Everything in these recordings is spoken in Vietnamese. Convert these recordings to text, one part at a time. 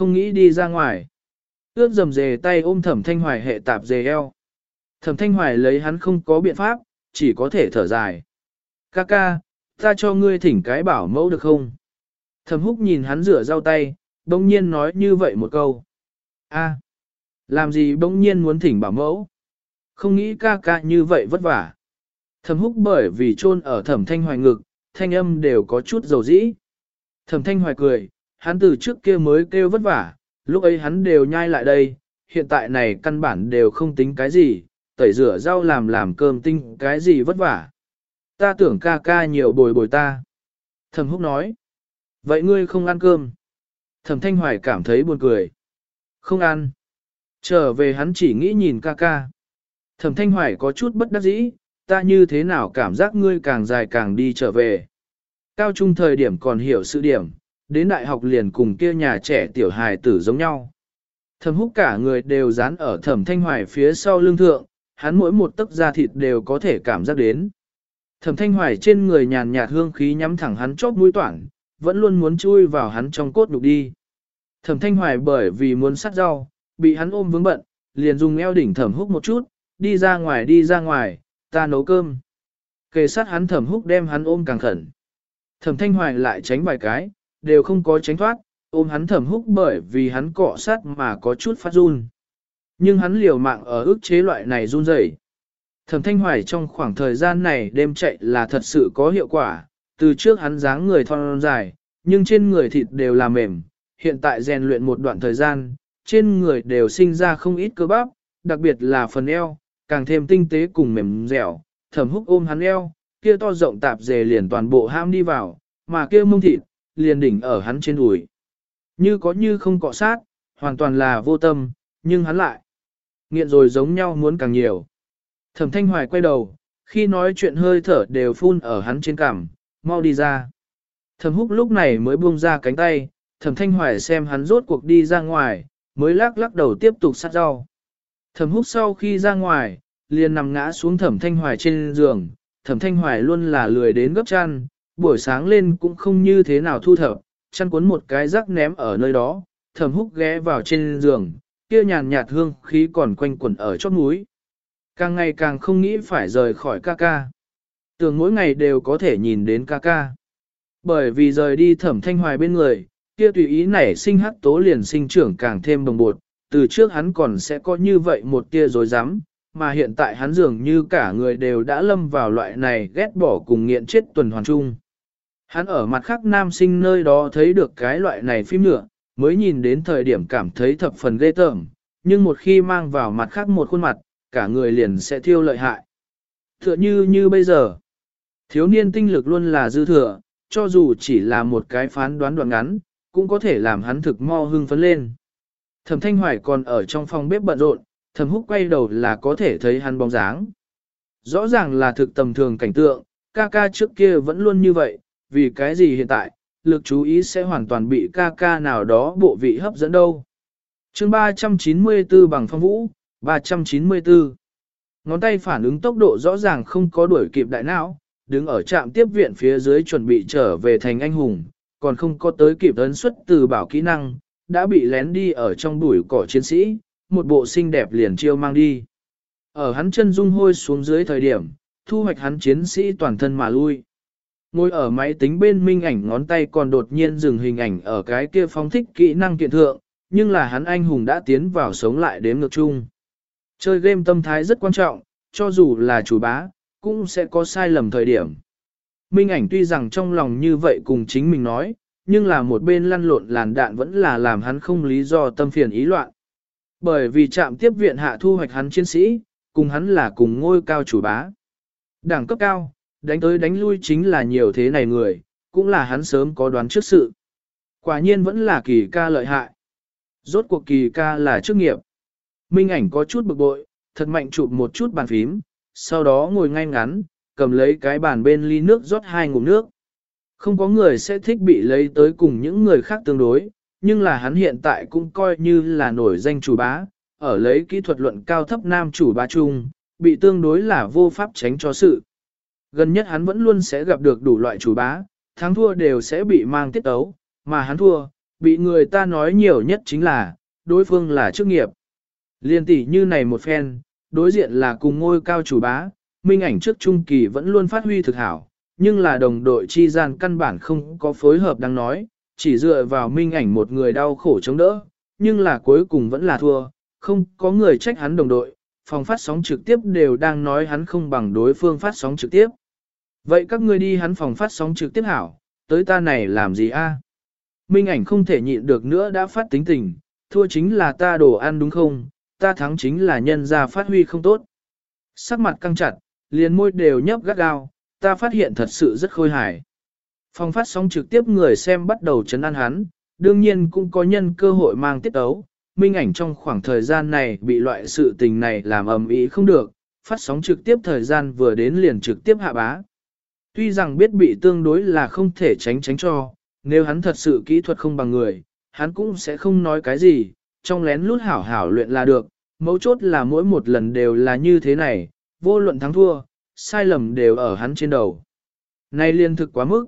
không nghĩ đi ra ngoài. Ướt dầm dề tay ôm thẩm thanh hoài hệ tạp dề eo. Thẩm thanh hoài lấy hắn không có biện pháp, chỉ có thể thở dài. Ca ca, ta cho ngươi thỉnh cái bảo mẫu được không? Thẩm húc nhìn hắn rửa rau tay, bỗng nhiên nói như vậy một câu. a làm gì bỗng nhiên muốn thỉnh bảo mẫu? Không nghĩ ca ca như vậy vất vả. Thẩm húc bởi vì chôn ở thẩm thanh hoài ngực, thanh âm đều có chút dầu dĩ. Thẩm thanh hoài cười, hắn từ trước kia mới kêu vất vả, lúc ấy hắn đều nhai lại đây, hiện tại này căn bản đều không tính cái gì, tẩy rửa rau làm làm cơm tinh cái gì vất vả. Ta tưởng ca ca nhiều bồi bồi ta. Thẩm húc nói, vậy ngươi không ăn cơm. Thẩm thanh hoài cảm thấy buồn cười. Không ăn. Trở về hắn chỉ nghĩ nhìn ca ca. Thẩm thanh hoài có chút bất đắc dĩ, ta như thế nào cảm giác ngươi càng dài càng đi trở về. Cao trung thời điểm còn hiểu sự điểm, đến đại học liền cùng kia nhà trẻ tiểu hài tử giống nhau. Thẩm húc cả người đều dán ở thẩm thanh hoài phía sau lưng thượng, hắn mỗi một tấc da thịt đều có thể cảm giác đến. Thẩm thanh hoài trên người nhàn nhạt hương khí nhắm thẳng hắn chóp mũi toản, vẫn luôn muốn chui vào hắn trong cốt nhục đi. Thẩm thanh hoài bởi vì muốn sát rau, bị hắn ôm vướng bận, liền dùng eo đỉnh thẩm húc một chút, đi ra ngoài đi ra ngoài, ta nấu cơm. Kề sát hắn thẩm húc đem hắn ôm càng khẩn. Thẩm thanh hoài lại tránh vài cái, đều không có tránh thoát, ôm hắn thẩm húc bởi vì hắn cọ sát mà có chút phát run. Nhưng hắn liều mạng ở ức chế loại này run rẩy. Thẩm thanh hoài trong khoảng thời gian này đêm chạy là thật sự có hiệu quả, từ trước hắn dáng người thon dài, nhưng trên người thịt đều là mềm, hiện tại rèn luyện một đoạn thời gian, trên người đều sinh ra không ít cơ bắp, đặc biệt là phần eo, càng thêm tinh tế cùng mềm dẻo, thẩm húc ôm hắn eo, kia to rộng tạp dề liền toàn bộ ham đi vào, mà kia mông thịt, liền đỉnh ở hắn trên đùi. Như có như không cọ sát, hoàn toàn là vô tâm, nhưng hắn lại. Nghiện rồi giống nhau muốn càng nhiều. Thẩm thanh hoài quay đầu, khi nói chuyện hơi thở đều phun ở hắn trên cằm, mau đi ra. Thẩm húc lúc này mới buông ra cánh tay, thẩm thanh hoài xem hắn rốt cuộc đi ra ngoài, mới lắc lắc đầu tiếp tục sát rau. Thẩm húc sau khi ra ngoài, liền nằm ngã xuống thẩm thanh hoài trên giường, thẩm thanh hoài luôn là lười đến gấp chăn, buổi sáng lên cũng không như thế nào thu thập, chăn cuốn một cái rắc ném ở nơi đó, thẩm húc ghé vào trên giường, kia nhàn nhạt hương khí còn quanh quẩn ở chót núi. Càng ngày càng không nghĩ phải rời khỏi ca ca. Tưởng mỗi ngày đều có thể nhìn đến ca ca. Bởi vì rời đi thẩm thanh hoài bên người, kia tùy ý nảy sinh hắc tố liền sinh trưởng càng thêm đồng bột, từ trước hắn còn sẽ có như vậy một tia dối rắm mà hiện tại hắn dường như cả người đều đã lâm vào loại này ghét bỏ cùng nghiện chết tuần hoàn chung. Hắn ở mặt khác nam sinh nơi đó thấy được cái loại này phim nhựa, mới nhìn đến thời điểm cảm thấy thập phần ghê tởm, nhưng một khi mang vào mặt khác một khuôn mặt, cả người liền sẽ thiêu lợi hại. Tựa như như bây giờ, thiếu niên tinh lực luôn là dư thừa, cho dù chỉ là một cái phán đoán đoạn ngắn, cũng có thể làm hắn thực mo hưng phấn lên. Thẩm Thanh Hoài còn ở trong phòng bếp bận rộn, Thẩm Húc quay đầu là có thể thấy hắn bóng dáng. Rõ ràng là thực tầm thường cảnh tượng, ca ca trước kia vẫn luôn như vậy, vì cái gì hiện tại, lực chú ý sẽ hoàn toàn bị ca ca nào đó bộ vị hấp dẫn đâu. chương 394 bằng phong vũ, 394. Ngón tay phản ứng tốc độ rõ ràng không có đuổi kịp đại não, đứng ở trạm tiếp viện phía dưới chuẩn bị trở về thành anh hùng, còn không có tới kịp ấn xuất từ bảo kỹ năng, đã bị lén đi ở trong bụi cỏ chiến sĩ, một bộ xinh đẹp liền chiêu mang đi. Ở hắn chân dung hôi xuống dưới thời điểm, thu hoạch hắn chiến sĩ toàn thân mà lui. Ngồi ở máy tính bên minh ảnh ngón tay còn đột nhiên dừng hình ảnh ở cái kia phóng thích kỹ năng kiện thượng, nhưng là hắn anh hùng đã tiến vào sống lại đếm ngược chung. Chơi game tâm thái rất quan trọng, cho dù là chủ bá, cũng sẽ có sai lầm thời điểm. Minh ảnh tuy rằng trong lòng như vậy cùng chính mình nói, nhưng là một bên lăn lộn làn đạn vẫn là làm hắn không lý do tâm phiền ý loạn. Bởi vì trạm tiếp viện hạ thu hoạch hắn chiến sĩ, cùng hắn là cùng ngôi cao chủ bá. Đẳng cấp cao, đánh tới đánh lui chính là nhiều thế này người, cũng là hắn sớm có đoán trước sự. Quả nhiên vẫn là kỳ ca lợi hại. Rốt cuộc kỳ ca là chức nghiệp. Minh ảnh có chút bực bội, thật mạnh chụp một chút bàn phím, sau đó ngồi ngay ngắn, cầm lấy cái bàn bên ly nước rót hai ngụm nước. Không có người sẽ thích bị lấy tới cùng những người khác tương đối, nhưng là hắn hiện tại cũng coi như là nổi danh chủ bá, ở lấy kỹ thuật luận cao thấp nam chủ bá chung, bị tương đối là vô pháp tránh cho sự. Gần nhất hắn vẫn luôn sẽ gặp được đủ loại chủ bá, thắng thua đều sẽ bị mang tiết tấu, mà hắn thua, bị người ta nói nhiều nhất chính là, đối phương là chức nghiệp. Liên tỷ như này một phen, đối diện là cùng ngôi cao chủ bá, minh ảnh trước trung kỳ vẫn luôn phát huy thực hảo, nhưng là đồng đội chi gian căn bản không có phối hợp đang nói, chỉ dựa vào minh ảnh một người đau khổ chống đỡ, nhưng là cuối cùng vẫn là thua, không có người trách hắn đồng đội, phòng phát sóng trực tiếp đều đang nói hắn không bằng đối phương phát sóng trực tiếp. Vậy các ngươi đi hắn phòng phát sóng trực tiếp hảo, tới ta này làm gì a? Minh ảnh không thể nhịn được nữa đã phát tính tình, thua chính là ta đồ ăn đúng không, ta thắng chính là nhân ra phát huy không tốt. Sắc mặt căng chặt, liền môi đều nhấp gắt gao, ta phát hiện thật sự rất khôi hài. Phòng phát sóng trực tiếp người xem bắt đầu chấn an hắn, đương nhiên cũng có nhân cơ hội mang tiết ấu. Minh ảnh trong khoảng thời gian này bị loại sự tình này làm ầm ĩ không được, phát sóng trực tiếp thời gian vừa đến liền trực tiếp hạ bá. Tuy rằng biết bị tương đối là không thể tránh tránh cho, nếu hắn thật sự kỹ thuật không bằng người, hắn cũng sẽ không nói cái gì, trong lén lút hảo hảo luyện là được, mấu chốt là mỗi một lần đều là như thế này, vô luận thắng thua, sai lầm đều ở hắn trên đầu. Này liên thực quá mức.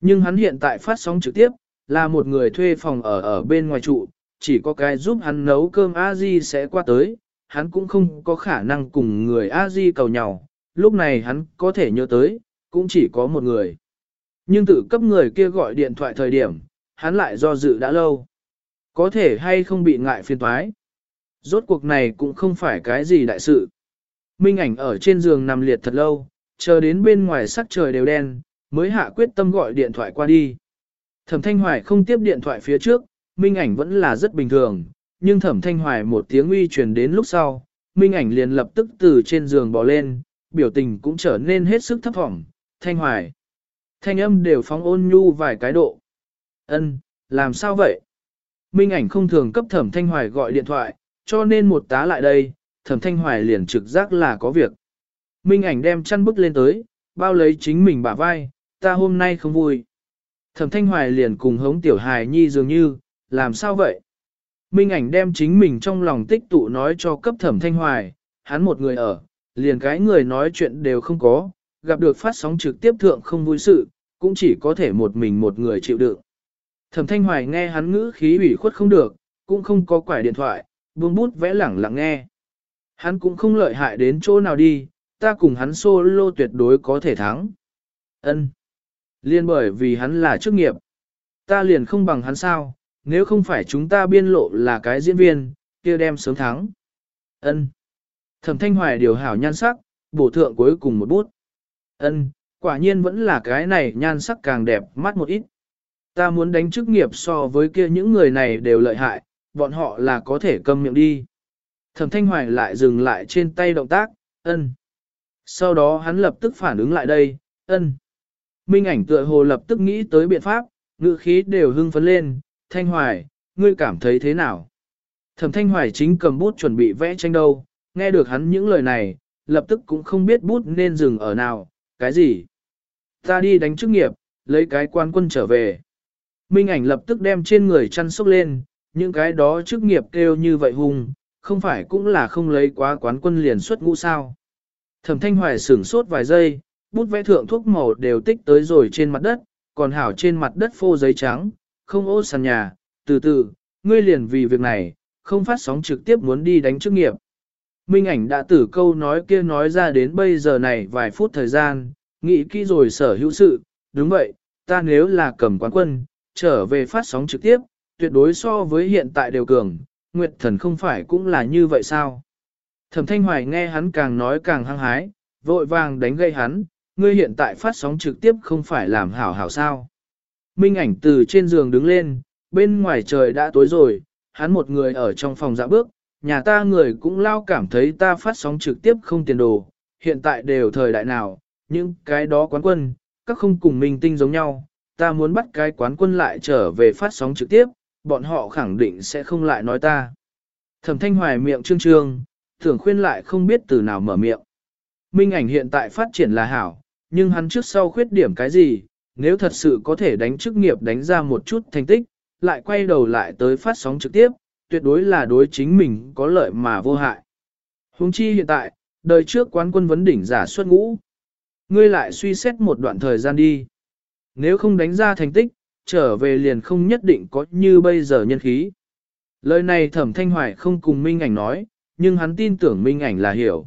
Nhưng hắn hiện tại phát sóng trực tiếp, là một người thuê phòng ở ở bên ngoài trụ, chỉ có cái giúp hắn nấu cơm a di sẽ qua tới, hắn cũng không có khả năng cùng người a di cầu nhau, lúc này hắn có thể nhớ tới, cũng chỉ có một người. Nhưng tự cấp người kia gọi điện thoại thời điểm, hắn lại do dự đã lâu. Có thể hay không bị ngại phiền toái. Rốt cuộc này cũng không phải cái gì đại sự. Minh ảnh ở trên giường nằm liệt thật lâu, chờ đến bên ngoài sắc trời đều đen, mới hạ quyết tâm gọi điện thoại qua đi. Thẩm Thanh Hoài không tiếp điện thoại phía trước, Minh ảnh vẫn là rất bình thường, nhưng Thẩm Thanh Hoài một tiếng uy truyền đến lúc sau, Minh ảnh liền lập tức từ trên giường bò lên, biểu tình cũng trở nên hết sức thấp hỏng, Thanh Hoài. Thanh âm đều phóng ôn nhu vài cái độ. Ân, làm sao vậy? Minh ảnh không thường cấp Thẩm Thanh Hoài gọi điện thoại, cho nên một tá lại đây, Thẩm Thanh Hoài liền trực giác là có việc. Minh ảnh đem chăn bức lên tới, bao lấy chính mình bả vai, ta hôm nay không vui. Thẩm Thanh Hoài liền cùng hống tiểu hài nhi dường như, làm sao vậy? Minh ảnh đem chính mình trong lòng tích tụ nói cho cấp Thẩm Thanh Hoài, hắn một người ở, liền cái người nói chuyện đều không có, gặp được phát sóng trực tiếp thượng không vui sự, cũng chỉ có thể một mình một người chịu đựng. Thẩm Thanh Hoài nghe hắn ngữ khí ủy khuất không được, cũng không có quải điện thoại, buông bút vẽ lẳng lặng nghe. Hắn cũng không lợi hại đến chỗ nào đi, ta cùng hắn solo tuyệt đối có thể thắng. Ân. Liên bởi vì hắn là chức nghiệp. Ta liền không bằng hắn sao, nếu không phải chúng ta biên lộ là cái diễn viên, kia đem sớm thắng. Ân. Thẩm Thanh Hoài điều hảo nhan sắc, bổ thượng cuối cùng một bút. Ân, quả nhiên vẫn là cái này nhan sắc càng đẹp mắt một ít. Ta muốn đánh chức nghiệp so với kia những người này đều lợi hại, bọn họ là có thể câm miệng đi. Thẩm Thanh Hoài lại dừng lại trên tay động tác, ân. Sau đó hắn lập tức phản ứng lại đây, ân. Minh ảnh tựa hồ lập tức nghĩ tới biện pháp, ngữ khí đều hưng phấn lên, Thanh Hoài, ngươi cảm thấy thế nào? Thẩm Thanh Hoài chính cầm bút chuẩn bị vẽ tranh đâu, nghe được hắn những lời này, lập tức cũng không biết bút nên dừng ở nào, cái gì? Ta đi đánh chức nghiệp, lấy cái quan quân trở về. Minh ảnh lập tức đem trên người chăn sốc lên, những cái đó chức nghiệp kêu như vậy hùng, không phải cũng là không lấy quá quán quân liền xuất ngũ sao. Thẩm thanh hoài sửng sốt vài giây, bút vẽ thượng thuốc màu đều tích tới rồi trên mặt đất, còn hảo trên mặt đất phô giấy trắng, không ô sàn nhà, từ từ, ngươi liền vì việc này, không phát sóng trực tiếp muốn đi đánh chức nghiệp. Minh ảnh đã tử câu nói kia nói ra đến bây giờ này vài phút thời gian, nghĩ kỹ rồi sở hữu sự, đúng vậy, ta nếu là cầm quán quân, trở về phát sóng trực tiếp, tuyệt đối so với hiện tại đều cường, Nguyệt Thần không phải cũng là như vậy sao? Thẩm Thanh Hoài nghe hắn càng nói càng hăng hái, vội vàng đánh gây hắn, ngươi hiện tại phát sóng trực tiếp không phải làm hảo hảo sao. Minh ảnh từ trên giường đứng lên, bên ngoài trời đã tối rồi, hắn một người ở trong phòng dạ bước, nhà ta người cũng lao cảm thấy ta phát sóng trực tiếp không tiền đồ, hiện tại đều thời đại nào, những cái đó quán quân, các không cùng minh tinh giống nhau, ta muốn bắt cái quán quân lại trở về phát sóng trực tiếp, bọn họ khẳng định sẽ không lại nói ta. Thẩm thanh hoài miệng trương trương, thường khuyên lại không biết từ nào mở miệng. Minh ảnh hiện tại phát triển là hảo, nhưng hắn trước sau khuyết điểm cái gì, nếu thật sự có thể đánh chức nghiệp đánh ra một chút thành tích, lại quay đầu lại tới phát sóng trực tiếp, tuyệt đối là đối chính mình có lợi mà vô hại. Huống chi hiện tại, đời trước quán quân vấn đỉnh giả xuất ngũ. Ngươi lại suy xét một đoạn thời gian đi. Nếu không đánh ra thành tích, trở về liền không nhất định có như bây giờ nhân khí. Lời này thẩm thanh hoài không cùng Minh ảnh nói, nhưng hắn tin tưởng Minh ảnh là hiểu.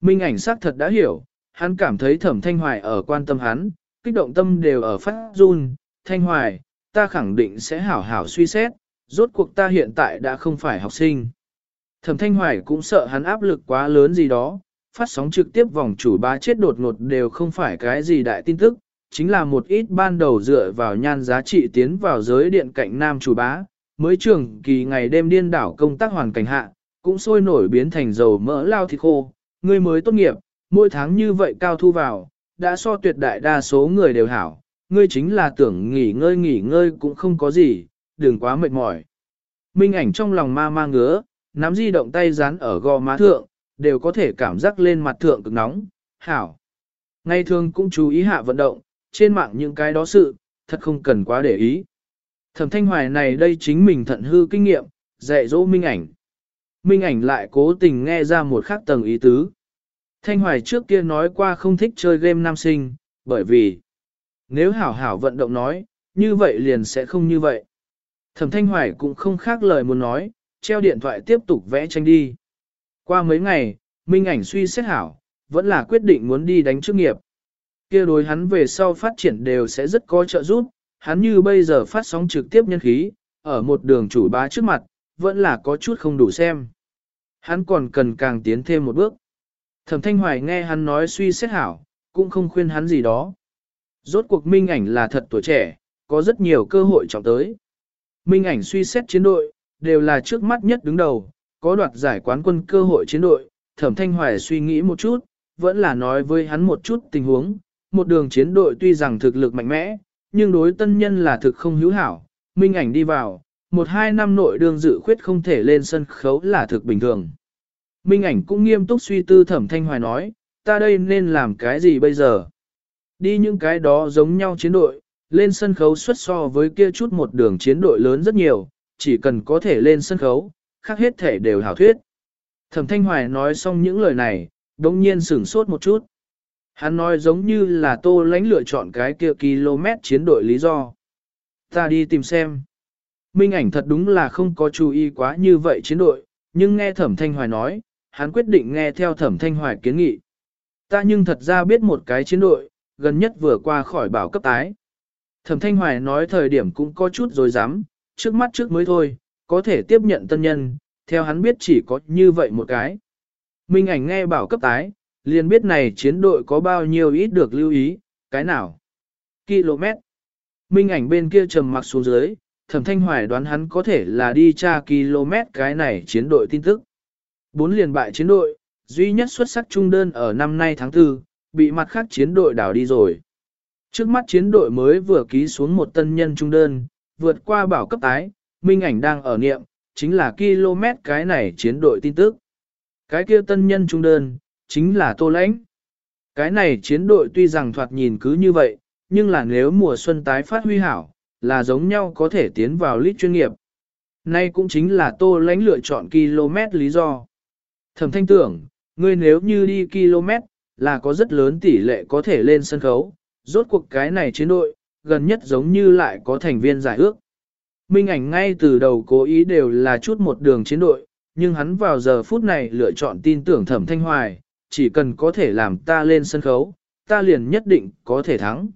Minh ảnh xác thật đã hiểu, hắn cảm thấy thẩm thanh hoài ở quan tâm hắn, kích động tâm đều ở phát run, thanh hoài, ta khẳng định sẽ hảo hảo suy xét, rốt cuộc ta hiện tại đã không phải học sinh. Thẩm thanh hoài cũng sợ hắn áp lực quá lớn gì đó, phát sóng trực tiếp vòng chủ bá chết đột ngột đều không phải cái gì đại tin tức, chính là một ít ban đầu dựa vào nhan giá trị tiến vào giới điện cạnh nam chủ bá, mới trường kỳ ngày đêm điên đảo công tác hoàn cảnh hạ, cũng sôi nổi biến thành dầu mỡ lao thịt khô, người mới tốt nghiệp, mỗi tháng như vậy cao thu vào, đã so tuyệt đại đa số người đều hảo, ngươi chính là tưởng nghỉ ngơi nghỉ ngơi cũng không có gì, đừng quá mệt mỏi. Minh ảnh trong lòng ma ma ngứa, nắm di động tay dán ở gò má thượng, đều có thể cảm giác lên mặt thượng cực nóng, hảo. Ngay thường cũng chú ý hạ vận động, trên mạng những cái đó sự, thật không cần quá để ý. Thẩm thanh hoài này đây chính mình thận hư kinh nghiệm, dạy dỗ minh ảnh. Minh ảnh lại cố tình nghe ra một khác tầng ý tứ. Thanh hoài trước kia nói qua không thích chơi game nam sinh, bởi vì nếu hảo hảo vận động nói, như vậy liền sẽ không như vậy. Thẩm thanh hoài cũng không khác lời muốn nói, treo điện thoại tiếp tục vẽ tranh đi. Qua mấy ngày, Minh ảnh suy xét hảo, vẫn là quyết định muốn đi đánh chức nghiệp. kia đối hắn về sau phát triển đều sẽ rất có trợ giúp, hắn như bây giờ phát sóng trực tiếp nhân khí, ở một đường chủ bá trước mặt, vẫn là có chút không đủ xem. Hắn còn cần càng tiến thêm một bước. Thẩm Thanh Hoài nghe hắn nói suy xét hảo, cũng không khuyên hắn gì đó. Rốt cuộc Minh ảnh là thật tuổi trẻ, có rất nhiều cơ hội trọng tới. Minh ảnh suy xét chiến đội, đều là trước mắt nhất đứng đầu, có đoạt giải quán quân cơ hội chiến đội. Thẩm Thanh Hoài suy nghĩ một chút, vẫn là nói với hắn một chút tình huống. Một đường chiến đội tuy rằng thực lực mạnh mẽ, nhưng đối tân nhân là thực không hữu hảo. Minh ảnh đi vào, một hai năm nội đường dự khuyết không thể lên sân khấu là thực bình thường. Minh ảnh cũng nghiêm túc suy tư thẩm thanh hoài nói, ta đây nên làm cái gì bây giờ? Đi những cái đó giống nhau chiến đội, lên sân khấu xuất so với kia chút một đường chiến đội lớn rất nhiều, chỉ cần có thể lên sân khấu, khác hết thể đều hảo thuyết. Thẩm thanh hoài nói xong những lời này, đồng nhiên sửng sốt một chút. Hắn nói giống như là tô lánh lựa chọn cái kia km chiến đội lý do. Ta đi tìm xem. Minh ảnh thật đúng là không có chú ý quá như vậy chiến đội, nhưng nghe thẩm thanh hoài nói, hắn quyết định nghe theo thẩm thanh hoài kiến nghị. Ta nhưng thật ra biết một cái chiến đội, gần nhất vừa qua khỏi bảo cấp tái. Thẩm thanh hoài nói thời điểm cũng có chút rồi dám, trước mắt trước mới thôi, có thể tiếp nhận tân nhân, theo hắn biết chỉ có như vậy một cái. Minh ảnh nghe bảo cấp tái, liền biết này chiến đội có bao nhiêu ít được lưu ý, cái nào. Km. Minh ảnh bên kia trầm mặc xuống dưới, thẩm thanh hoài đoán hắn có thể là đi tra km cái này chiến đội tin tức. Bốn liền bại chiến đội, duy nhất xuất sắc trung đơn ở năm nay tháng 4, bị mặt khác chiến đội đảo đi rồi. Trước mắt chiến đội mới vừa ký xuống một tân nhân trung đơn, vượt qua bảo cấp tái, minh ảnh đang ở niệm, chính là km cái này chiến đội tin tức. Cái kia tân nhân trung đơn, chính là tô lãnh. Cái này chiến đội tuy rằng thoạt nhìn cứ như vậy, nhưng là nếu mùa xuân tái phát huy hảo, là giống nhau có thể tiến vào lít chuyên nghiệp. Nay cũng chính là tô lãnh lựa chọn km lý do. Thẩm thanh tưởng, ngươi nếu như đi km, là có rất lớn tỷ lệ có thể lên sân khấu, rốt cuộc cái này chiến đội, gần nhất giống như lại có thành viên giải ước. Minh ảnh ngay từ đầu cố ý đều là chút một đường chiến đội, nhưng hắn vào giờ phút này lựa chọn tin tưởng thẩm thanh hoài, chỉ cần có thể làm ta lên sân khấu, ta liền nhất định có thể thắng.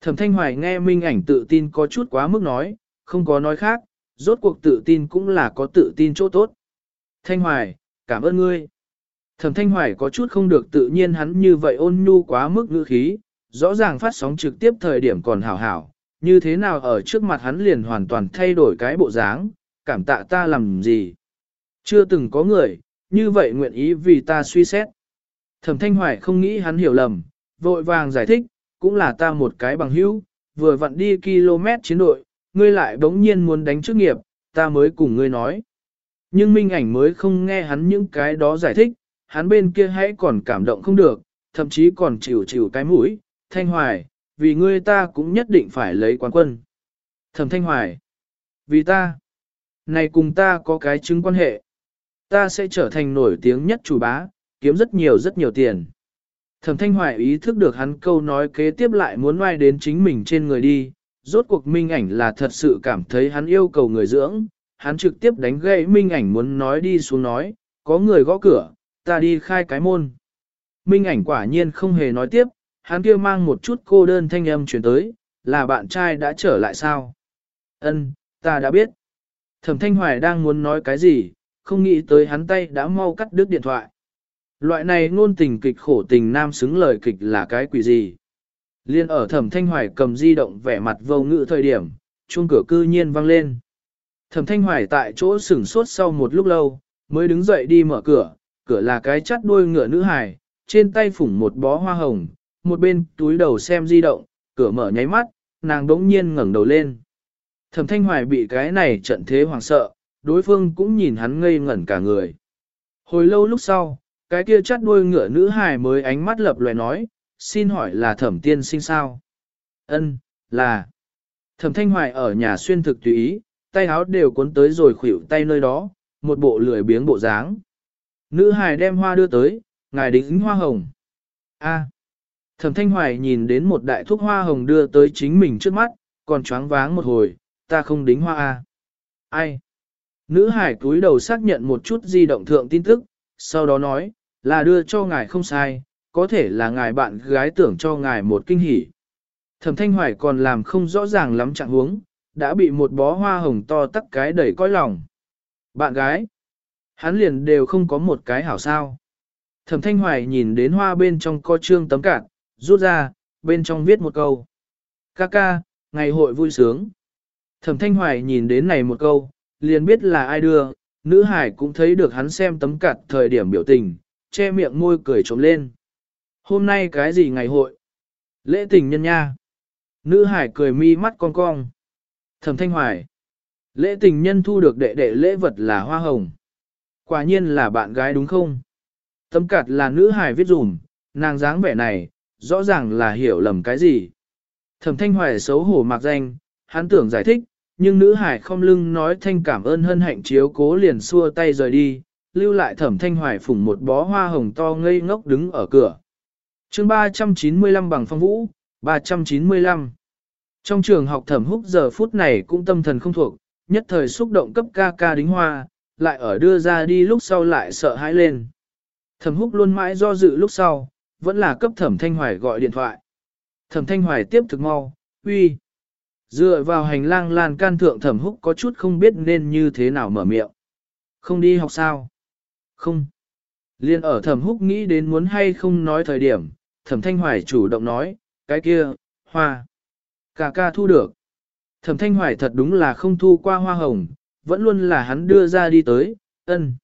Thẩm thanh hoài nghe Minh ảnh tự tin có chút quá mức nói, không có nói khác, rốt cuộc tự tin cũng là có tự tin chỗ tốt. Thanh hoài, cảm ơn ngươi. Thẩm Thanh Hoài có chút không được tự nhiên hắn như vậy ôn nhu quá mức ngữ khí, rõ ràng phát sóng trực tiếp thời điểm còn hảo hảo, như thế nào ở trước mặt hắn liền hoàn toàn thay đổi cái bộ dáng, cảm tạ ta làm gì. Chưa từng có người, như vậy nguyện ý vì ta suy xét. Thẩm Thanh Hoài không nghĩ hắn hiểu lầm, vội vàng giải thích, cũng là ta một cái bằng hữu, vừa vặn đi km chiến đội, ngươi lại bỗng nhiên muốn đánh chức nghiệp, ta mới cùng ngươi nói. Nhưng minh ảnh mới không nghe hắn những cái đó giải thích, hắn bên kia hãy còn cảm động không được, thậm chí còn chịu chịu cái mũi, thanh hoài, vì ngươi ta cũng nhất định phải lấy quán quân. Thẩm thanh hoài, vì ta, này cùng ta có cái chứng quan hệ, ta sẽ trở thành nổi tiếng nhất chủ bá, kiếm rất nhiều rất nhiều tiền. Thẩm thanh hoài ý thức được hắn câu nói kế tiếp lại muốn oai đến chính mình trên người đi, Rốt cuộc minh ảnh là thật sự cảm thấy hắn yêu cầu người dưỡng, hắn trực tiếp đánh gậy minh ảnh muốn nói đi xuống nói, có người gõ cửa, ta đi khai cái môn. Minh ảnh quả nhiên không hề nói tiếp, hắn kia mang một chút cô đơn thanh âm chuyển tới, là bạn trai đã trở lại sao? Ân, ta đã biết. Thẩm Thanh Hoài đang muốn nói cái gì, không nghĩ tới hắn tay đã mau cắt đứt điện thoại. Loại này ngôn tình kịch khổ tình nam xứng lời kịch là cái quỷ gì? Liên ở Thẩm Thanh Hoài cầm di động vẻ mặt vô ngữ thời điểm, chuông cửa cư nhiên vang lên. Thẩm Thanh Hoài tại chỗ sửng sốt sau một lúc lâu, mới đứng dậy đi mở cửa, cửa là cái chắt đuôi ngựa nữ hài, trên tay phủng một bó hoa hồng, một bên túi đầu xem di động, cửa mở nháy mắt, nàng đống nhiên ngẩng đầu lên. Thẩm Thanh Hoài bị cái này trận thế hoàng sợ, đối phương cũng nhìn hắn ngây ngẩn cả người. Hồi lâu lúc sau, cái kia chắt đuôi ngựa nữ hài mới ánh mắt lập loè nói, xin hỏi là thẩm tiên sinh sao? Ân, là. Thẩm Thanh Hoài ở nhà xuyên thực tùy ý, tay áo đều cuốn tới rồi khuỷu tay nơi đó, một bộ lười biếng bộ dáng. Nữ hài đem hoa đưa tới, ngài đính hoa hồng. A. Thẩm Thanh Hoài nhìn đến một đại thuốc hoa hồng đưa tới chính mình trước mắt, còn choáng váng một hồi, ta không đính hoa A. Ai? Nữ hải cúi đầu xác nhận một chút di động thượng tin tức, sau đó nói, là đưa cho ngài không sai, có thể là ngài bạn gái tưởng cho ngài một kinh hỉ. Thẩm Thanh Hoài còn làm không rõ ràng lắm trạng huống, đã bị một bó hoa hồng to tắc cái đẩy coi lòng. Bạn gái, hắn liền đều không có một cái hảo sao. Thẩm Thanh Hoài nhìn đến hoa bên trong co trương tấm cạn, rút ra, bên trong viết một câu. Ca ca, ngày hội vui sướng. Thẩm Thanh Hoài nhìn đến này một câu, liền biết là ai đưa, nữ hải cũng thấy được hắn xem tấm cặt thời điểm biểu tình, che miệng môi cười trộm lên. Hôm nay cái gì ngày hội? Lễ tình nhân nha. Nữ hải cười mi mắt cong cong. Thẩm Thanh Hoài. Lễ tình nhân thu được đệ đệ lễ vật là hoa hồng. Quả nhiên là bạn gái đúng không? Tấm cặt là nữ hải viết dùm, nàng dáng vẻ này, rõ ràng là hiểu lầm cái gì. Thẩm Thanh Hoài xấu hổ mạc danh, hắn tưởng giải thích, nhưng nữ hải không lưng nói thanh cảm ơn hân hạnh chiếu cố liền xua tay rời đi, lưu lại thẩm thanh hoài phủng một bó hoa hồng to ngây ngốc đứng ở cửa. chương 395 bằng phong vũ, 395. Trong trường học thẩm húc giờ phút này cũng tâm thần không thuộc, nhất thời xúc động cấp ca ca đính hoa, lại ở đưa ra đi lúc sau lại sợ hãi lên. Thẩm húc luôn mãi do dự lúc sau, vẫn là cấp thẩm thanh hoài gọi điện thoại. Thẩm thanh hoài tiếp thực mau, uy. Dựa vào hành lang lan can thượng thẩm húc có chút không biết nên như thế nào mở miệng. Không đi học sao? Không. Liên ở thẩm húc nghĩ đến muốn hay không nói thời điểm, thẩm thanh hoài chủ động nói, cái kia, hoa. Cả ca thu được. Thẩm thanh hoài thật đúng là không thu qua hoa hồng, vẫn luôn là hắn đưa ra đi tới, ân.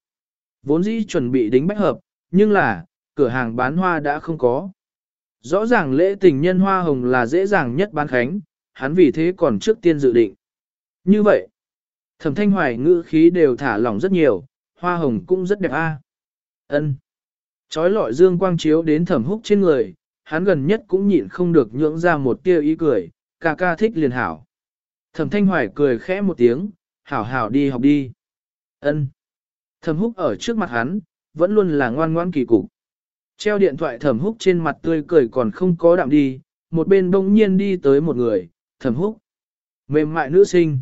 Vốn dĩ chuẩn bị đính bách hợp, nhưng là, cửa hàng bán hoa đã không có. Rõ ràng lễ tình nhân hoa hồng là dễ dàng nhất bán khánh, hắn vì thế còn trước tiên dự định. Như vậy, thẩm thanh hoài ngữ khí đều thả lỏng rất nhiều, hoa hồng cũng rất đẹp a. Ân. Chói lọi dương quang chiếu đến thẩm húc trên người, hắn gần nhất cũng nhịn không được nhưỡng ra một tia ý cười, ca ca thích liền hảo. Thẩm thanh hoài cười khẽ một tiếng, hảo hảo đi học đi. Ân. Thẩm húc ở trước mặt hắn, vẫn luôn là ngoan ngoan kỳ cục. Treo điện thoại thẩm húc trên mặt tươi cười còn không có đạm đi, một bên bỗng nhiên đi tới một người, thẩm húc. Mềm mại nữ sinh.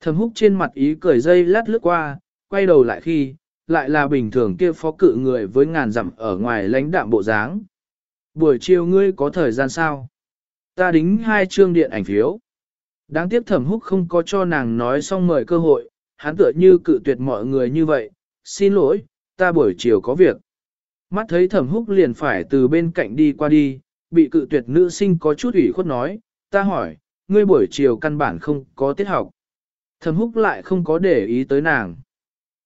Thẩm húc trên mặt ý cười dây lát lướt qua, quay đầu lại khi, lại là bình thường kia phó cự người với ngàn dặm ở ngoài lãnh đạm bộ dáng. Buổi chiều ngươi có thời gian sao? Ta đính hai chương điện ảnh phiếu. Đáng tiếc thẩm húc không có cho nàng nói xong mời cơ hội, hắn tựa như cự tuyệt mọi người như vậy. Xin lỗi, ta buổi chiều có việc. Mắt thấy thẩm húc liền phải từ bên cạnh đi qua đi, bị cự tuyệt nữ sinh có chút ủy khuất nói, ta hỏi, ngươi buổi chiều căn bản không có tiết học. Thẩm húc lại không có để ý tới nàng.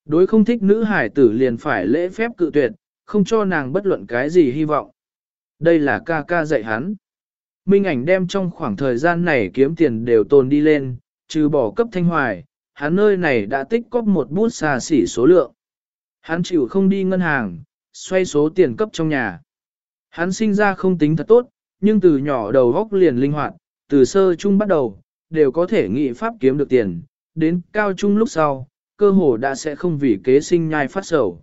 Đối không thích nữ hải tử liền phải lễ phép cự tuyệt, không cho nàng bất luận cái gì hy vọng. Đây là ca ca dạy hắn. Minh ảnh đem trong khoảng thời gian này kiếm tiền đều tồn đi lên, trừ bỏ cấp thanh hoài, hắn nơi này đã tích cóp một bút xa xỉ số lượng. Hắn chịu không đi ngân hàng, xoay số tiền cấp trong nhà. Hắn sinh ra không tính thật tốt, nhưng từ nhỏ đầu góc liền linh hoạt, từ sơ trung bắt đầu, đều có thể nghị pháp kiếm được tiền, đến cao trung lúc sau, cơ hồ đã sẽ không vì kế sinh nhai phát sầu.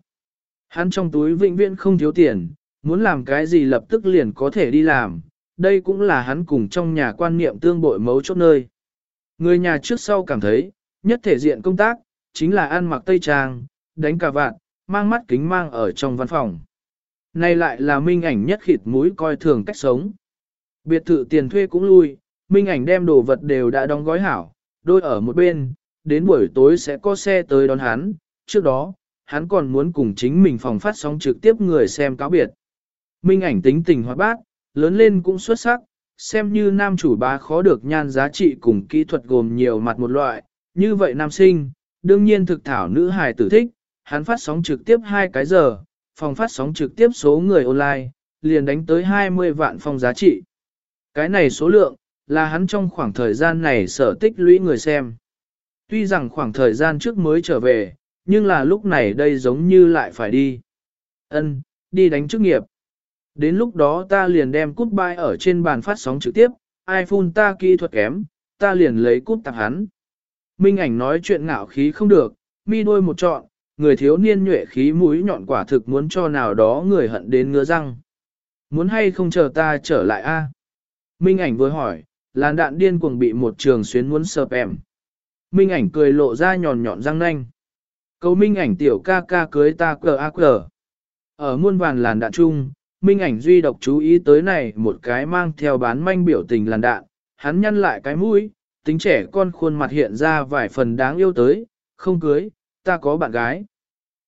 Hắn trong túi vĩnh viễn không thiếu tiền, muốn làm cái gì lập tức liền có thể đi làm, đây cũng là hắn cùng trong nhà quan niệm tương bội mấu chốt nơi. Người nhà trước sau cảm thấy, nhất thể diện công tác, chính là ăn mặc tây trang, đánh cà vạn mang mắt kính mang ở trong văn phòng. Này lại là minh ảnh nhất khịt mũi coi thường cách sống. Biệt thự tiền thuê cũng lui, minh ảnh đem đồ vật đều đã đóng gói hảo, đôi ở một bên, đến buổi tối sẽ có xe tới đón hắn, trước đó, hắn còn muốn cùng chính mình phòng phát sóng trực tiếp người xem cáo biệt. Minh ảnh tính tình hoạt bát, lớn lên cũng xuất sắc, xem như nam chủ bá khó được nhan giá trị cùng kỹ thuật gồm nhiều mặt một loại, như vậy nam sinh, đương nhiên thực thảo nữ hài tử thích, hắn phát sóng trực tiếp hai cái giờ, phòng phát sóng trực tiếp số người online, liền đánh tới 20 vạn phòng giá trị. Cái này số lượng, là hắn trong khoảng thời gian này sở tích lũy người xem. Tuy rằng khoảng thời gian trước mới trở về, nhưng là lúc này đây giống như lại phải đi. Ân, đi đánh chức nghiệp. Đến lúc đó ta liền đem cút bay ở trên bàn phát sóng trực tiếp, iPhone ta kỹ thuật kém, ta liền lấy cút tặng hắn. Minh ảnh nói chuyện ngạo khí không được, mi đôi một trọn, người thiếu niên nhuệ khí mũi nhọn quả thực muốn cho nào đó người hận đến ngứa răng. Muốn hay không chờ ta trở lại a? Minh ảnh vừa hỏi, làn đạn điên cuồng bị một trường xuyến muốn sợp em. Minh ảnh cười lộ ra nhọn nhọn răng nanh. Câu minh ảnh tiểu ca ca cưới ta cờ a cờ. Ở muôn vàn làn đạn chung, minh ảnh duy độc chú ý tới này một cái mang theo bán manh biểu tình làn đạn, hắn nhăn lại cái mũi, tính trẻ con khuôn mặt hiện ra vài phần đáng yêu tới, không cưới, ta có bạn gái.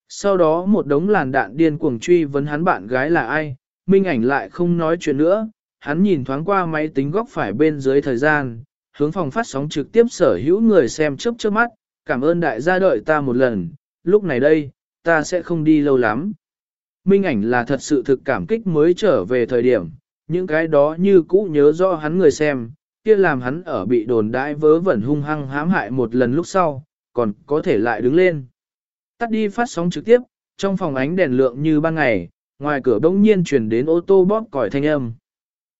Sau đó một đống làn đạn điên cuồng truy vấn hắn bạn gái là ai, minh ảnh lại không nói chuyện nữa, hắn nhìn thoáng qua máy tính góc phải bên dưới thời gian, hướng phòng phát sóng trực tiếp sở hữu người xem chớp chớp mắt, cảm ơn đại gia đợi ta một lần, lúc này đây, ta sẽ không đi lâu lắm. Minh ảnh là thật sự thực cảm kích mới trở về thời điểm, những cái đó như cũ nhớ rõ hắn người xem, kia làm hắn ở bị đồn đãi vớ vẩn hung hăng hãm hại một lần lúc sau, còn có thể lại đứng lên. Tắt đi phát sóng trực tiếp, trong phòng ánh đèn lượng như ban ngày, ngoài cửa bỗng nhiên chuyển đến ô tô bóp còi thanh âm.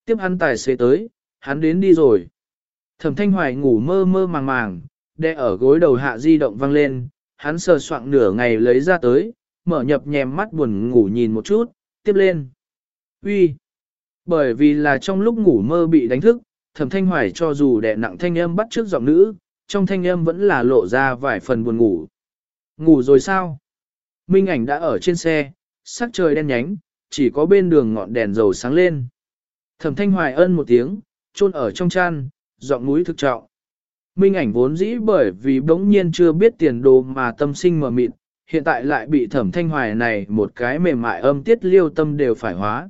Tiếp hắn tài xế tới, hắn đến đi rồi. Thẩm thanh hoài ngủ mơ mơ màng màng, đe ở gối đầu hạ di động văng lên, hắn sờ soạn nửa ngày lấy ra tới, mở nhập nhèm mắt buồn ngủ nhìn một chút, tiếp lên. Uy, Bởi vì là trong lúc ngủ mơ bị đánh thức, thẩm thanh hoài cho dù đè nặng thanh âm bắt trước giọng nữ, trong thanh âm vẫn là lộ ra vài phần buồn ngủ. Ngủ rồi sao? Minh ảnh đã ở trên xe, sắc trời đen nhánh, chỉ có bên đường ngọn đèn dầu sáng lên. Thẩm thanh hoài ân một tiếng, chôn ở trong chăn, giọng núi thực trọng. Minh ảnh vốn dĩ bởi vì bỗng nhiên chưa biết tiền đồ mà tâm sinh mờ mịt, hiện tại lại bị thẩm thanh hoài này một cái mềm mại âm tiết liêu tâm đều phải hóa.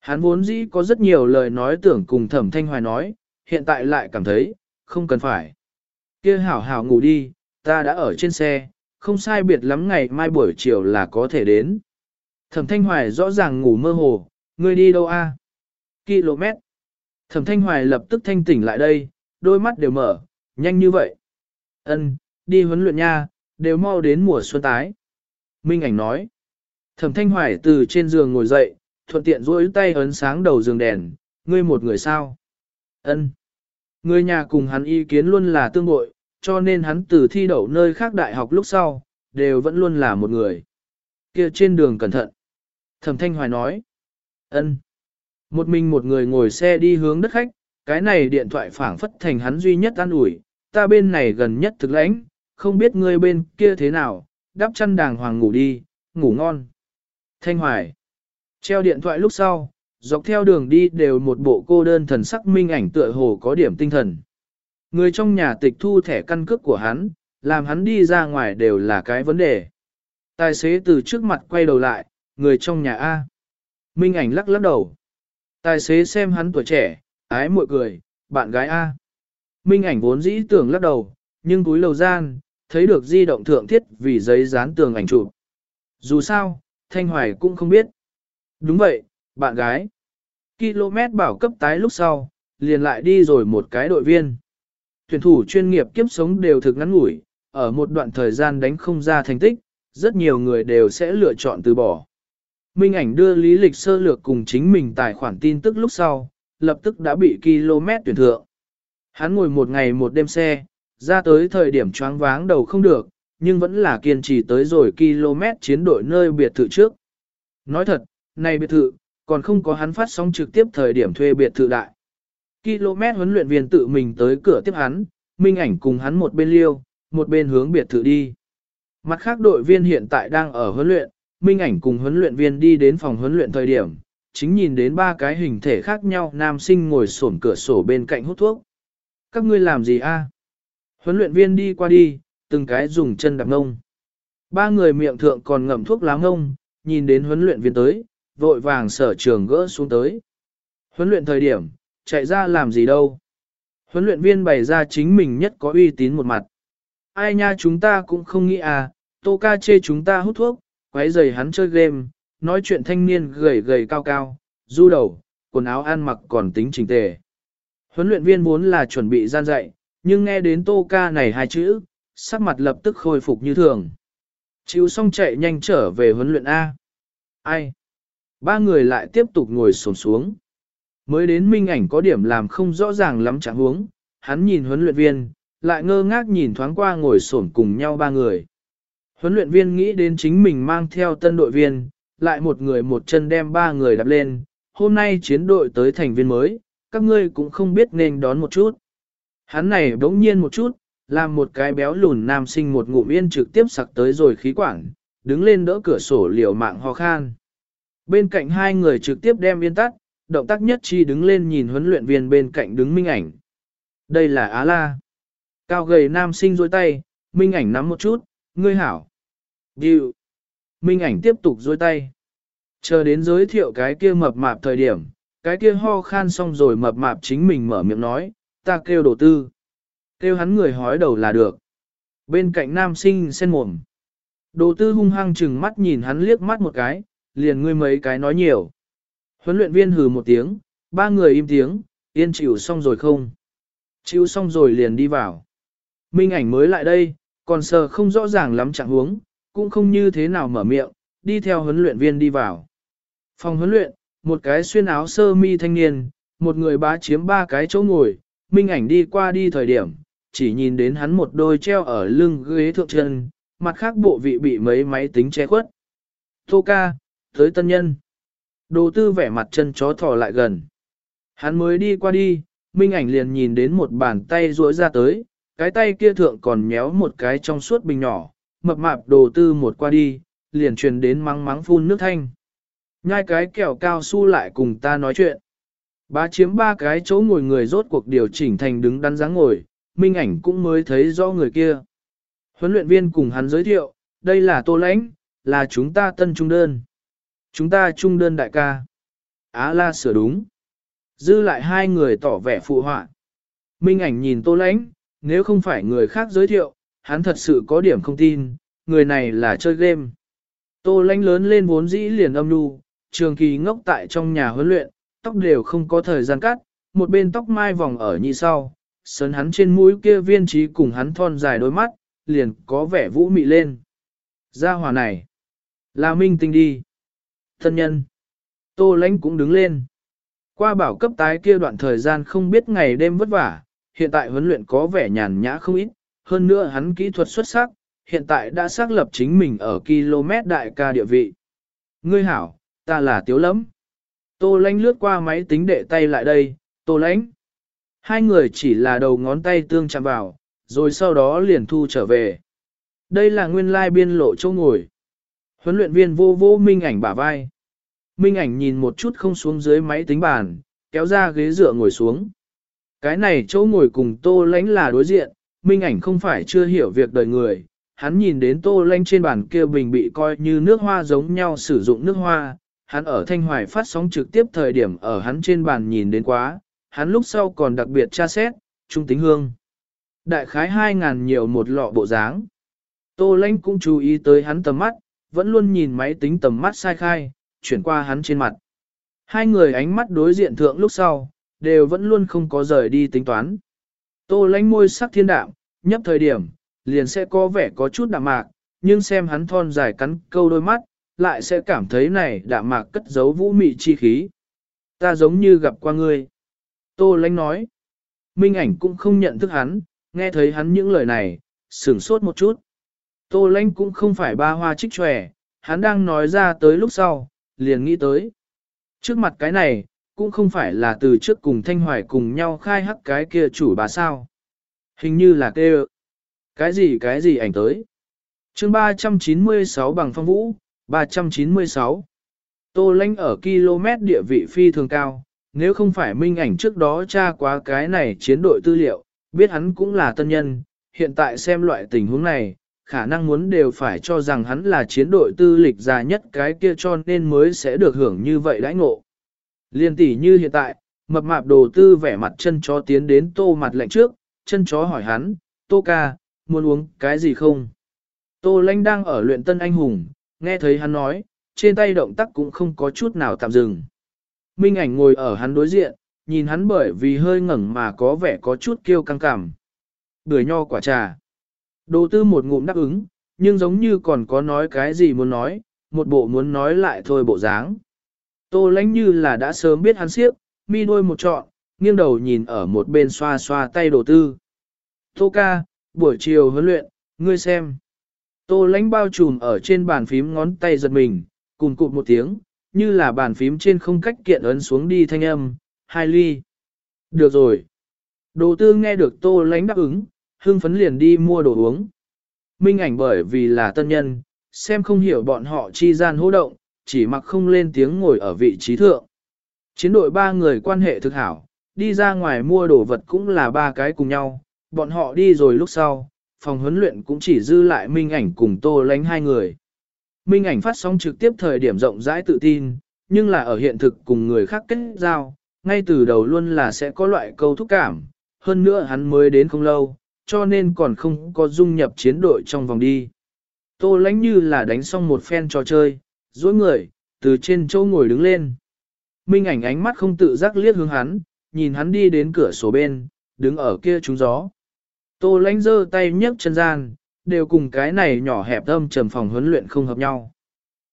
Hắn vốn dĩ có rất nhiều lời nói tưởng cùng thẩm thanh hoài nói, hiện tại lại cảm thấy, không cần phải kia hảo hảo ngủ đi, ta đã ở trên xe, không sai biệt lắm ngày mai buổi chiều là có thể đến. Thẩm thanh hoài rõ ràng ngủ mơ hồ, ngươi đi đâu a? Km. Thẩm thanh hoài lập tức thanh tỉnh lại đây, đôi mắt đều mở, nhanh như vậy. Ân, đi huấn luyện nha, đều mau đến mùa xuân tái. Minh ảnh nói. Thẩm thanh hoài từ trên giường ngồi dậy, thuận tiện duỗi tay ấn sáng đầu giường đèn, ngươi một người sao? Ân. Người nhà cùng hắn ý kiến luôn là tương bội, cho nên hắn từ thi đậu nơi khác đại học lúc sau, đều vẫn luôn là một người. Kia trên đường cẩn thận. Thẩm thanh hoài nói. Ân. Một mình một người ngồi xe đi hướng đất khách, cái này điện thoại phảng phất thành hắn duy nhất an ủi, ta bên này gần nhất thực lãnh, không biết ngươi bên kia thế nào, đắp chăn đàng hoàng ngủ đi, ngủ ngon. Thanh Hoài. Treo điện thoại lúc sau, dọc theo đường đi đều một bộ cô đơn thần sắc minh ảnh tựa hồ có điểm tinh thần. Người trong nhà tịch thu thẻ căn cước của hắn, làm hắn đi ra ngoài đều là cái vấn đề. Tài xế từ trước mặt quay đầu lại, người trong nhà A. Minh ảnh lắc lắc đầu. Tài xế xem hắn tuổi trẻ, ái muội cười, bạn gái A. Minh ảnh vốn dĩ tưởng lắc đầu, nhưng túi lầu gian, thấy được di động thượng thiết vì giấy dán tường ảnh chụp. Dù sao, Thanh Hoài cũng không biết. Đúng vậy, bạn gái. Km bảo cấp tái lúc sau, liền lại đi rồi một cái đội viên. Tuyển thủ chuyên nghiệp kiếp sống đều thực ngắn ngủi, ở một đoạn thời gian đánh không ra thành tích, rất nhiều người đều sẽ lựa chọn từ bỏ. Minh ảnh đưa lý lịch sơ lược cùng chính mình tài khoản tin tức lúc sau, lập tức đã bị km tuyển thượng. Hắn ngồi một ngày một đêm xe, ra tới thời điểm choáng váng đầu không được, nhưng vẫn là kiên trì tới rồi km chiến đội nơi biệt thự trước. Nói thật, này biệt thự, còn không có hắn phát sóng trực tiếp thời điểm thuê biệt thự đại. Km huấn luyện viên tự mình tới cửa tiếp hắn, Minh ảnh cùng hắn một bên liêu, một bên hướng biệt thự đi. Mặt khác đội viên hiện tại đang ở huấn luyện, Minh ảnh cùng huấn luyện viên đi đến phòng huấn luyện thời điểm, chính nhìn đến ba cái hình thể khác nhau nam sinh ngồi sổn cửa sổ bên cạnh hút thuốc. Các ngươi làm gì a? Huấn luyện viên đi qua đi, từng cái dùng chân đạp ngông. Ba người miệng thượng còn ngậm thuốc lá ngông, nhìn đến huấn luyện viên tới, vội vàng sở trường gỡ xuống tới. Huấn luyện thời điểm, chạy ra làm gì đâu. Huấn luyện viên bày ra chính mình nhất có uy tín một mặt. Ai nha chúng ta cũng không nghĩ à, tô ca chê chúng ta hút thuốc, quấy giày hắn chơi game, nói chuyện thanh niên gầy gầy cao cao, du đầu, quần áo ăn mặc còn tính chỉnh tề. Huấn luyện viên muốn là chuẩn bị gian dạy, nhưng nghe đến tô ca này hai chữ, sắc mặt lập tức khôi phục như thường. Chịu xong chạy nhanh trở về huấn luyện A. Ai? Ba người lại tiếp tục ngồi xổm xuống. Mới đến minh ảnh có điểm làm không rõ ràng lắm chẳng huống, hắn nhìn huấn luyện viên, lại ngơ ngác nhìn thoáng qua ngồi xổm cùng nhau ba người. Huấn luyện viên nghĩ đến chính mình mang theo tân đội viên, lại một người một chân đem ba người đạp lên, hôm nay chiến đội tới thành viên mới, các ngươi cũng không biết nên đón một chút. Hắn này bỗng nhiên một chút, làm một cái béo lùn nam sinh một ngụm yên trực tiếp sặc tới rồi khí quản, đứng lên đỡ cửa sổ liều mạng ho khan. Bên cạnh hai người trực tiếp đem yên tắt, động tác nhất chi đứng lên nhìn huấn luyện viên bên cạnh đứng minh ảnh. Đây là Á La. Cao gầy nam sinh dôi tay, minh ảnh nắm một chút, ngươi hảo. Điều. Minh ảnh tiếp tục dôi tay. Chờ đến giới thiệu cái kia mập mạp thời điểm, cái kia ho khan xong rồi mập mạp chính mình mở miệng nói, ta kêu đồ tư. Kêu hắn người hói đầu là được. Bên cạnh nam sinh sen mồm. Đồ tư hung hăng chừng mắt nhìn hắn liếc mắt một cái, liền ngươi mấy cái nói nhiều. Huấn luyện viên hừ một tiếng, ba người im tiếng, yên chịu xong rồi không? Chịu xong rồi liền đi vào. Minh ảnh mới lại đây, còn sờ không rõ ràng lắm trạng huống, cũng không như thế nào mở miệng, đi theo huấn luyện viên đi vào. Phòng huấn luyện, một cái xuyên áo sơ mi thanh niên, một người bá chiếm ba cái chỗ ngồi, minh ảnh đi qua đi thời điểm, chỉ nhìn đến hắn một đôi treo ở lưng ghế thượng chân, mặt khác bộ vị bị mấy máy tính che khuất. Tô ca, tới tân nhân. Đồ tư vẻ mặt chân chó thò lại gần. Hắn mới đi qua đi, minh ảnh liền nhìn đến một bàn tay duỗi ra tới, cái tay kia thượng còn nhéo một cái trong suốt bình nhỏ, mập mạp đồ tư một qua đi, liền truyền đến mắng mắng phun nước thanh. Nhai cái kẹo cao su lại cùng ta nói chuyện. Bá chiếm ba cái chỗ ngồi người rốt cuộc điều chỉnh thành đứng đắn dáng ngồi, minh ảnh cũng mới thấy rõ người kia. Huấn luyện viên cùng hắn giới thiệu, đây là Tô Lãnh, là chúng ta tân trung đơn. Chúng ta trung đơn đại ca. Á la sửa đúng. Dư lại hai người tỏ vẻ phụ họa. Minh ảnh nhìn Tô Lãnh, nếu không phải người khác giới thiệu, hắn thật sự có điểm không tin, người này là chơi game. Tô Lãnh lớn lên vốn dĩ liền âm nu, trường kỳ ngốc tại trong nhà huấn luyện, tóc đều không có thời gian cắt, một bên tóc mai vòng ở nhị sau, sấn hắn trên mũi kia viên trí cùng hắn thon dài đôi mắt, liền có vẻ vũ mị lên. Gia hòa này, là minh tinh đi. Thân nhân, tô lãnh cũng đứng lên. Qua bảo cấp tái kia đoạn thời gian không biết ngày đêm vất vả, hiện tại huấn luyện có vẻ nhàn nhã không ít, hơn nữa hắn kỹ thuật xuất sắc, hiện tại đã xác lập chính mình ở km đại ca địa vị. Ngươi hảo, ta là Tiếu Lẫm. Tô Lánh lướt qua máy tính đệ tay lại đây, Tô Lánh. Hai người chỉ là đầu ngón tay tương chạm vào, rồi sau đó liền thu trở về. Đây là nguyên lai biên lộ chỗ ngồi. Huấn luyện viên vô vô minh ảnh bả vai. Minh ảnh nhìn một chút không xuống dưới máy tính bàn, kéo ra ghế dựa ngồi xuống. Cái này chỗ ngồi cùng tô lánh là đối diện, minh ảnh không phải chưa hiểu việc đời người. Hắn nhìn đến tô lãnh trên bàn kia bình bị coi như nước hoa giống nhau sử dụng nước hoa, hắn ở Thanh Hoài phát sóng trực tiếp thời điểm ở hắn trên bàn nhìn đến quá, hắn lúc sau còn đặc biệt tra xét, trung tính hương. Đại khái 2.000 nhiều một lọ bộ dáng. Tô lãnh cũng chú ý tới hắn tầm mắt, vẫn luôn nhìn máy tính tầm mắt sai khai, chuyển qua hắn trên mặt. Hai người ánh mắt đối diện thượng lúc sau, đều vẫn luôn không có rời đi tính toán. Tô lãnh môi sắc thiên đạm, nhấp thời điểm, liền sẽ có vẻ có chút đạm mạc, nhưng xem hắn thon dài cắn câu đôi mắt, lại sẽ cảm thấy này đạm mạc cất giấu vũ mị chi khí. Ta giống như gặp qua ngươi. Tô lãnh nói. Minh ảnh cũng không nhận thức hắn, nghe thấy hắn những lời này, sửng sốt một chút. Tô lãnh cũng không phải ba hoa trích tròe, hắn đang nói ra tới lúc sau, liền nghĩ tới. Trước mặt cái này, cũng không phải là từ trước cùng Thanh Hoài cùng nhau khai hắc cái kia chủ bà sao. Hình như là kêu. Cái gì cái gì ảnh tới. chương 396 bằng phong vũ, 396. Tô lãnh ở km địa vị phi thường cao, nếu không phải minh ảnh trước đó tra quá cái này chiến đội tư liệu, biết hắn cũng là tân nhân, hiện tại xem loại tình huống này, khả năng muốn đều phải cho rằng hắn là chiến đội tư lịch già nhất cái kia cho nên mới sẽ được hưởng như vậy đãi ngộ. Liên tỷ như hiện tại, mập mạp đồ tư vẻ mặt chân chó tiến đến tô mặt lạnh trước, chân chó hỏi hắn, tô ca, muốn uống cái gì không? Tô lãnh đang ở luyện tân anh hùng, nghe thấy hắn nói, trên tay động tác cũng không có chút nào tạm dừng. Minh ảnh ngồi ở hắn đối diện, nhìn hắn bởi vì hơi ngẩng mà có vẻ có chút kiêu căng cảm. Bưởi nho quả trà. Đồ tư một ngụm đáp ứng, nhưng giống như còn có nói cái gì muốn nói, một bộ muốn nói lại thôi bộ dáng. Tô lãnh như là đã sớm biết hắn siếp, mi đôi một trọn, nghiêng đầu nhìn ở một bên xoa xoa tay đồ tư. Tô ca, buổi chiều huấn luyện, ngươi xem. Tô lãnh bao trùm ở trên bàn phím ngón tay giật mình, cùng cụt một tiếng, như là bàn phím trên không cách kiện ấn xuống đi thanh âm, hai ly. Được rồi. Đồ tư nghe được tô lãnh đáp ứng, hưng phấn liền đi mua đồ uống. Minh ảnh bởi vì là tân nhân, xem không hiểu bọn họ chi gian hô động, chỉ mặc không lên tiếng ngồi ở vị trí thượng. Chiến đội ba người quan hệ thực hảo, đi ra ngoài mua đồ vật cũng là ba cái cùng nhau, bọn họ đi rồi lúc sau, phòng huấn luyện cũng chỉ dư lại Minh ảnh cùng Tô Lánh hai người. Minh ảnh phát sóng trực tiếp thời điểm rộng rãi tự tin, nhưng là ở hiện thực cùng người khác kết giao, ngay từ đầu luôn là sẽ có loại câu thúc cảm, hơn nữa hắn mới đến không lâu, cho nên còn không có dung nhập chiến đội trong vòng đi. Tô lánh như là đánh xong một phen trò chơi, dối người, từ trên chỗ ngồi đứng lên. Minh ảnh ánh mắt không tự giác liếc hướng hắn, nhìn hắn đi đến cửa sổ bên, đứng ở kia trúng gió. Tô lánh giơ tay nhấc chân gian, đều cùng cái này nhỏ hẹp âm trầm phòng huấn luyện không hợp nhau.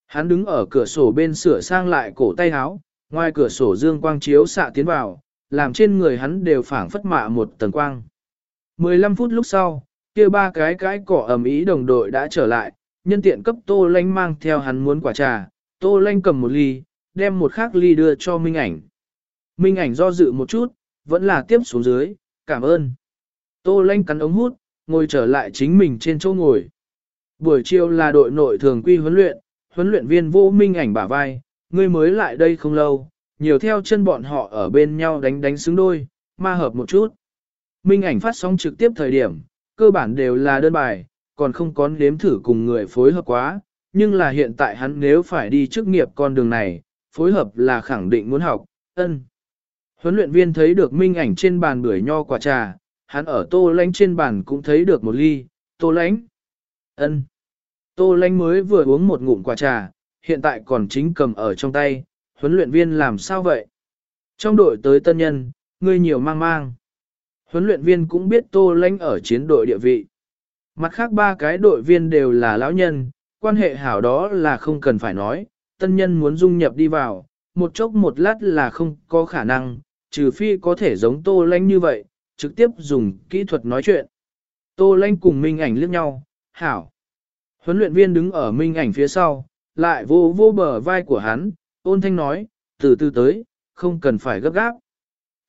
Hắn đứng ở cửa sổ bên sửa sang lại cổ tay áo, ngoài cửa sổ dương quang chiếu xạ tiến vào, làm trên người hắn đều phảng phất mạ một tầng quang. 15 phút lúc sau, kia ba cái cái cỏ ẩm ý đồng đội đã trở lại, nhân tiện cấp Tô Lanh mang theo hắn muốn quả trà, Tô Lanh cầm một ly, đem một khác ly đưa cho Minh ảnh. Minh ảnh do dự một chút, vẫn là tiếp xuống dưới, cảm ơn. Tô Lanh cắn ống hút, ngồi trở lại chính mình trên chỗ ngồi. Buổi chiều là đội nội thường quy huấn luyện, huấn luyện viên vô Minh ảnh bả vai, ngươi mới lại đây không lâu, nhiều theo chân bọn họ ở bên nhau đánh đánh xứng đôi, ma hợp một chút. Minh ảnh phát sóng trực tiếp thời điểm, cơ bản đều là đơn bài, còn không có nếm thử cùng người phối hợp quá, nhưng là hiện tại hắn nếu phải đi chức nghiệp con đường này, phối hợp là khẳng định muốn học, ân. Huấn luyện viên thấy được minh ảnh trên bàn bưởi nho quả trà, hắn ở tô lánh trên bàn cũng thấy được một ly, tô lánh. ân. Tô lánh mới vừa uống một ngụm quả trà, hiện tại còn chính cầm ở trong tay, huấn luyện viên làm sao vậy? Trong đội tới tân nhân, ngươi nhiều mang mang. Huấn luyện viên cũng biết Tô Lanh ở chiến đội địa vị. Mặt khác ba cái đội viên đều là lão nhân, quan hệ hảo đó là không cần phải nói, tân nhân muốn dung nhập đi vào, một chốc một lát là không có khả năng, trừ phi có thể giống Tô Lanh như vậy, trực tiếp dùng kỹ thuật nói chuyện. Tô Lanh cùng Minh ảnh liếc nhau, hảo. Huấn luyện viên đứng ở Minh ảnh phía sau, lại vô vô bờ vai của hắn, ôn thanh nói, từ từ tới, không cần phải gấp gáp.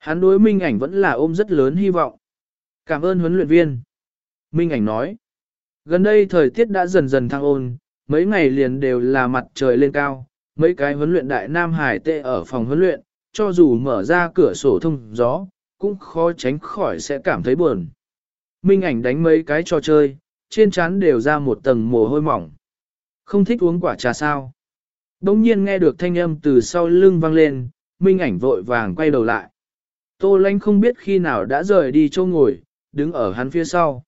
Hắn đối Minh ảnh vẫn là ôm rất lớn hy vọng. Cảm ơn huấn luyện viên. Minh ảnh nói. Gần đây thời tiết đã dần dần thăng ôn, mấy ngày liền đều là mặt trời lên cao, mấy cái huấn luyện đại Nam Hải tệ ở phòng huấn luyện, cho dù mở ra cửa sổ thông gió, cũng khó tránh khỏi sẽ cảm thấy buồn. Minh ảnh đánh mấy cái trò chơi, trên trán đều ra một tầng mồ hôi mỏng. Không thích uống quả trà sao. Đông nhiên nghe được thanh âm từ sau lưng vang lên, Minh ảnh vội vàng quay đầu lại. Tô Lanh không biết khi nào đã rời đi châu ngồi, đứng ở hắn phía sau.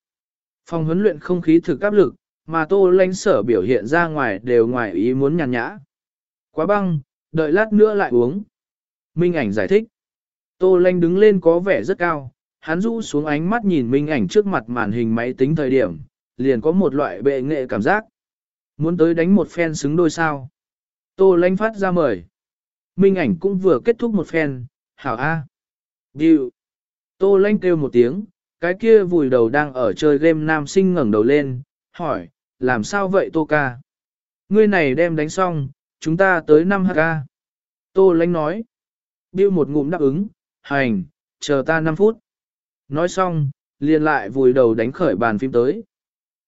Phòng huấn luyện không khí thực áp lực, mà Tô Lanh sở biểu hiện ra ngoài đều ngoài ý muốn nhàn nhã. Quá băng, đợi lát nữa lại uống. Minh ảnh giải thích. Tô Lanh đứng lên có vẻ rất cao, hắn rũ xuống ánh mắt nhìn Minh ảnh trước mặt màn hình máy tính thời điểm, liền có một loại bệ nghệ cảm giác. Muốn tới đánh một phen xứng đôi sao. Tô Lanh phát ra mời. Minh ảnh cũng vừa kết thúc một phen, hảo A. Điều. Tô lanh kêu một tiếng, cái kia vùi đầu đang ở chơi game nam sinh ngẩng đầu lên, hỏi, làm sao vậy Tô ca? Ngươi này đem đánh xong, chúng ta tới 5 ca. Tô lanh nói. Bill một ngụm đáp ứng, hành, chờ ta 5 phút. Nói xong, liền lại vùi đầu đánh khởi bàn phim tới.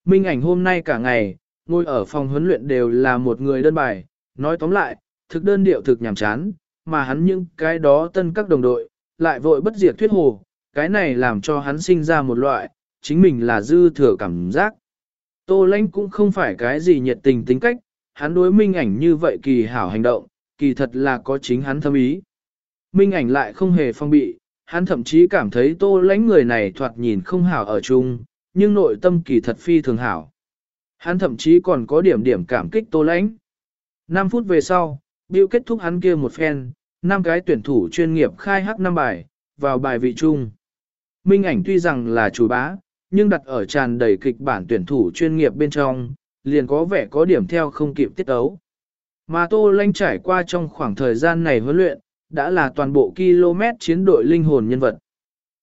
Minh ảnh hôm nay cả ngày, ngồi ở phòng huấn luyện đều là một người đơn bài, nói tóm lại, thực đơn điệu thực nhàm chán, mà hắn những cái đó tân các đồng đội, lại vội bất diệt thuyết hồ, cái này làm cho hắn sinh ra một loại, chính mình là dư thừa cảm giác. Tô lãnh cũng không phải cái gì nhiệt tình tính cách, hắn đối minh ảnh như vậy kỳ hảo hành động, kỳ thật là có chính hắn thâm ý. Minh ảnh lại không hề phong bị, hắn thậm chí cảm thấy tô lãnh người này thoạt nhìn không hảo ở chung, nhưng nội tâm kỳ thật phi thường hảo. Hắn thậm chí còn có điểm điểm cảm kích tô lãnh. 5 phút về sau, Bill kết thúc hắn kia một phen, năm cái tuyển thủ chuyên nghiệp khai hắc năm bài, vào bài vị chung. Minh ảnh tuy rằng là chủ bá, nhưng đặt ở tràn đầy kịch bản tuyển thủ chuyên nghiệp bên trong, liền có vẻ có điểm theo không kịp tiết ấu. Mà Tô Lanh trải qua trong khoảng thời gian này huấn luyện, đã là toàn bộ km chiến đội linh hồn nhân vật.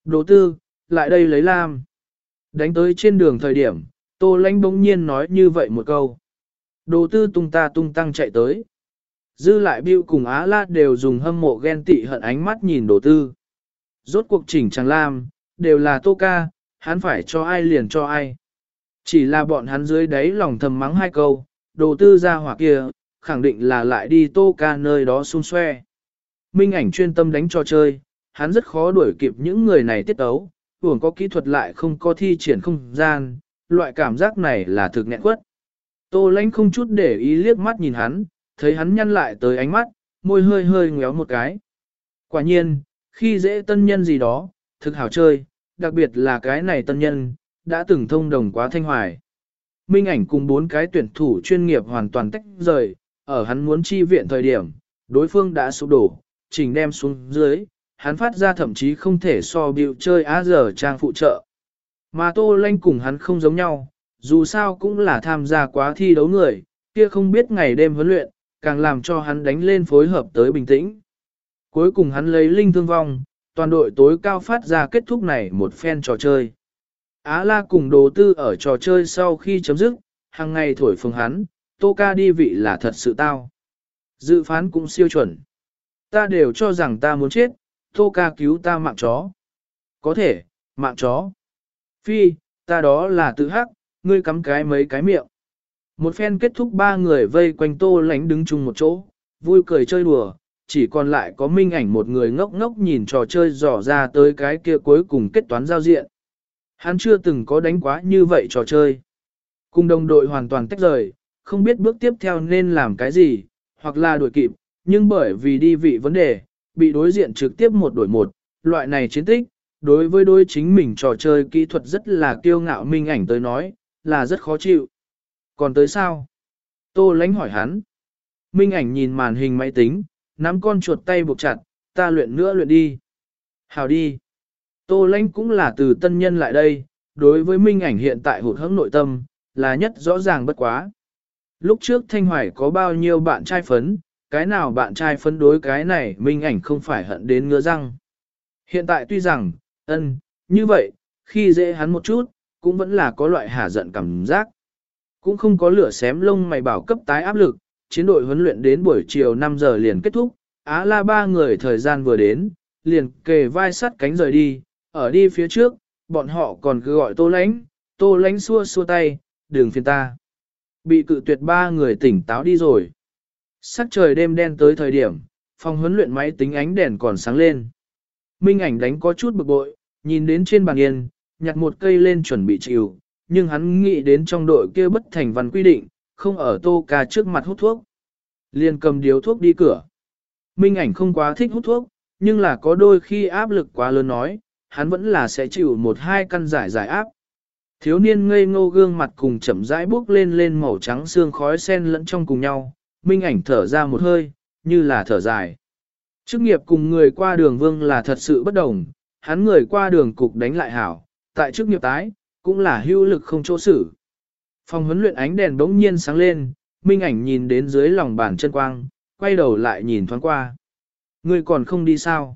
Đồ tư, lại đây lấy lam. Đánh tới trên đường thời điểm, Tô Lanh bỗng nhiên nói như vậy một câu. Đồ tư tung ta tung tăng chạy tới. Dư lại Biêu cùng Á La đều dùng hâm mộ ghen tị hận ánh mắt nhìn đồ tư. Rốt cuộc chỉnh chẳng lam, đều là Tô ca, hắn phải cho ai liền cho ai. Chỉ là bọn hắn dưới đáy lòng thầm mắng hai câu, đồ tư ra hỏa kia, khẳng định là lại đi Tô ca nơi đó xung xoe. Minh ảnh chuyên tâm đánh cho chơi, hắn rất khó đuổi kịp những người này tiết ấu, thường có kỹ thuật lại không có thi triển không gian, loại cảm giác này là thực nghẹn quất. Tô lãnh không chút để ý liếc mắt nhìn hắn, thấy hắn nhăn lại tới ánh mắt, môi hơi hơi ngéo một cái. Quả nhiên, khi dễ tân nhân gì đó, thực hảo chơi, đặc biệt là cái này tân nhân, đã từng thông đồng quá thanh hoài. Minh ảnh cùng bốn cái tuyển thủ chuyên nghiệp hoàn toàn tách rời, ở hắn muốn chi viện thời điểm, đối phương đã sụp đổ, chỉnh đem xuống dưới, hắn phát ra thậm chí không thể so biểu chơi á giờ trang phụ trợ. Mà Tô Lanh cùng hắn không giống nhau, dù sao cũng là tham gia quá thi đấu người, kia không biết ngày đêm huấn luyện, càng làm cho hắn đánh lên phối hợp tới bình tĩnh. Cuối cùng hắn lấy linh thương vong, toàn đội tối cao phát ra kết thúc này một phen trò chơi. Á la cùng đồ tư ở trò chơi sau khi chấm dứt, hàng ngày thổi phồng hắn, tô ca đi vị là thật sự tao. Dự phán cũng siêu chuẩn. Ta đều cho rằng ta muốn chết, tô ca cứu ta mạng chó. Có thể, mạng chó. Phi, ta đó là tự hắc, ngươi cắm cái mấy cái miệng. Một phen kết thúc ba người vây quanh tô lánh đứng chung một chỗ, vui cười chơi đùa, chỉ còn lại có minh ảnh một người ngốc ngốc nhìn trò chơi dò ra tới cái kia cuối cùng kết toán giao diện. Hắn chưa từng có đánh quá như vậy trò chơi. Cùng đồng đội hoàn toàn tách rời, không biết bước tiếp theo nên làm cái gì, hoặc là đuổi kịp, nhưng bởi vì đi vị vấn đề, bị đối diện trực tiếp một đổi một, loại này chiến tích, đối với đối chính mình trò chơi kỹ thuật rất là kiêu ngạo minh ảnh tới nói, là rất khó chịu. Còn tới sao? Tô lánh hỏi hắn. Minh ảnh nhìn màn hình máy tính, nắm con chuột tay buộc chặt, ta luyện nữa luyện đi. Hào đi. Tô lánh cũng là từ tân nhân lại đây, đối với minh ảnh hiện tại hụt hẫng nội tâm, là nhất rõ ràng bất quá. Lúc trước Thanh Hoài có bao nhiêu bạn trai phấn, cái nào bạn trai phấn đối cái này minh ảnh không phải hận đến ngứa răng. Hiện tại tuy rằng, ân, như vậy, khi dễ hắn một chút, cũng vẫn là có loại hả giận cảm giác. Cũng không có lửa xém lông mày bảo cấp tái áp lực, chiến đội huấn luyện đến buổi chiều 5 giờ liền kết thúc, Á la ba người thời gian vừa đến, liền kề vai sắt cánh rời đi, ở đi phía trước, bọn họ còn cứ gọi tô lánh, tô lánh xua xua tay, đường phiền ta. Bị cự tuyệt ba người tỉnh táo đi rồi. Sắc trời đêm đen tới thời điểm, phòng huấn luyện máy tính ánh đèn còn sáng lên. Minh ảnh đánh có chút bực bội, nhìn đến trên bàn yên, nhặt một cây lên chuẩn bị chịu, nhưng hắn nghĩ đến trong đội kia bất thành văn quy định, không ở tô ca trước mặt hút thuốc. Liền cầm điếu thuốc đi cửa. Minh ảnh không quá thích hút thuốc, nhưng là có đôi khi áp lực quá lớn nói, hắn vẫn là sẽ chịu một hai căn giải giải áp. Thiếu niên ngây ngô gương mặt cùng chậm rãi bước lên lên màu trắng xương khói sen lẫn trong cùng nhau, minh ảnh thở ra một hơi, như là thở dài. Chức nghiệp cùng người qua đường vương là thật sự bất đồng, hắn người qua đường cục đánh lại hảo, tại chức nghiệp tái, cũng là hữu lực không chỗ xử. Phòng huấn luyện ánh đèn bỗng nhiên sáng lên, minh ảnh nhìn đến dưới lòng bàn chân quang, quay đầu lại nhìn thoáng qua. Người còn không đi sao?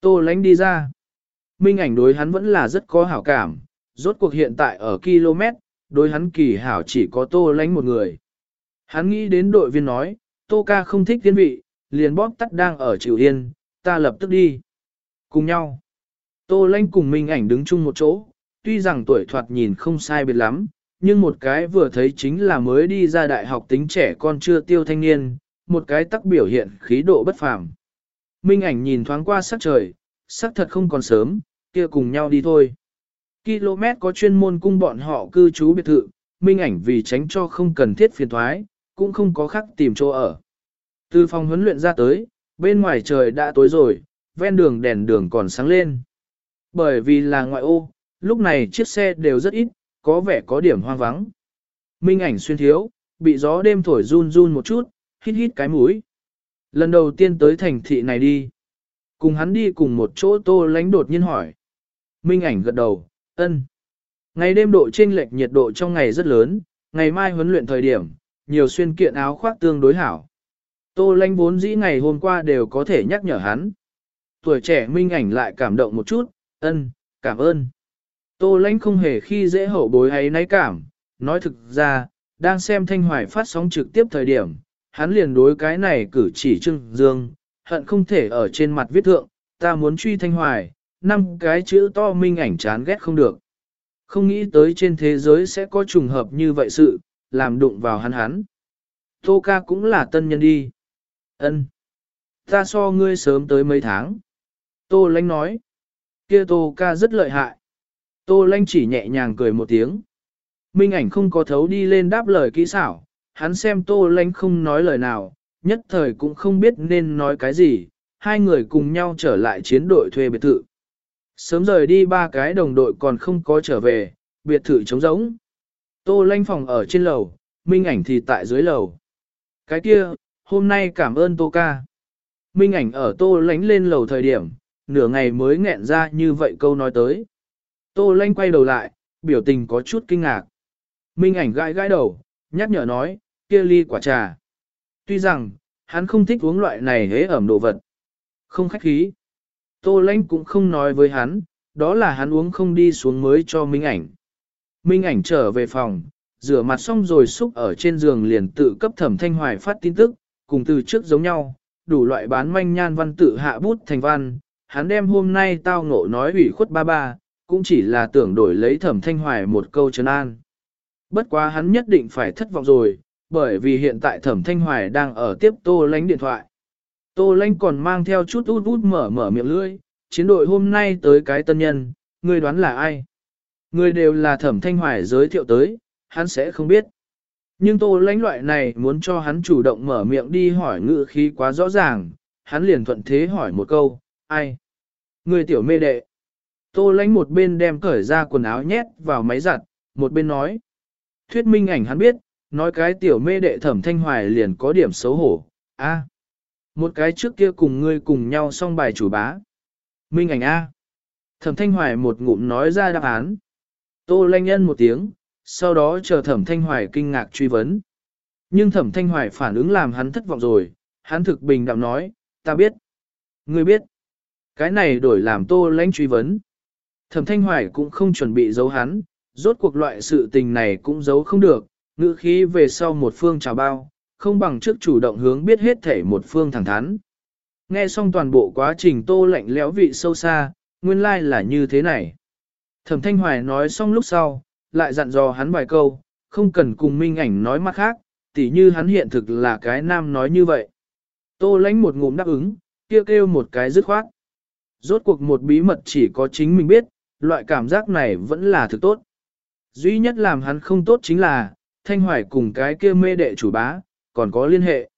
Tô lánh đi ra. Minh ảnh đối hắn vẫn là rất có hảo cảm, rốt cuộc hiện tại ở km, đối hắn kỳ hảo chỉ có tô lánh một người. Hắn nghĩ đến đội viên nói, tô ca không thích thiên vị, liền bóp tắt đang ở chịu yên, ta lập tức đi. Cùng nhau. Tô lánh cùng Minh ảnh đứng chung một chỗ, tuy rằng tuổi thoạt nhìn không sai biệt lắm, nhưng một cái vừa thấy chính là mới đi ra đại học tính trẻ con chưa tiêu thanh niên, một cái tắc biểu hiện khí độ bất phàm. Minh ảnh nhìn thoáng qua sắc trời, sắc thật không còn sớm, kia cùng nhau đi thôi. Km có chuyên môn cung bọn họ cư trú biệt thự, Minh ảnh vì tránh cho không cần thiết phiền thoái, cũng không có khắc tìm chỗ ở. Từ phòng huấn luyện ra tới, bên ngoài trời đã tối rồi, ven đường đèn đường còn sáng lên. Bởi vì là ngoại ô, lúc này chiếc xe đều rất ít, có vẻ có điểm hoang vắng. Minh ảnh xuyên thiếu, bị gió đêm thổi run run một chút, hít hít cái mũi. Lần đầu tiên tới thành thị này đi. Cùng hắn đi cùng một chỗ tô lánh đột nhiên hỏi. Minh ảnh gật đầu, ân. Ngày đêm độ chênh lệch nhiệt độ trong ngày rất lớn, ngày mai huấn luyện thời điểm, nhiều xuyên kiện áo khoác tương đối hảo. Tô lánh vốn dĩ ngày hôm qua đều có thể nhắc nhở hắn. Tuổi trẻ minh ảnh lại cảm động một chút, ân, cảm ơn. Tô lãnh không hề khi dễ hậu bối hay náy cảm, nói thực ra, đang xem thanh hoài phát sóng trực tiếp thời điểm, hắn liền đối cái này cử chỉ trưng dương, hận không thể ở trên mặt viết thượng, ta muốn truy thanh hoài, năm cái chữ to minh ảnh chán ghét không được. Không nghĩ tới trên thế giới sẽ có trùng hợp như vậy sự, làm đụng vào hắn hắn. Tô ca cũng là tân nhân đi. ân Ta so ngươi sớm tới mấy tháng. Tô lanh nói. Kia tô ca rất lợi hại. Tô lanh chỉ nhẹ nhàng cười một tiếng. Minh ảnh không có thấu đi lên đáp lời kỹ xảo, hắn xem tô lanh không nói lời nào, nhất thời cũng không biết nên nói cái gì, hai người cùng nhau trở lại chiến đội thuê biệt thự. Sớm rời đi ba cái đồng đội còn không có trở về, biệt thự trống rỗng. Tô lanh phòng ở trên lầu, Minh ảnh thì tại dưới lầu. Cái kia, hôm nay cảm ơn Tô ca. Minh ảnh ở Tô lánh lên lầu thời điểm, nửa ngày mới nghẹn ra như vậy câu nói tới. Tô lanh quay đầu lại, biểu tình có chút kinh ngạc. Minh ảnh gãi gãi đầu, nhắc nhở nói, kia ly quả trà. Tuy rằng, hắn không thích uống loại này hế ẩm đồ vật. Không khách khí. Tô Lanh cũng không nói với hắn, đó là hắn uống không đi xuống mới cho Minh ảnh. Minh ảnh trở về phòng, rửa mặt xong rồi xúc ở trên giường liền tự cấp thẩm thanh hoài phát tin tức, cùng từ trước giống nhau, đủ loại bán manh nhan văn tự hạ bút thành văn. Hắn đem hôm nay tao ngộ nói ủy khuất ba ba, cũng chỉ là tưởng đổi lấy thẩm thanh hoài một câu trấn an. Bất quá hắn nhất định phải thất vọng rồi, bởi vì hiện tại thẩm thanh hoài đang ở tiếp tô lánh điện thoại. Tô lánh còn mang theo chút út út mở mở miệng lưỡi, chiến đội hôm nay tới cái tân nhân, người đoán là ai? Người đều là thẩm thanh hoài giới thiệu tới, hắn sẽ không biết. Nhưng tô lánh loại này muốn cho hắn chủ động mở miệng đi hỏi ngữ khí quá rõ ràng, hắn liền thuận thế hỏi một câu, ai? Người tiểu mê đệ. Tô lánh một bên đem cởi ra quần áo nhét vào máy giặt, một bên nói. Thuyết minh ảnh hắn biết, nói cái tiểu mê đệ thẩm thanh hoài liền có điểm xấu hổ. A, một cái trước kia cùng ngươi cùng nhau xong bài chủ bá. Minh ảnh A. Thẩm thanh hoài một ngụm nói ra đáp án. Tô lanh nhân một tiếng, sau đó chờ thẩm thanh hoài kinh ngạc truy vấn. Nhưng thẩm thanh hoài phản ứng làm hắn thất vọng rồi, hắn thực bình đạm nói, ta biết. Ngươi biết. Cái này đổi làm tô Lanh truy vấn. Thẩm thanh hoài cũng không chuẩn bị giấu hắn, rốt cuộc loại sự tình này cũng giấu không được, ngữ khí về sau một phương trào bao, không bằng trước chủ động hướng biết hết thể một phương thẳng thắn. Nghe xong toàn bộ quá trình tô lạnh lẽo vị sâu xa, nguyên lai like là như thế này. Thẩm Thanh Hoài nói xong lúc sau, lại dặn dò hắn vài câu, không cần cùng minh ảnh nói mắt khác, tỉ như hắn hiện thực là cái nam nói như vậy. Tô lãnh một ngụm đáp ứng, kêu kêu một cái dứt khoát. Rốt cuộc một bí mật chỉ có chính mình biết, loại cảm giác này vẫn là thực tốt. Duy nhất làm hắn không tốt chính là, Thanh Hoài cùng cái kia mê đệ chủ bá, còn có liên hệ.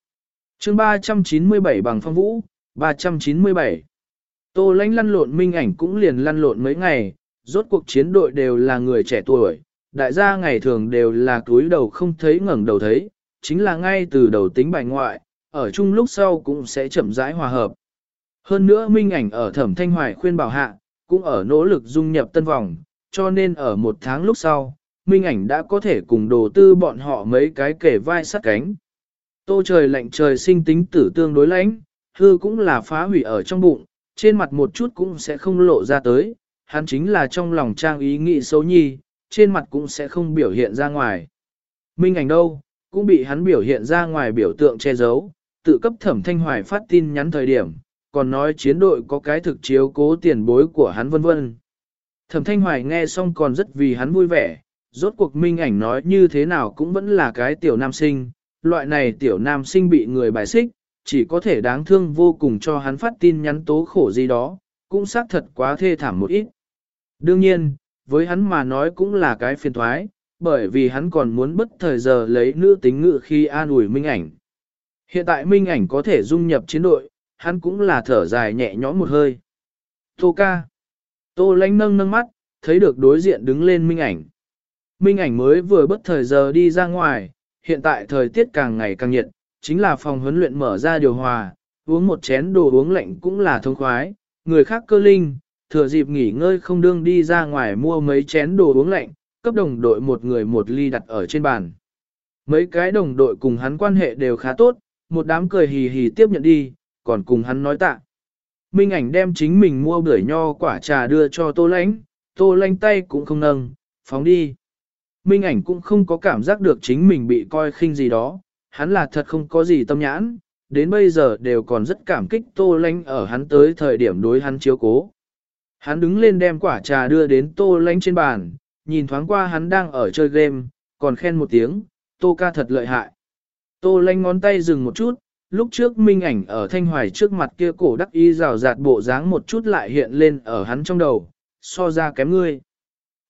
chương 397 bằng phong vũ, 397. Tô lãnh lăn lộn minh ảnh cũng liền lăn lộn mấy ngày, rốt cuộc chiến đội đều là người trẻ tuổi, đại gia ngày thường đều là túi đầu không thấy ngẩng đầu thấy, chính là ngay từ đầu tính bài ngoại, ở chung lúc sau cũng sẽ chậm rãi hòa hợp. Hơn nữa minh ảnh ở thẩm thanh hoài khuyên bảo hạ, cũng ở nỗ lực dung nhập tân vòng, cho nên ở một tháng lúc sau, minh ảnh đã có thể cùng đồ tư bọn họ mấy cái kể vai sát cánh. Tô trời lạnh trời sinh tính tử tương đối lãnh, hư cũng là phá hủy ở trong bụng, trên mặt một chút cũng sẽ không lộ ra tới, hắn chính là trong lòng trang ý nghĩ xấu nhi, trên mặt cũng sẽ không biểu hiện ra ngoài. Minh ảnh đâu, cũng bị hắn biểu hiện ra ngoài biểu tượng che giấu, tự cấp thẩm thanh hoài phát tin nhắn thời điểm, còn nói chiến đội có cái thực chiếu cố tiền bối của hắn vân vân. Thẩm Thanh Hoài nghe xong còn rất vì hắn vui vẻ, rốt cuộc minh ảnh nói như thế nào cũng vẫn là cái tiểu nam sinh, loại này tiểu nam sinh bị người bài xích, chỉ có thể đáng thương vô cùng cho hắn phát tin nhắn tố khổ gì đó, cũng xác thật quá thê thảm một ít. Đương nhiên, với hắn mà nói cũng là cái phiền thoái, bởi vì hắn còn muốn bất thời giờ lấy nữ tính ngự khi an ủi minh ảnh. Hiện tại minh ảnh có thể dung nhập chiến đội, hắn cũng là thở dài nhẹ nhõm một hơi. Tô ca. Tô lánh nâng nâng mắt, thấy được đối diện đứng lên minh ảnh. Minh ảnh mới vừa bất thời giờ đi ra ngoài, hiện tại thời tiết càng ngày càng nhiệt, chính là phòng huấn luyện mở ra điều hòa, uống một chén đồ uống lạnh cũng là thông khoái, người khác cơ linh, thừa dịp nghỉ ngơi không đương đi ra ngoài mua mấy chén đồ uống lạnh, cấp đồng đội một người một ly đặt ở trên bàn. Mấy cái đồng đội cùng hắn quan hệ đều khá tốt, một đám cười hì hì tiếp nhận đi, còn cùng hắn nói tạ. Minh ảnh đem chính mình mua bưởi nho quả trà đưa cho tô lánh, tô lánh tay cũng không nâng, phóng đi. Minh ảnh cũng không có cảm giác được chính mình bị coi khinh gì đó, hắn là thật không có gì tâm nhãn, đến bây giờ đều còn rất cảm kích tô lánh ở hắn tới thời điểm đối hắn chiếu cố. Hắn đứng lên đem quả trà đưa đến tô lánh trên bàn, nhìn thoáng qua hắn đang ở chơi game, còn khen một tiếng, tô ca thật lợi hại. Tô lãnh ngón tay dừng một chút, lúc trước minh ảnh ở thanh hoài trước mặt kia cổ đắc y rào rạt bộ dáng một chút lại hiện lên ở hắn trong đầu, so ra kém ngươi.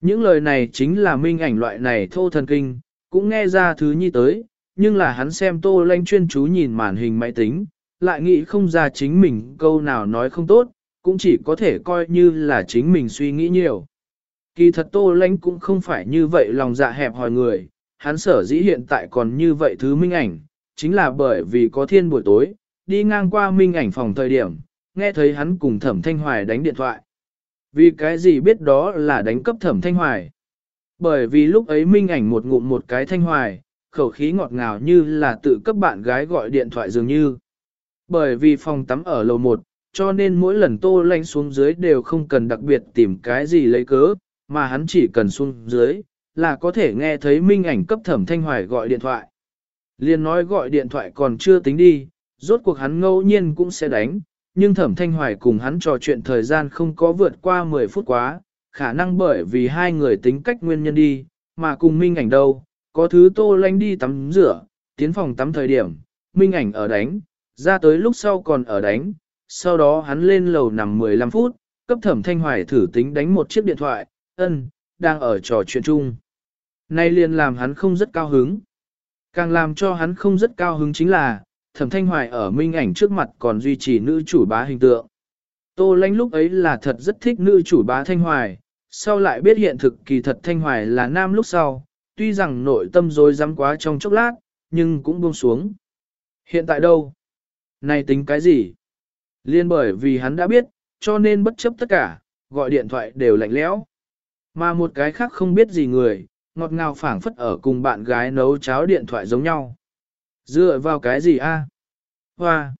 Những lời này chính là minh ảnh loại này thô thần kinh, cũng nghe ra thứ nhi tới, nhưng là hắn xem tô lanh chuyên chú nhìn màn hình máy tính, lại nghĩ không ra chính mình câu nào nói không tốt, cũng chỉ có thể coi như là chính mình suy nghĩ nhiều. Kỳ thật tô lanh cũng không phải như vậy lòng dạ hẹp hỏi người, hắn sở dĩ hiện tại còn như vậy thứ minh ảnh, chính là bởi vì có thiên buổi tối, đi ngang qua minh ảnh phòng thời điểm, nghe thấy hắn cùng thẩm thanh hoài đánh điện thoại. Vì cái gì biết đó là đánh cấp thẩm thanh hoài. Bởi vì lúc ấy minh ảnh một ngụm một cái thanh hoài, khẩu khí ngọt ngào như là tự cấp bạn gái gọi điện thoại dường như. Bởi vì phòng tắm ở lầu 1, cho nên mỗi lần tô lanh xuống dưới đều không cần đặc biệt tìm cái gì lấy cớ, mà hắn chỉ cần xuống dưới, là có thể nghe thấy minh ảnh cấp thẩm thanh hoài gọi điện thoại. Liên nói gọi điện thoại còn chưa tính đi, rốt cuộc hắn ngẫu nhiên cũng sẽ đánh, nhưng thẩm thanh hoài cùng hắn trò chuyện thời gian không có vượt qua 10 phút quá, khả năng bởi vì hai người tính cách nguyên nhân đi, mà cùng minh ảnh đâu, có thứ tô lanh đi tắm rửa, tiến phòng tắm thời điểm, minh ảnh ở đánh, ra tới lúc sau còn ở đánh, sau đó hắn lên lầu nằm 15 phút, cấp thẩm thanh hoài thử tính đánh một chiếc điện thoại, ân, đang ở trò chuyện chung. Nay liền làm hắn không rất cao hứng. Càng làm cho hắn không rất cao hứng chính là, thẩm thanh hoài ở minh ảnh trước mặt còn duy trì nữ chủ bá hình tượng. Tô lãnh lúc ấy là thật rất thích nữ chủ bá thanh hoài, sau lại biết hiện thực kỳ thật thanh hoài là nam lúc sau, tuy rằng nội tâm dối dám quá trong chốc lát, nhưng cũng buông xuống. Hiện tại đâu? Này tính cái gì? Liên bởi vì hắn đã biết, cho nên bất chấp tất cả, gọi điện thoại đều lạnh lẽo. Mà một cái khác không biết gì người, ngọt ngào phảng phất ở cùng bạn gái nấu cháo điện thoại giống nhau. Dựa vào cái gì a? Hoa!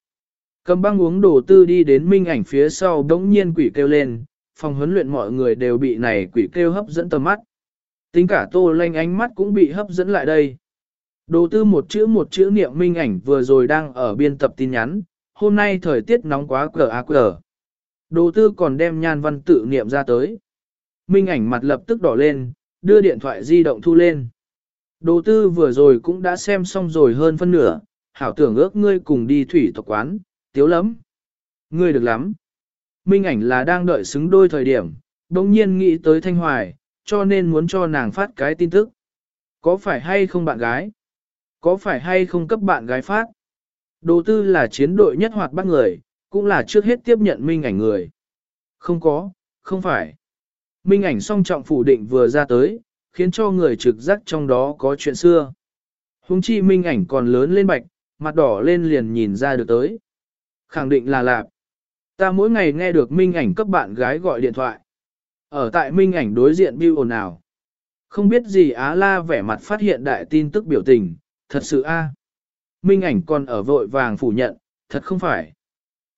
Cầm băng uống đồ tư đi đến minh ảnh phía sau đống nhiên quỷ kêu lên, phòng huấn luyện mọi người đều bị này quỷ kêu hấp dẫn tầm mắt. Tính cả tô lanh ánh mắt cũng bị hấp dẫn lại đây. Đồ tư một chữ một chữ niệm minh ảnh vừa rồi đang ở biên tập tin nhắn, hôm nay thời tiết nóng quá cờ á cờ. Đồ tư còn đem nhan văn tự niệm ra tới. Minh ảnh mặt lập tức đỏ lên, đưa điện thoại di động thu lên. Đồ tư vừa rồi cũng đã xem xong rồi hơn phân nửa, hảo tưởng ước ngươi cùng đi thủy tộc quán, tiếu lắm. Ngươi được lắm. Minh ảnh là đang đợi xứng đôi thời điểm, đồng nhiên nghĩ tới Thanh Hoài, cho nên muốn cho nàng phát cái tin tức. Có phải hay không bạn gái? Có phải hay không cấp bạn gái phát? Đồ tư là chiến đội nhất hoạt bắt người, cũng là trước hết tiếp nhận minh ảnh người. Không có, không phải. Minh ảnh song trọng phủ định vừa ra tới, khiến cho người trực giác trong đó có chuyện xưa. Hùng chi minh ảnh còn lớn lên bạch, mặt đỏ lên liền nhìn ra được tới. Khẳng định là lạp. Ta mỗi ngày nghe được minh ảnh cấp bạn gái gọi điện thoại. Ở tại minh ảnh đối diện bưu ồn ào. Không biết gì Á La vẻ mặt phát hiện đại tin tức biểu tình, thật sự a. Minh ảnh còn ở vội vàng phủ nhận, thật không phải.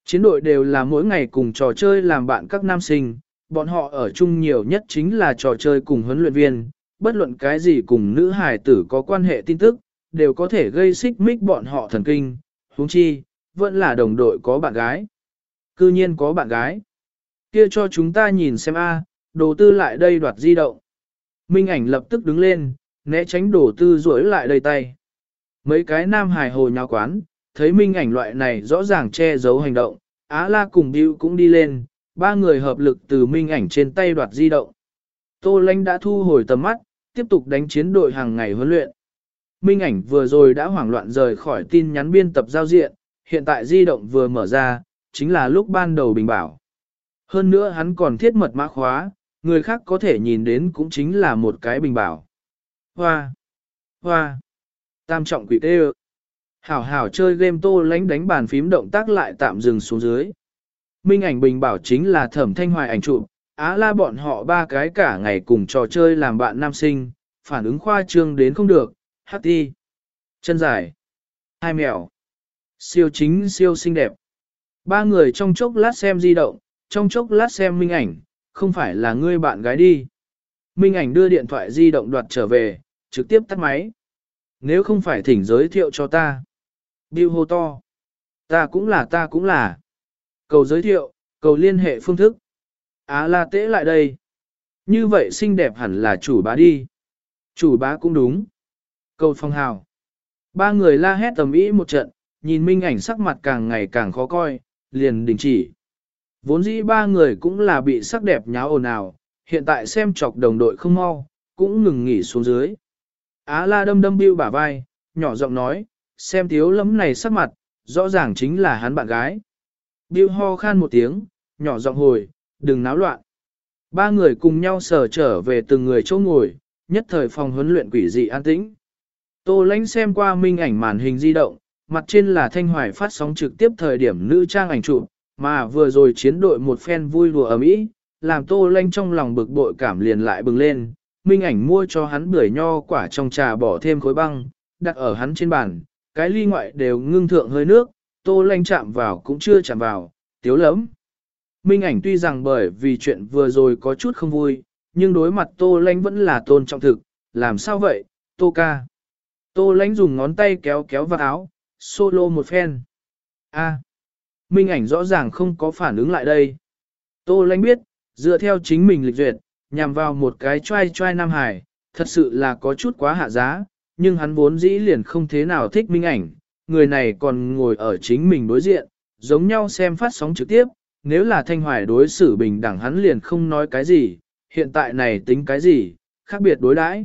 Chiến đội đều là mỗi ngày cùng trò chơi làm bạn các nam sinh, bọn họ ở chung nhiều nhất chính là trò chơi cùng huấn luyện viên, bất luận cái gì cùng nữ hài tử có quan hệ tin tức, đều có thể gây xích mích bọn họ thần kinh, huống chi, vẫn là đồng đội có bạn gái. Cư nhiên có bạn gái. Kia cho chúng ta nhìn xem a, đồ tư lại đây đoạt di động. Minh ảnh lập tức đứng lên, né tránh đồ tư rối lại đầy tay. Mấy cái nam hài hồ nhào quán, thấy minh ảnh loại này rõ ràng che giấu hành động, Á La cùng Biu cũng đi lên, ba người hợp lực từ minh ảnh trên tay đoạt di động. Tô Lanh đã thu hồi tầm mắt, tiếp tục đánh chiến đội hàng ngày huấn luyện. Minh ảnh vừa rồi đã hoảng loạn rời khỏi tin nhắn biên tập giao diện, hiện tại di động vừa mở ra, chính là lúc ban đầu bình bảo. Hơn nữa hắn còn thiết mật mã khóa, người khác có thể nhìn đến cũng chính là một cái bình bảo. Hoa! Hoa! Tam trọng quỷ tê Hảo hảo chơi game tô lánh đánh bàn phím động tác lại tạm dừng xuống dưới. Minh ảnh bình bảo chính là thẩm thanh hoài ảnh trụ, á la bọn họ ba cái cả ngày cùng trò chơi làm bạn nam sinh, phản ứng khoa trương đến không được, hát đi. Chân dài. Hai mèo. Siêu chính siêu xinh đẹp. Ba người trong chốc lát xem di động, trong chốc lát xem minh ảnh, không phải là ngươi bạn gái đi. Minh ảnh đưa điện thoại di động đoạt trở về, trực tiếp tắt máy. Nếu không phải thỉnh giới thiệu cho ta. Bill hô to. Ta cũng là ta cũng là. Cầu giới thiệu, cầu liên hệ phương thức. Á la tế lại đây. Như vậy xinh đẹp hẳn là chủ bá đi. Chủ bá cũng đúng. Cầu phong hào. Ba người la hét tầm ý một trận, nhìn minh ảnh sắc mặt càng ngày càng khó coi, liền đình chỉ. Vốn dĩ ba người cũng là bị sắc đẹp nháo ồn ào, hiện tại xem chọc đồng đội không mau, cũng ngừng nghỉ xuống dưới. Á la đâm đâm bưu bả vai, nhỏ giọng nói, xem thiếu lấm này sắc mặt, rõ ràng chính là hắn bạn gái. Bill ho khan một tiếng, nhỏ giọng hồi, đừng náo loạn. Ba người cùng nhau sở trở về từng người chỗ ngồi, nhất thời phòng huấn luyện quỷ dị an tĩnh. Tô lãnh xem qua minh ảnh màn hình di động, mặt trên là thanh hoài phát sóng trực tiếp thời điểm nữ trang ảnh chụp, mà vừa rồi chiến đội một phen vui đùa ở mỹ, làm tô lãnh trong lòng bực bội cảm liền lại bừng lên. Minh ảnh mua cho hắn bưởi nho quả trong trà bỏ thêm khối băng, đặt ở hắn trên bàn, cái ly ngoại đều ngưng thượng hơi nước, tô lanh chạm vào cũng chưa chạm vào, tiếu lắm. Minh ảnh tuy rằng bởi vì chuyện vừa rồi có chút không vui, nhưng đối mặt tô lanh vẫn là tôn trọng thực, làm sao vậy, tô ca. Tô lanh dùng ngón tay kéo kéo vào áo, solo một phen. A. Minh ảnh rõ ràng không có phản ứng lại đây. Tô lanh biết, dựa theo chính mình lịch duyệt, nhằm vào một cái trai trai Nam Hải, thật sự là có chút quá hạ giá, nhưng hắn vốn dĩ liền không thế nào thích minh ảnh, người này còn ngồi ở chính mình đối diện, giống nhau xem phát sóng trực tiếp, nếu là thanh hoài đối xử bình đẳng hắn liền không nói cái gì, hiện tại này tính cái gì, khác biệt đối đãi.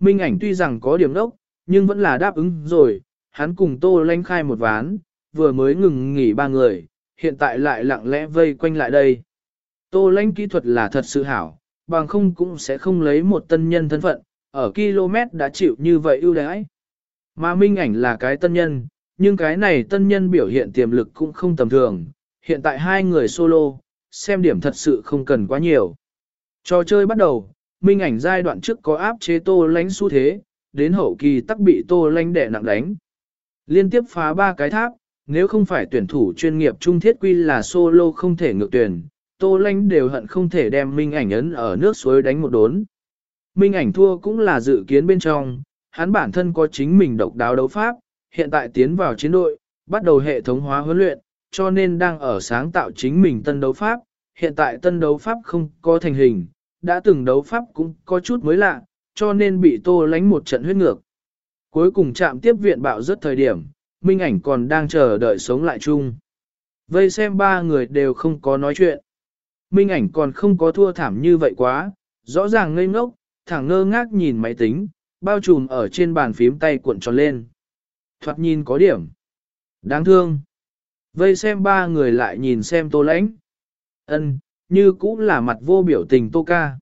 Minh ảnh tuy rằng có điểm đốc, nhưng vẫn là đáp ứng rồi, hắn cùng tô lanh khai một ván, vừa mới ngừng nghỉ ba người, hiện tại lại lặng lẽ vây quanh lại đây. Tô lanh kỹ thuật là thật sự hảo, bằng không cũng sẽ không lấy một tân nhân thân phận, ở km đã chịu như vậy ưu đãi. Mà minh ảnh là cái tân nhân, nhưng cái này tân nhân biểu hiện tiềm lực cũng không tầm thường, hiện tại hai người solo, xem điểm thật sự không cần quá nhiều. Trò chơi bắt đầu, minh ảnh giai đoạn trước có áp chế tô lánh xu thế, đến hậu kỳ tắc bị tô lánh đẻ nặng đánh. Liên tiếp phá ba cái tháp, nếu không phải tuyển thủ chuyên nghiệp trung thiết quy là solo không thể ngược tuyển, tô lánh đều hận không thể đem minh ảnh ấn ở nước suối đánh một đốn. Minh ảnh thua cũng là dự kiến bên trong, hắn bản thân có chính mình độc đáo đấu pháp, hiện tại tiến vào chiến đội, bắt đầu hệ thống hóa huấn luyện, cho nên đang ở sáng tạo chính mình tân đấu pháp, hiện tại tân đấu pháp không có thành hình, đã từng đấu pháp cũng có chút mới lạ, cho nên bị tô lánh một trận huyết ngược. Cuối cùng chạm tiếp viện bạo rất thời điểm, Minh ảnh còn đang chờ đợi sống lại chung. Vây xem ba người đều không có nói chuyện. Minh ảnh còn không có thua thảm như vậy quá, rõ ràng ngây ngốc, thẳng ngơ ngác nhìn máy tính, bao trùm ở trên bàn phím tay cuộn tròn lên. Thoạt nhìn có điểm. Đáng thương. Vây xem ba người lại nhìn xem tô lãnh. ân như cũng là mặt vô biểu tình tô ca.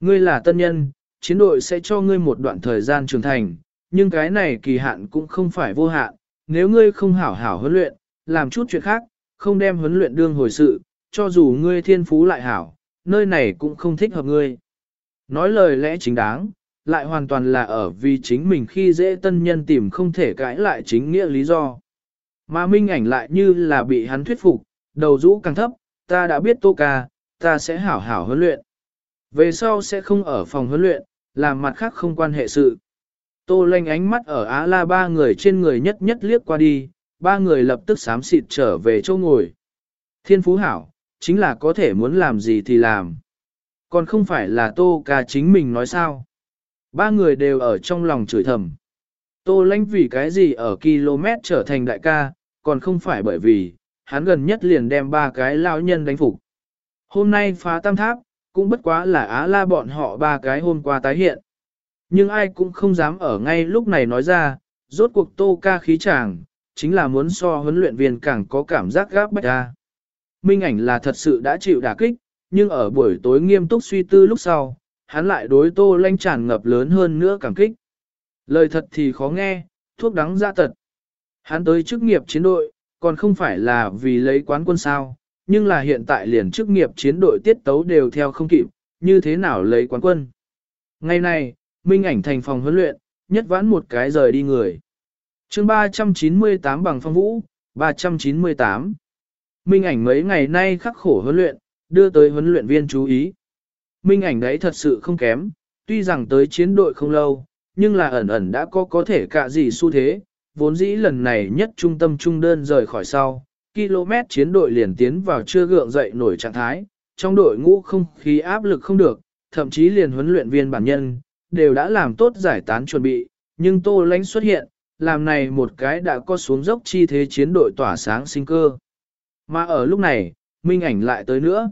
Ngươi là tân nhân, chiến đội sẽ cho ngươi một đoạn thời gian trưởng thành, nhưng cái này kỳ hạn cũng không phải vô hạn. Nếu ngươi không hảo hảo huấn luyện, làm chút chuyện khác, không đem huấn luyện đương hồi sự, cho dù ngươi thiên phú lại hảo, nơi này cũng không thích hợp ngươi. Nói lời lẽ chính đáng, lại hoàn toàn là ở vì chính mình khi dễ tân nhân tìm không thể cãi lại chính nghĩa lý do. Mà minh ảnh lại như là bị hắn thuyết phục, đầu rũ càng thấp, ta đã biết tô ca, ta sẽ hảo hảo huấn luyện. Về sau sẽ không ở phòng huấn luyện, làm mặt khác không quan hệ sự. Tô lanh ánh mắt ở Á La ba người trên người nhất nhất liếc qua đi, ba người lập tức sám xịt trở về chỗ ngồi. Thiên phú hảo, chính là có thể muốn làm gì thì làm. Còn không phải là Tô ca chính mình nói sao. Ba người đều ở trong lòng chửi thầm. Tô lãnh vì cái gì ở km trở thành đại ca, còn không phải bởi vì, hắn gần nhất liền đem ba cái lao nhân đánh phục. Hôm nay phá tam tháp, cũng bất quá là á la bọn họ ba cái hôm qua tái hiện. Nhưng ai cũng không dám ở ngay lúc này nói ra, rốt cuộc tô ca khí chàng, chính là muốn so huấn luyện viên càng có cảm giác gáp bách ra. Minh ảnh là thật sự đã chịu đả kích, nhưng ở buổi tối nghiêm túc suy tư lúc sau, hắn lại đối tô lanh tràn ngập lớn hơn nữa cảm kích. Lời thật thì khó nghe, thuốc đắng ra tật. Hắn tới chức nghiệp chiến đội, còn không phải là vì lấy quán quân sao, nhưng là hiện tại liền chức nghiệp chiến đội tiết tấu đều theo không kịp, như thế nào lấy quán quân. Ngày này, Minh ảnh thành phòng huấn luyện, nhất vãn một cái rời đi người. chương 398 bằng phong vũ, 398. Minh ảnh mấy ngày nay khắc khổ huấn luyện, đưa tới huấn luyện viên chú ý. Minh ảnh đấy thật sự không kém, tuy rằng tới chiến đội không lâu, nhưng là ẩn ẩn đã có có thể cả gì xu thế, vốn dĩ lần này nhất trung tâm trung đơn rời khỏi sau, km chiến đội liền tiến vào chưa gượng dậy nổi trạng thái, trong đội ngũ không khí áp lực không được, thậm chí liền huấn luyện viên bản nhân, đều đã làm tốt giải tán chuẩn bị, nhưng Tô Lánh xuất hiện, làm này một cái đã có xuống dốc chi thế chiến đội tỏa sáng sinh cơ. Mà ở lúc này, Minh ảnh lại tới nữa.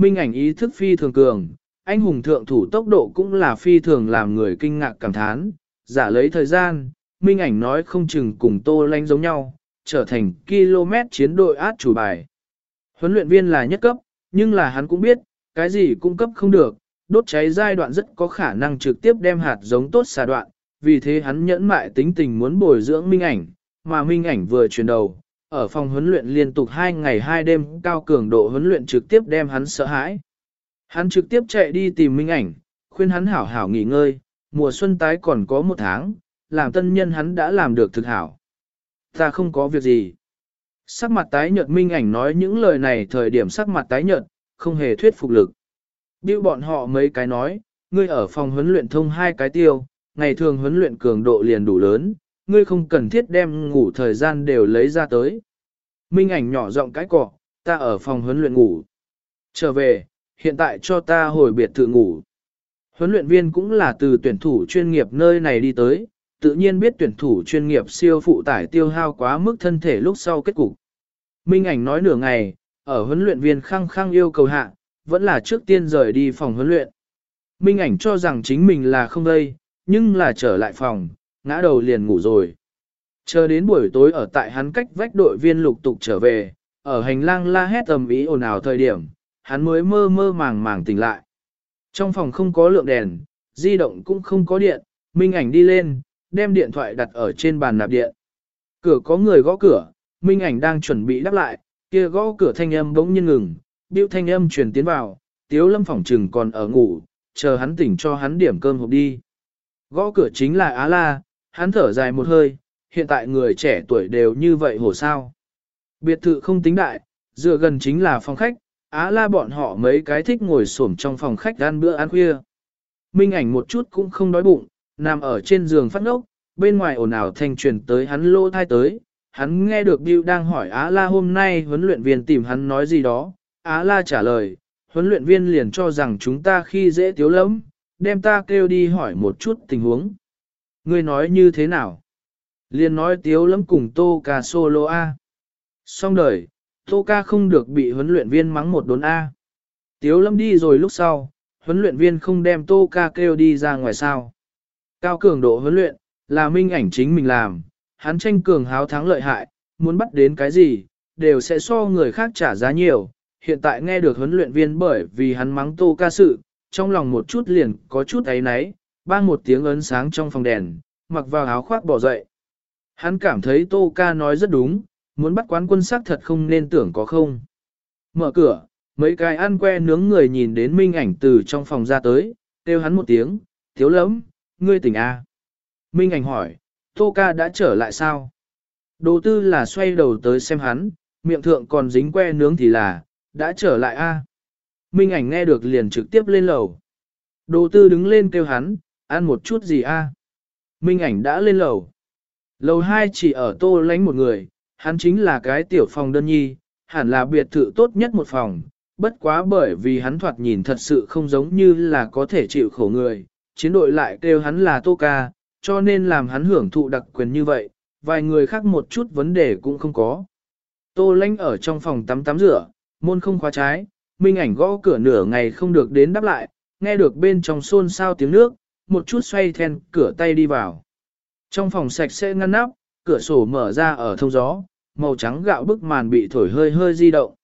Minh ảnh ý thức phi thường cường, anh hùng thượng thủ tốc độ cũng là phi thường làm người kinh ngạc cảm thán, giả lấy thời gian, Minh ảnh nói không chừng cùng Tô lanh giống nhau, trở thành km chiến đội át chủ bài. Huấn luyện viên là nhất cấp, nhưng là hắn cũng biết, cái gì cung cấp không được, đốt cháy giai đoạn rất có khả năng trực tiếp đem hạt giống tốt xà đoạn, vì thế hắn nhẫn mại tính tình muốn bồi dưỡng minh ảnh, mà minh ảnh vừa chuyển đầu, ở phòng huấn luyện liên tục 2 ngày 2 đêm cao cường độ huấn luyện trực tiếp đem hắn sợ hãi. Hắn trực tiếp chạy đi tìm minh ảnh, khuyên hắn hảo hảo nghỉ ngơi, mùa xuân tái còn có một tháng, làm tân nhân hắn đã làm được thực hảo. Ta không có việc gì. Sắc mặt tái nhợt minh ảnh nói những lời này thời điểm sắc mặt tái nhợt, không hề thuyết phục lực. Biêu bọn họ mấy cái nói, ngươi ở phòng huấn luyện thông hai cái tiêu, ngày thường huấn luyện cường độ liền đủ lớn, ngươi không cần thiết đem ngủ thời gian đều lấy ra tới. Minh ảnh nhỏ giọng cái cọ, ta ở phòng huấn luyện ngủ. Trở về, hiện tại cho ta hồi biệt thự ngủ. Huấn luyện viên cũng là từ tuyển thủ chuyên nghiệp nơi này đi tới, tự nhiên biết tuyển thủ chuyên nghiệp siêu phụ tải tiêu hao quá mức thân thể lúc sau kết cục. Minh ảnh nói nửa ngày, ở huấn luyện viên khăng khăng yêu cầu hạ, vẫn là trước tiên rời đi phòng huấn luyện. Minh ảnh cho rằng chính mình là không đây, nhưng là trở lại phòng, ngã đầu liền ngủ rồi. Chờ đến buổi tối ở tại hắn cách vách đội viên lục tục trở về, ở hành lang la hét tầm ý ồn ào thời điểm, hắn mới mơ mơ màng màng tỉnh lại. Trong phòng không có lượng đèn, di động cũng không có điện, Minh ảnh đi lên, đem điện thoại đặt ở trên bàn nạp điện. Cửa có người gõ cửa, Minh ảnh đang chuẩn bị đáp lại, kia gõ cửa thanh âm bỗng nhiên ngừng, biểu thanh âm truyền tiến vào, Tiếu Lâm phỏng trừng còn ở ngủ, chờ hắn tỉnh cho hắn điểm cơm hộp đi. Gõ cửa chính là Á La, hắn thở dài một hơi, hiện tại người trẻ tuổi đều như vậy hổ sao. Biệt thự không tính đại, dựa gần chính là phòng khách, Á La bọn họ mấy cái thích ngồi xổm trong phòng khách ăn bữa ăn khuya. Minh ảnh một chút cũng không đói bụng, nằm ở trên giường phát ngốc, bên ngoài ồn ào thanh truyền tới hắn lô thai tới. Hắn nghe được Bill đang hỏi Á La hôm nay huấn luyện viên tìm hắn nói gì đó, Á La trả lời, huấn luyện viên liền cho rằng chúng ta khi dễ tiếu lắm, đem ta kêu đi hỏi một chút tình huống. Ngươi nói như thế nào? Liên nói tiếu lắm cùng Tô Ca solo A. Xong đời, Tô Ca không được bị huấn luyện viên mắng một đốn A. Tiếu lâm đi rồi lúc sau, huấn luyện viên không đem Tô Ca kêu đi ra ngoài sao. Cao cường độ huấn luyện, là minh ảnh chính mình làm, hắn tranh cường háo thắng lợi hại, muốn bắt đến cái gì, đều sẽ so người khác trả giá nhiều, hiện tại nghe được huấn luyện viên bởi vì hắn mắng tô ca sự, trong lòng một chút liền có chút ấy náy, bang một tiếng ấn sáng trong phòng đèn, mặc vào áo khoác bỏ dậy. Hắn cảm thấy tô ca nói rất đúng, muốn bắt quán quân sắc thật không nên tưởng có không. Mở cửa, mấy cái ăn que nướng người nhìn đến minh ảnh từ trong phòng ra tới, kêu hắn một tiếng, thiếu lắm, ngươi tỉnh à? Minh ảnh hỏi, tô ca đã trở lại sao? Đồ tư là xoay đầu tới xem hắn, miệng thượng còn dính que nướng thì là, đã trở lại a. Minh ảnh nghe được liền trực tiếp lên lầu. Đồ tư đứng lên kêu hắn, ăn một chút gì a? Minh ảnh đã lên lầu. Lầu 2 chỉ ở tô lánh một người, hắn chính là cái tiểu phòng đơn nhi, hẳn là biệt thự tốt nhất một phòng, bất quá bởi vì hắn thoạt nhìn thật sự không giống như là có thể chịu khổ người, chiến đội lại kêu hắn là Tô Ca, cho nên làm hắn hưởng thụ đặc quyền như vậy, vài người khác một chút vấn đề cũng không có. Tô lánh ở trong phòng tắm tắm rửa, môn không khóa trái, minh ảnh gõ cửa nửa ngày không được đến đáp lại, nghe được bên trong xôn xao tiếng nước, một chút xoay then cửa tay đi vào. Trong phòng sạch sẽ ngăn nắp, cửa sổ mở ra ở thông gió, màu trắng gạo bức màn bị thổi hơi hơi di động.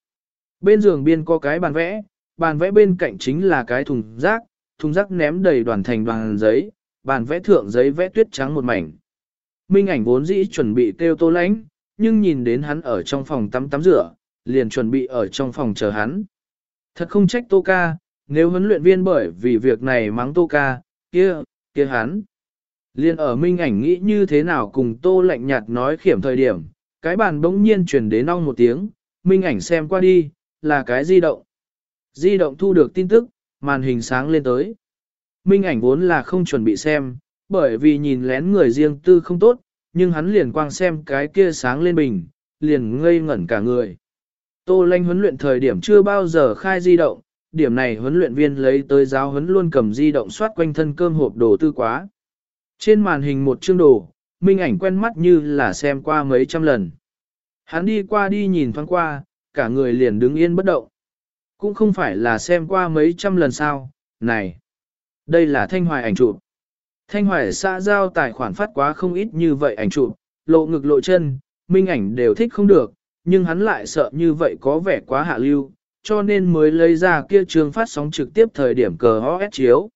Bên giường biên có cái bàn vẽ, bàn vẽ bên cạnh chính là cái thùng rác, thùng rác ném đầy đoàn thành đoàn giấy, bàn vẽ thượng giấy vẽ tuyết trắng một mảnh. Minh ảnh vốn dĩ chuẩn bị kêu tô lánh, nhưng nhìn đến hắn ở trong phòng tắm tắm rửa, liền chuẩn bị ở trong phòng chờ hắn. Thật không trách tô ca, nếu huấn luyện viên bởi vì việc này mắng tô ca, kia, kia hắn. Liên ở minh ảnh nghĩ như thế nào cùng tô lạnh nhạt nói khiểm thời điểm, cái bàn bỗng nhiên truyền đến ong một tiếng, minh ảnh xem qua đi, là cái di động. Di động thu được tin tức, màn hình sáng lên tới. Minh ảnh vốn là không chuẩn bị xem, bởi vì nhìn lén người riêng tư không tốt, nhưng hắn liền quang xem cái kia sáng lên bình, liền ngây ngẩn cả người. Tô Lanh huấn luyện thời điểm chưa bao giờ khai di động, điểm này huấn luyện viên lấy tới giáo huấn luôn cầm di động soát quanh thân cơm hộp đồ tư quá. Trên màn hình một chương đồ, minh ảnh quen mắt như là xem qua mấy trăm lần. Hắn đi qua đi nhìn thoáng qua, cả người liền đứng yên bất động. Cũng không phải là xem qua mấy trăm lần sao, này. Đây là thanh hoài ảnh chụp. Thanh hoài xã giao tài khoản phát quá không ít như vậy ảnh chụp, lộ ngực lộ chân, minh ảnh đều thích không được, nhưng hắn lại sợ như vậy có vẻ quá hạ lưu, cho nên mới lấy ra kia trường phát sóng trực tiếp thời điểm cờ OS chiếu.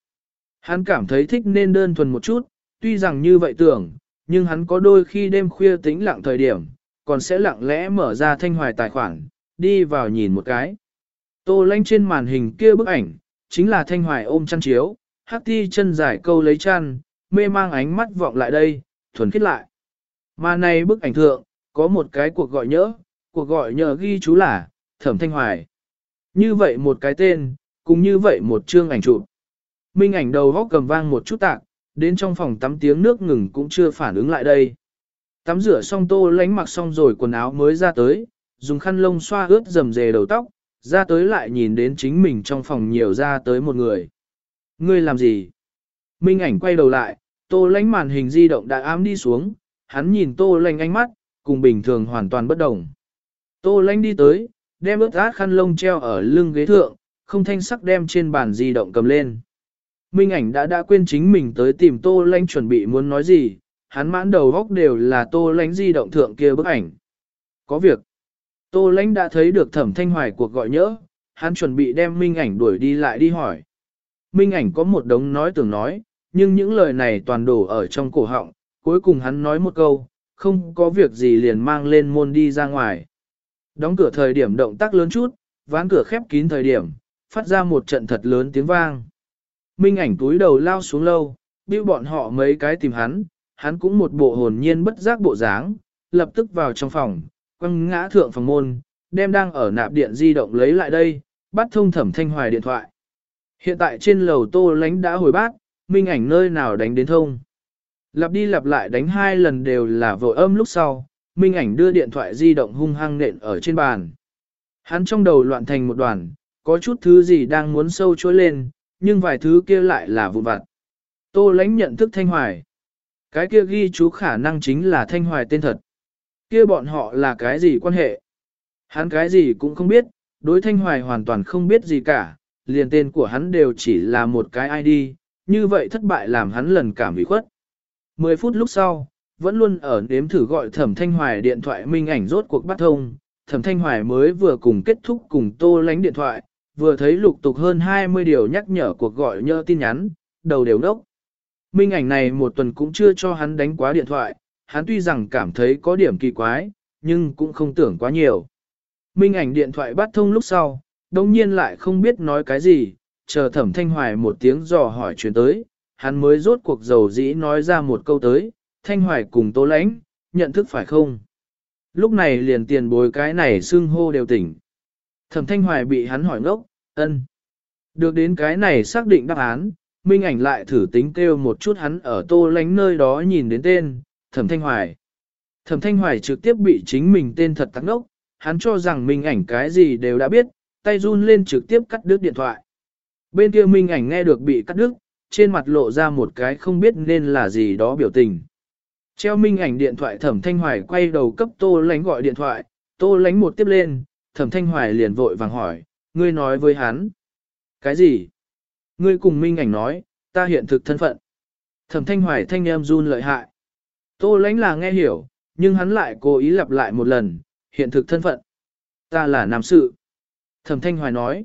Hắn cảm thấy thích nên đơn thuần một chút, tuy rằng như vậy tưởng, nhưng hắn có đôi khi đêm khuya tĩnh lặng thời điểm, còn sẽ lặng lẽ mở ra thanh hoài tài khoản, đi vào nhìn một cái. Tô lanh trên màn hình kia bức ảnh, chính là thanh hoài ôm chăn chiếu, hắc ti chân dài câu lấy chăn, mê mang ánh mắt vọng lại đây, thuần khiết lại. Mà này bức ảnh thượng, có một cái cuộc gọi nhớ, cuộc gọi nhớ ghi chú là, thẩm thanh hoài. Như vậy một cái tên, cũng như vậy một chương ảnh chụp. Minh ảnh đầu góc cầm vang một chút tạc, đến trong phòng tắm tiếng nước ngừng cũng chưa phản ứng lại đây. Tắm rửa xong tô lánh mặc xong rồi quần áo mới ra tới, dùng khăn lông xoa ướt dầm dề đầu tóc, ra tới lại nhìn đến chính mình trong phòng nhiều ra tới một người. Ngươi làm gì? Minh ảnh quay đầu lại, tô lánh màn hình di động đã ám đi xuống, hắn nhìn tô lánh ánh mắt, cùng bình thường hoàn toàn bất đồng. Tô lánh đi tới, đem ướt át khăn lông treo ở lưng ghế thượng, không thanh sắc đem trên bàn di động cầm lên. Minh ảnh đã đã quên chính mình tới tìm tô Lanh chuẩn bị muốn nói gì, hắn mãn đầu góc đều là tô Lanh di động thượng kia bức ảnh. Có việc. Tô Lanh đã thấy được thẩm thanh hoài cuộc gọi nhỡ, hắn chuẩn bị đem minh ảnh đuổi đi lại đi hỏi. Minh ảnh có một đống nói tưởng nói, nhưng những lời này toàn đổ ở trong cổ họng, cuối cùng hắn nói một câu, không có việc gì liền mang lên môn đi ra ngoài. Đóng cửa thời điểm động tác lớn chút, ván cửa khép kín thời điểm, phát ra một trận thật lớn tiếng vang. Minh ảnh túi đầu lao xuống lâu, bưu bọn họ mấy cái tìm hắn, hắn cũng một bộ hồn nhiên bất giác bộ dáng, lập tức vào trong phòng, quăng ngã thượng phòng môn, đem đang ở nạp điện di động lấy lại đây, bắt thông thẩm thanh hoài điện thoại. Hiện tại trên lầu tô lánh đã hồi bát, minh ảnh nơi nào đánh đến thông. Lặp đi lặp lại đánh hai lần đều là vội âm lúc sau, minh ảnh đưa điện thoại di động hung hăng nện ở trên bàn. Hắn trong đầu loạn thành một đoàn, có chút thứ gì đang muốn sâu chối lên, nhưng vài thứ kia lại là vụn vặt. Tô lãnh nhận thức thanh hoài. Cái kia ghi chú khả năng chính là thanh hoài tên thật. Kia bọn họ là cái gì quan hệ? Hắn cái gì cũng không biết, đối thanh hoài hoàn toàn không biết gì cả, liền tên của hắn đều chỉ là một cái ID, như vậy thất bại làm hắn lần cảm bị khuất. 10 phút lúc sau, vẫn luôn ở nếm thử gọi thẩm thanh hoài điện thoại minh ảnh rốt cuộc bắt thông, thẩm thanh hoài mới vừa cùng kết thúc cùng tô lánh điện thoại, vừa thấy lục tục hơn 20 điều nhắc nhở cuộc gọi nhớ tin nhắn, đầu đều đốc. Minh ảnh này một tuần cũng chưa cho hắn đánh quá điện thoại, hắn tuy rằng cảm thấy có điểm kỳ quái, nhưng cũng không tưởng quá nhiều. Minh ảnh điện thoại bắt thông lúc sau, đồng nhiên lại không biết nói cái gì, chờ thẩm thanh hoài một tiếng dò hỏi chuyển tới, hắn mới rốt cuộc dầu dĩ nói ra một câu tới, thanh hoài cùng tố lãnh, nhận thức phải không? Lúc này liền tiền bối cái này xưng hô đều tỉnh. Thẩm thanh hoài bị hắn hỏi ngốc, ân. Được đến cái này xác định đáp án, Minh ảnh lại thử tính kêu một chút hắn ở tô lánh nơi đó nhìn đến tên, thẩm thanh hoài. Thẩm thanh hoài trực tiếp bị chính mình tên thật tắc ngốc, hắn cho rằng Minh ảnh cái gì đều đã biết, tay run lên trực tiếp cắt đứt điện thoại. Bên kia Minh ảnh nghe được bị cắt đứt, trên mặt lộ ra một cái không biết nên là gì đó biểu tình. Treo Minh ảnh điện thoại thẩm thanh hoài quay đầu cấp tô lánh gọi điện thoại, tô lánh một tiếp lên, thẩm thanh hoài liền vội vàng hỏi, ngươi nói với hắn. Cái gì? Ngươi cùng Minh ảnh nói, ta hiện thực thân phận. Thẩm thanh hoài thanh em run lợi hại. Tô lánh là nghe hiểu, nhưng hắn lại cố ý lặp lại một lần, hiện thực thân phận. Ta là nam sự. Thẩm thanh hoài nói.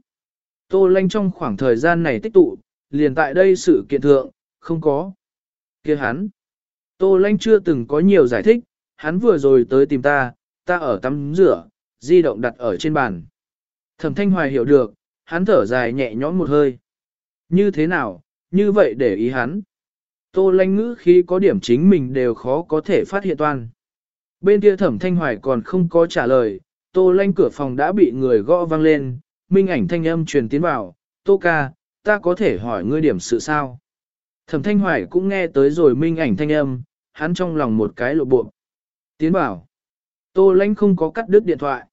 Tô lánh trong khoảng thời gian này tích tụ, liền tại đây sự kiện thượng, không có. kia hắn. Tô Lanh chưa từng có nhiều giải thích, hắn vừa rồi tới tìm ta, ta ở tắm rửa, di động đặt ở trên bàn. Thẩm thanh hoài hiểu được, hắn thở dài nhẹ nhõm một hơi. Như thế nào, như vậy để ý hắn. Tô lanh ngữ khi có điểm chính mình đều khó có thể phát hiện toàn. Bên kia thẩm thanh hoài còn không có trả lời, tô lanh cửa phòng đã bị người gõ vang lên, minh ảnh thanh âm truyền tiến vào, tô ca, ta có thể hỏi ngươi điểm sự sao? Thẩm thanh hoài cũng nghe tới rồi minh ảnh thanh âm, hắn trong lòng một cái lộ bộ. Tiến bảo, tô lanh không có cắt đứt điện thoại.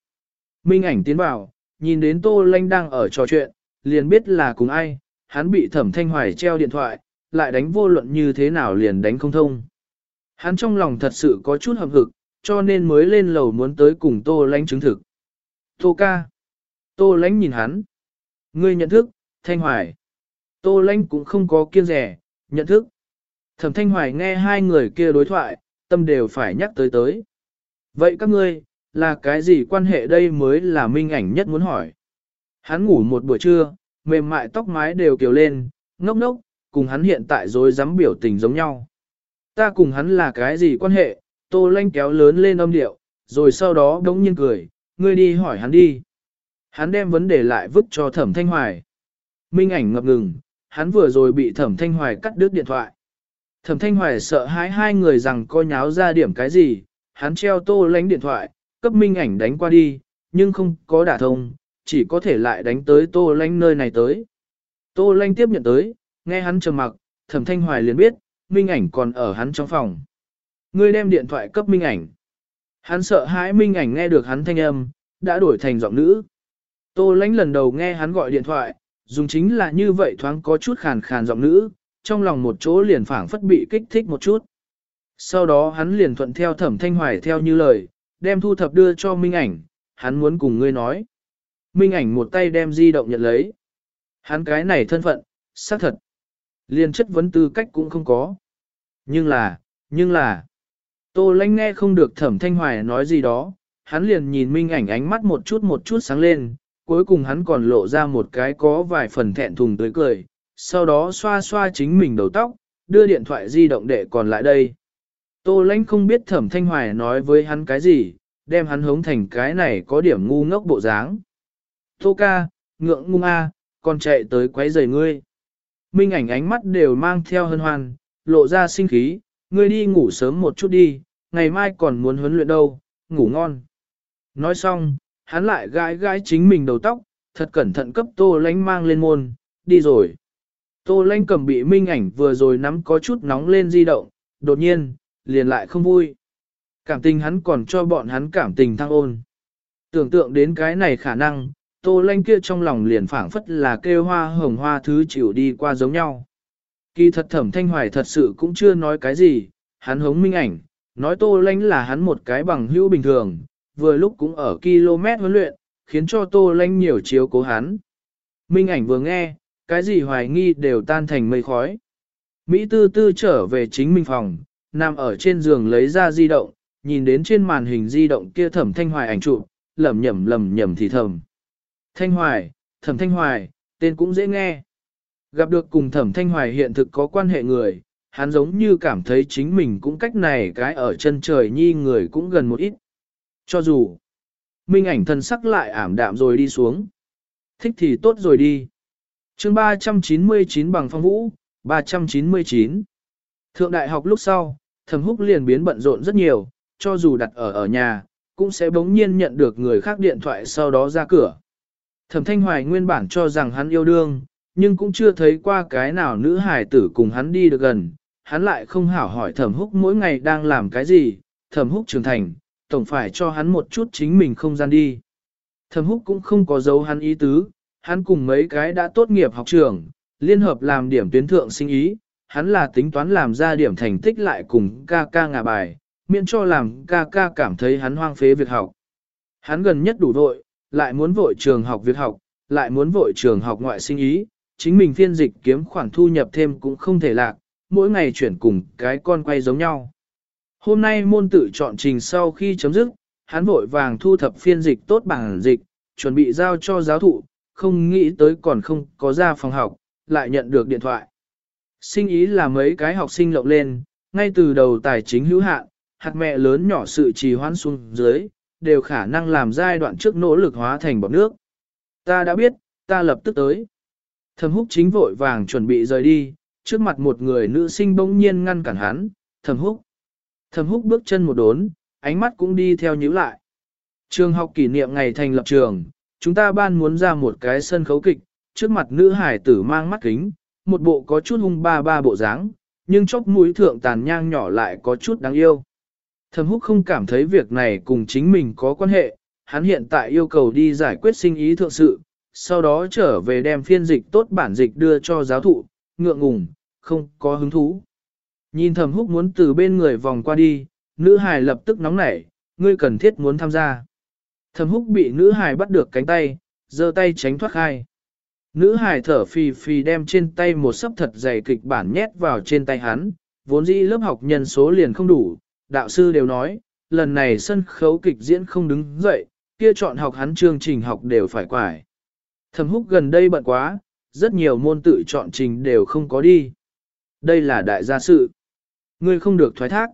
Minh ảnh tiến bảo, nhìn đến tô lanh đang ở trò chuyện, liền biết là cùng ai, hắn bị thẩm thanh hoài treo điện thoại, lại đánh vô luận như thế nào liền đánh không thông. Hắn trong lòng thật sự có chút hậm hực, cho nên mới lên lầu muốn tới cùng Tô Lanh chứng thực. Tô ca. Tô Lanh nhìn hắn. Ngươi nhận thức, Thanh Hoài. Tô Lanh cũng không có kiêng rẻ, nhận thức. Thẩm Thanh Hoài nghe hai người kia đối thoại, tâm đều phải nhắc tới tới. Vậy các ngươi, là cái gì quan hệ đây mới là minh ảnh nhất muốn hỏi. Hắn ngủ một buổi trưa, mềm mại tóc mái đều kiều lên, ngốc ngốc, cùng hắn hiện tại dối dám biểu tình giống nhau. Ta cùng hắn là cái gì quan hệ, tô lanh kéo lớn lên âm điệu, rồi sau đó đống nhiên cười, ngươi đi hỏi hắn đi. Hắn đem vấn đề lại vứt cho thẩm thanh hoài. Minh ảnh ngập ngừng, hắn vừa rồi bị thẩm thanh hoài cắt đứt điện thoại. Thẩm thanh hoài sợ hãi hai người rằng coi nháo ra điểm cái gì, hắn treo tô lánh điện thoại, cấp minh ảnh đánh qua đi, nhưng không có đả thông, chỉ có thể lại đánh tới tô lánh nơi này tới. Tô lánh tiếp nhận tới, Nghe hắn trầm mặc, thẩm thanh hoài liền biết, minh ảnh còn ở hắn trong phòng. Ngươi đem điện thoại cấp minh ảnh. Hắn sợ hãi minh ảnh nghe được hắn thanh âm, đã đổi thành giọng nữ. Tô lãnh lần đầu nghe hắn gọi điện thoại, dùng chính là như vậy thoáng có chút khàn khàn giọng nữ, trong lòng một chỗ liền phảng phất bị kích thích một chút. Sau đó hắn liền thuận theo thẩm thanh hoài theo như lời, đem thu thập đưa cho minh ảnh, hắn muốn cùng ngươi nói. Minh ảnh một tay đem di động nhận lấy. Hắn cái này thân phận, xác thật. liền chất vấn tư cách cũng không có. Nhưng là, nhưng là, Tô lánh nghe không được thẩm thanh hoài nói gì đó, hắn liền nhìn minh ảnh ánh mắt một chút một chút sáng lên, cuối cùng hắn còn lộ ra một cái có vài phần thẹn thùng tới cười, sau đó xoa xoa chính mình đầu tóc, đưa điện thoại di động để còn lại đây. Tô lãnh không biết thẩm thanh hoài nói với hắn cái gì, đem hắn hống thành cái này có điểm ngu ngốc bộ dáng. Tô ca, ngượng ngung a, còn chạy tới quấy rầy ngươi. Minh ảnh ánh mắt đều mang theo hân hoan, lộ ra sinh khí, ngươi đi ngủ sớm một chút đi, ngày mai còn muốn huấn luyện đâu, ngủ ngon. Nói xong, hắn lại gãi gãi chính mình đầu tóc, thật cẩn thận cấp tô lánh mang lên môn, đi rồi. Tô lánh cầm bị minh ảnh vừa rồi nắm có chút nóng lên di động, đột nhiên, liền lại không vui. Cảm tình hắn còn cho bọn hắn cảm tình thăng ôn. Tưởng tượng đến cái này khả năng, tô lanh kia trong lòng liền phảng phất là kêu hoa hồng hoa thứ chịu đi qua giống nhau. Kỳ thật thẩm thanh hoài thật sự cũng chưa nói cái gì, hắn hống minh ảnh, nói tô lanh là hắn một cái bằng hữu bình thường, vừa lúc cũng ở km huấn luyện, khiến cho tô lanh nhiều chiếu cố hắn. Minh ảnh vừa nghe, cái gì hoài nghi đều tan thành mây khói. Mỹ tư tư trở về chính mình phòng, nằm ở trên giường lấy ra di động, nhìn đến trên màn hình di động kia thẩm thanh hoài ảnh chụp, lầm nhầm lầm nhầm thì thầm. Thanh Hoài, Thẩm Thanh Hoài, tên cũng dễ nghe. Gặp được cùng Thẩm Thanh Hoài hiện thực có quan hệ người, hắn giống như cảm thấy chính mình cũng cách này cái ở chân trời nhi người cũng gần một ít. Cho dù, minh ảnh thân sắc lại ảm đạm rồi đi xuống. Thích thì tốt rồi đi. chương 399 bằng phong vũ, 399. Thượng đại học lúc sau, thẩm húc liền biến bận rộn rất nhiều, cho dù đặt ở ở nhà, cũng sẽ bỗng nhiên nhận được người khác điện thoại sau đó ra cửa. Thẩm Thanh Hoài nguyên bản cho rằng hắn yêu đương, nhưng cũng chưa thấy qua cái nào nữ hài tử cùng hắn đi được gần. Hắn lại không hảo hỏi Thẩm Húc mỗi ngày đang làm cái gì, Thẩm Húc trưởng thành, tổng phải cho hắn một chút chính mình không gian đi. Thẩm húc cũng không có dấu hắn ý tứ, hắn cùng mấy cái đã tốt nghiệp học trường, liên hợp làm điểm tuyến thượng sinh ý, hắn là tính toán làm ra điểm thành tích lại cùng ca ca ngả bài, miễn cho làm ca ca cảm thấy hắn hoang phế việc học. Hắn gần nhất đủ vội, lại muốn vội trường học việc học, lại muốn vội trường học ngoại sinh ý, chính mình phiên dịch kiếm khoản thu nhập thêm cũng không thể lạc, mỗi ngày chuyển cùng cái con quay giống nhau. Hôm nay môn tự chọn trình sau khi chấm dứt, hắn vội vàng thu thập phiên dịch tốt bảng dịch, chuẩn bị giao cho giáo thụ, không nghĩ tới còn không có ra phòng học, lại nhận được điện thoại. Sinh ý là mấy cái học sinh lộng lên, ngay từ đầu tài chính hữu hạn, hạt mẹ lớn nhỏ sự trì hoãn xuống dưới, đều khả năng làm giai đoạn trước nỗ lực hóa thành bọt nước. Ta đã biết, ta lập tức tới. Thẩm húc chính vội vàng chuẩn bị rời đi, trước mặt một người nữ sinh bỗng nhiên ngăn cản hắn, thẩm húc. Thẩm húc bước chân một đốn, ánh mắt cũng đi theo nhíu lại. Trường học kỷ niệm ngày thành lập trường, chúng ta ban muốn ra một cái sân khấu kịch, trước mặt nữ hải tử mang mắt kính, một bộ có chút hung ba ba bộ dáng, nhưng chóc mũi thượng tàn nhang nhỏ lại có chút đáng yêu. Thẩm húc không cảm thấy việc này cùng chính mình có quan hệ, hắn hiện tại yêu cầu đi giải quyết sinh ý thượng sự, sau đó trở về đem phiên dịch tốt bản dịch đưa cho giáo thụ, ngượng ngùng, không có hứng thú. Nhìn thẩm húc muốn từ bên người vòng qua đi, nữ hài lập tức nóng nảy, ngươi cần thiết muốn tham gia. Thẩm húc bị nữ hài bắt được cánh tay, giơ tay tránh thoát khai. Nữ hài thở phì phì đem trên tay một sấp thật dày kịch bản nhét vào trên tay hắn, vốn dĩ lớp học nhân số liền không đủ, đạo sư đều nói, lần này sân khấu kịch diễn không đứng dậy, kia chọn học hắn chương trình học đều phải quải. Thẩm húc gần đây bận quá, rất nhiều môn tự chọn trình đều không có đi. Đây là đại gia sự. Ngươi không được thoái thác.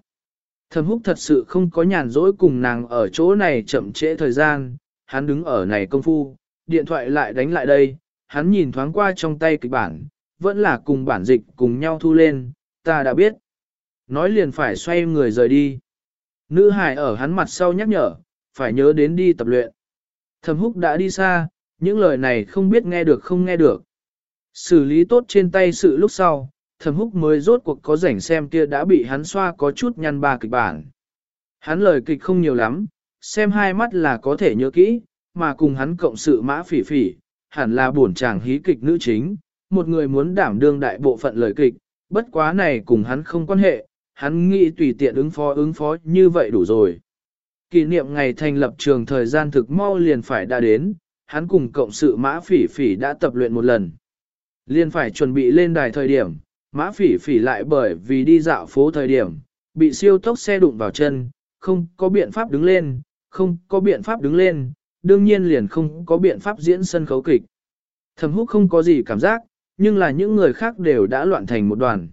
Thẩm húc thật sự không có nhàn rỗi cùng nàng ở chỗ này chậm trễ thời gian, hắn đứng ở này công phu, điện thoại lại đánh lại đây, hắn nhìn thoáng qua trong tay kịch bản, vẫn là cùng bản dịch cùng nhau thu lên, ta đã biết. Nói liền phải xoay người rời đi. Nữ hải ở hắn mặt sau nhắc nhở, phải nhớ đến đi tập luyện. Thẩm húc đã đi xa, những lời này không biết nghe được không nghe được. Xử lý tốt trên tay sự lúc sau, thẩm húc mới rốt cuộc có rảnh xem kia đã bị hắn xoa có chút nhăn ba kịch bản. Hắn lời kịch không nhiều lắm, xem hai mắt là có thể nhớ kỹ, mà cùng hắn cộng sự mã phỉ phỉ, hẳn là buồn chàng hí kịch nữ chính, một người muốn đảm đương đại bộ phận lời kịch, bất quá này cùng hắn không quan hệ, hắn nghĩ tùy tiện ứng phó ứng phó như vậy đủ rồi. Kỷ niệm ngày thành lập trường thời gian thực mau liền phải đã đến, hắn cùng cộng sự mã phỉ phỉ đã tập luyện một lần. Liền phải chuẩn bị lên đài thời điểm, mã phỉ phỉ lại bởi vì đi dạo phố thời điểm, bị siêu tốc xe đụng vào chân, không có biện pháp đứng lên, không có biện pháp đứng lên, đương nhiên liền không có biện pháp diễn sân khấu kịch. Thẩm húc không có gì cảm giác, nhưng là những người khác đều đã loạn thành một đoàn.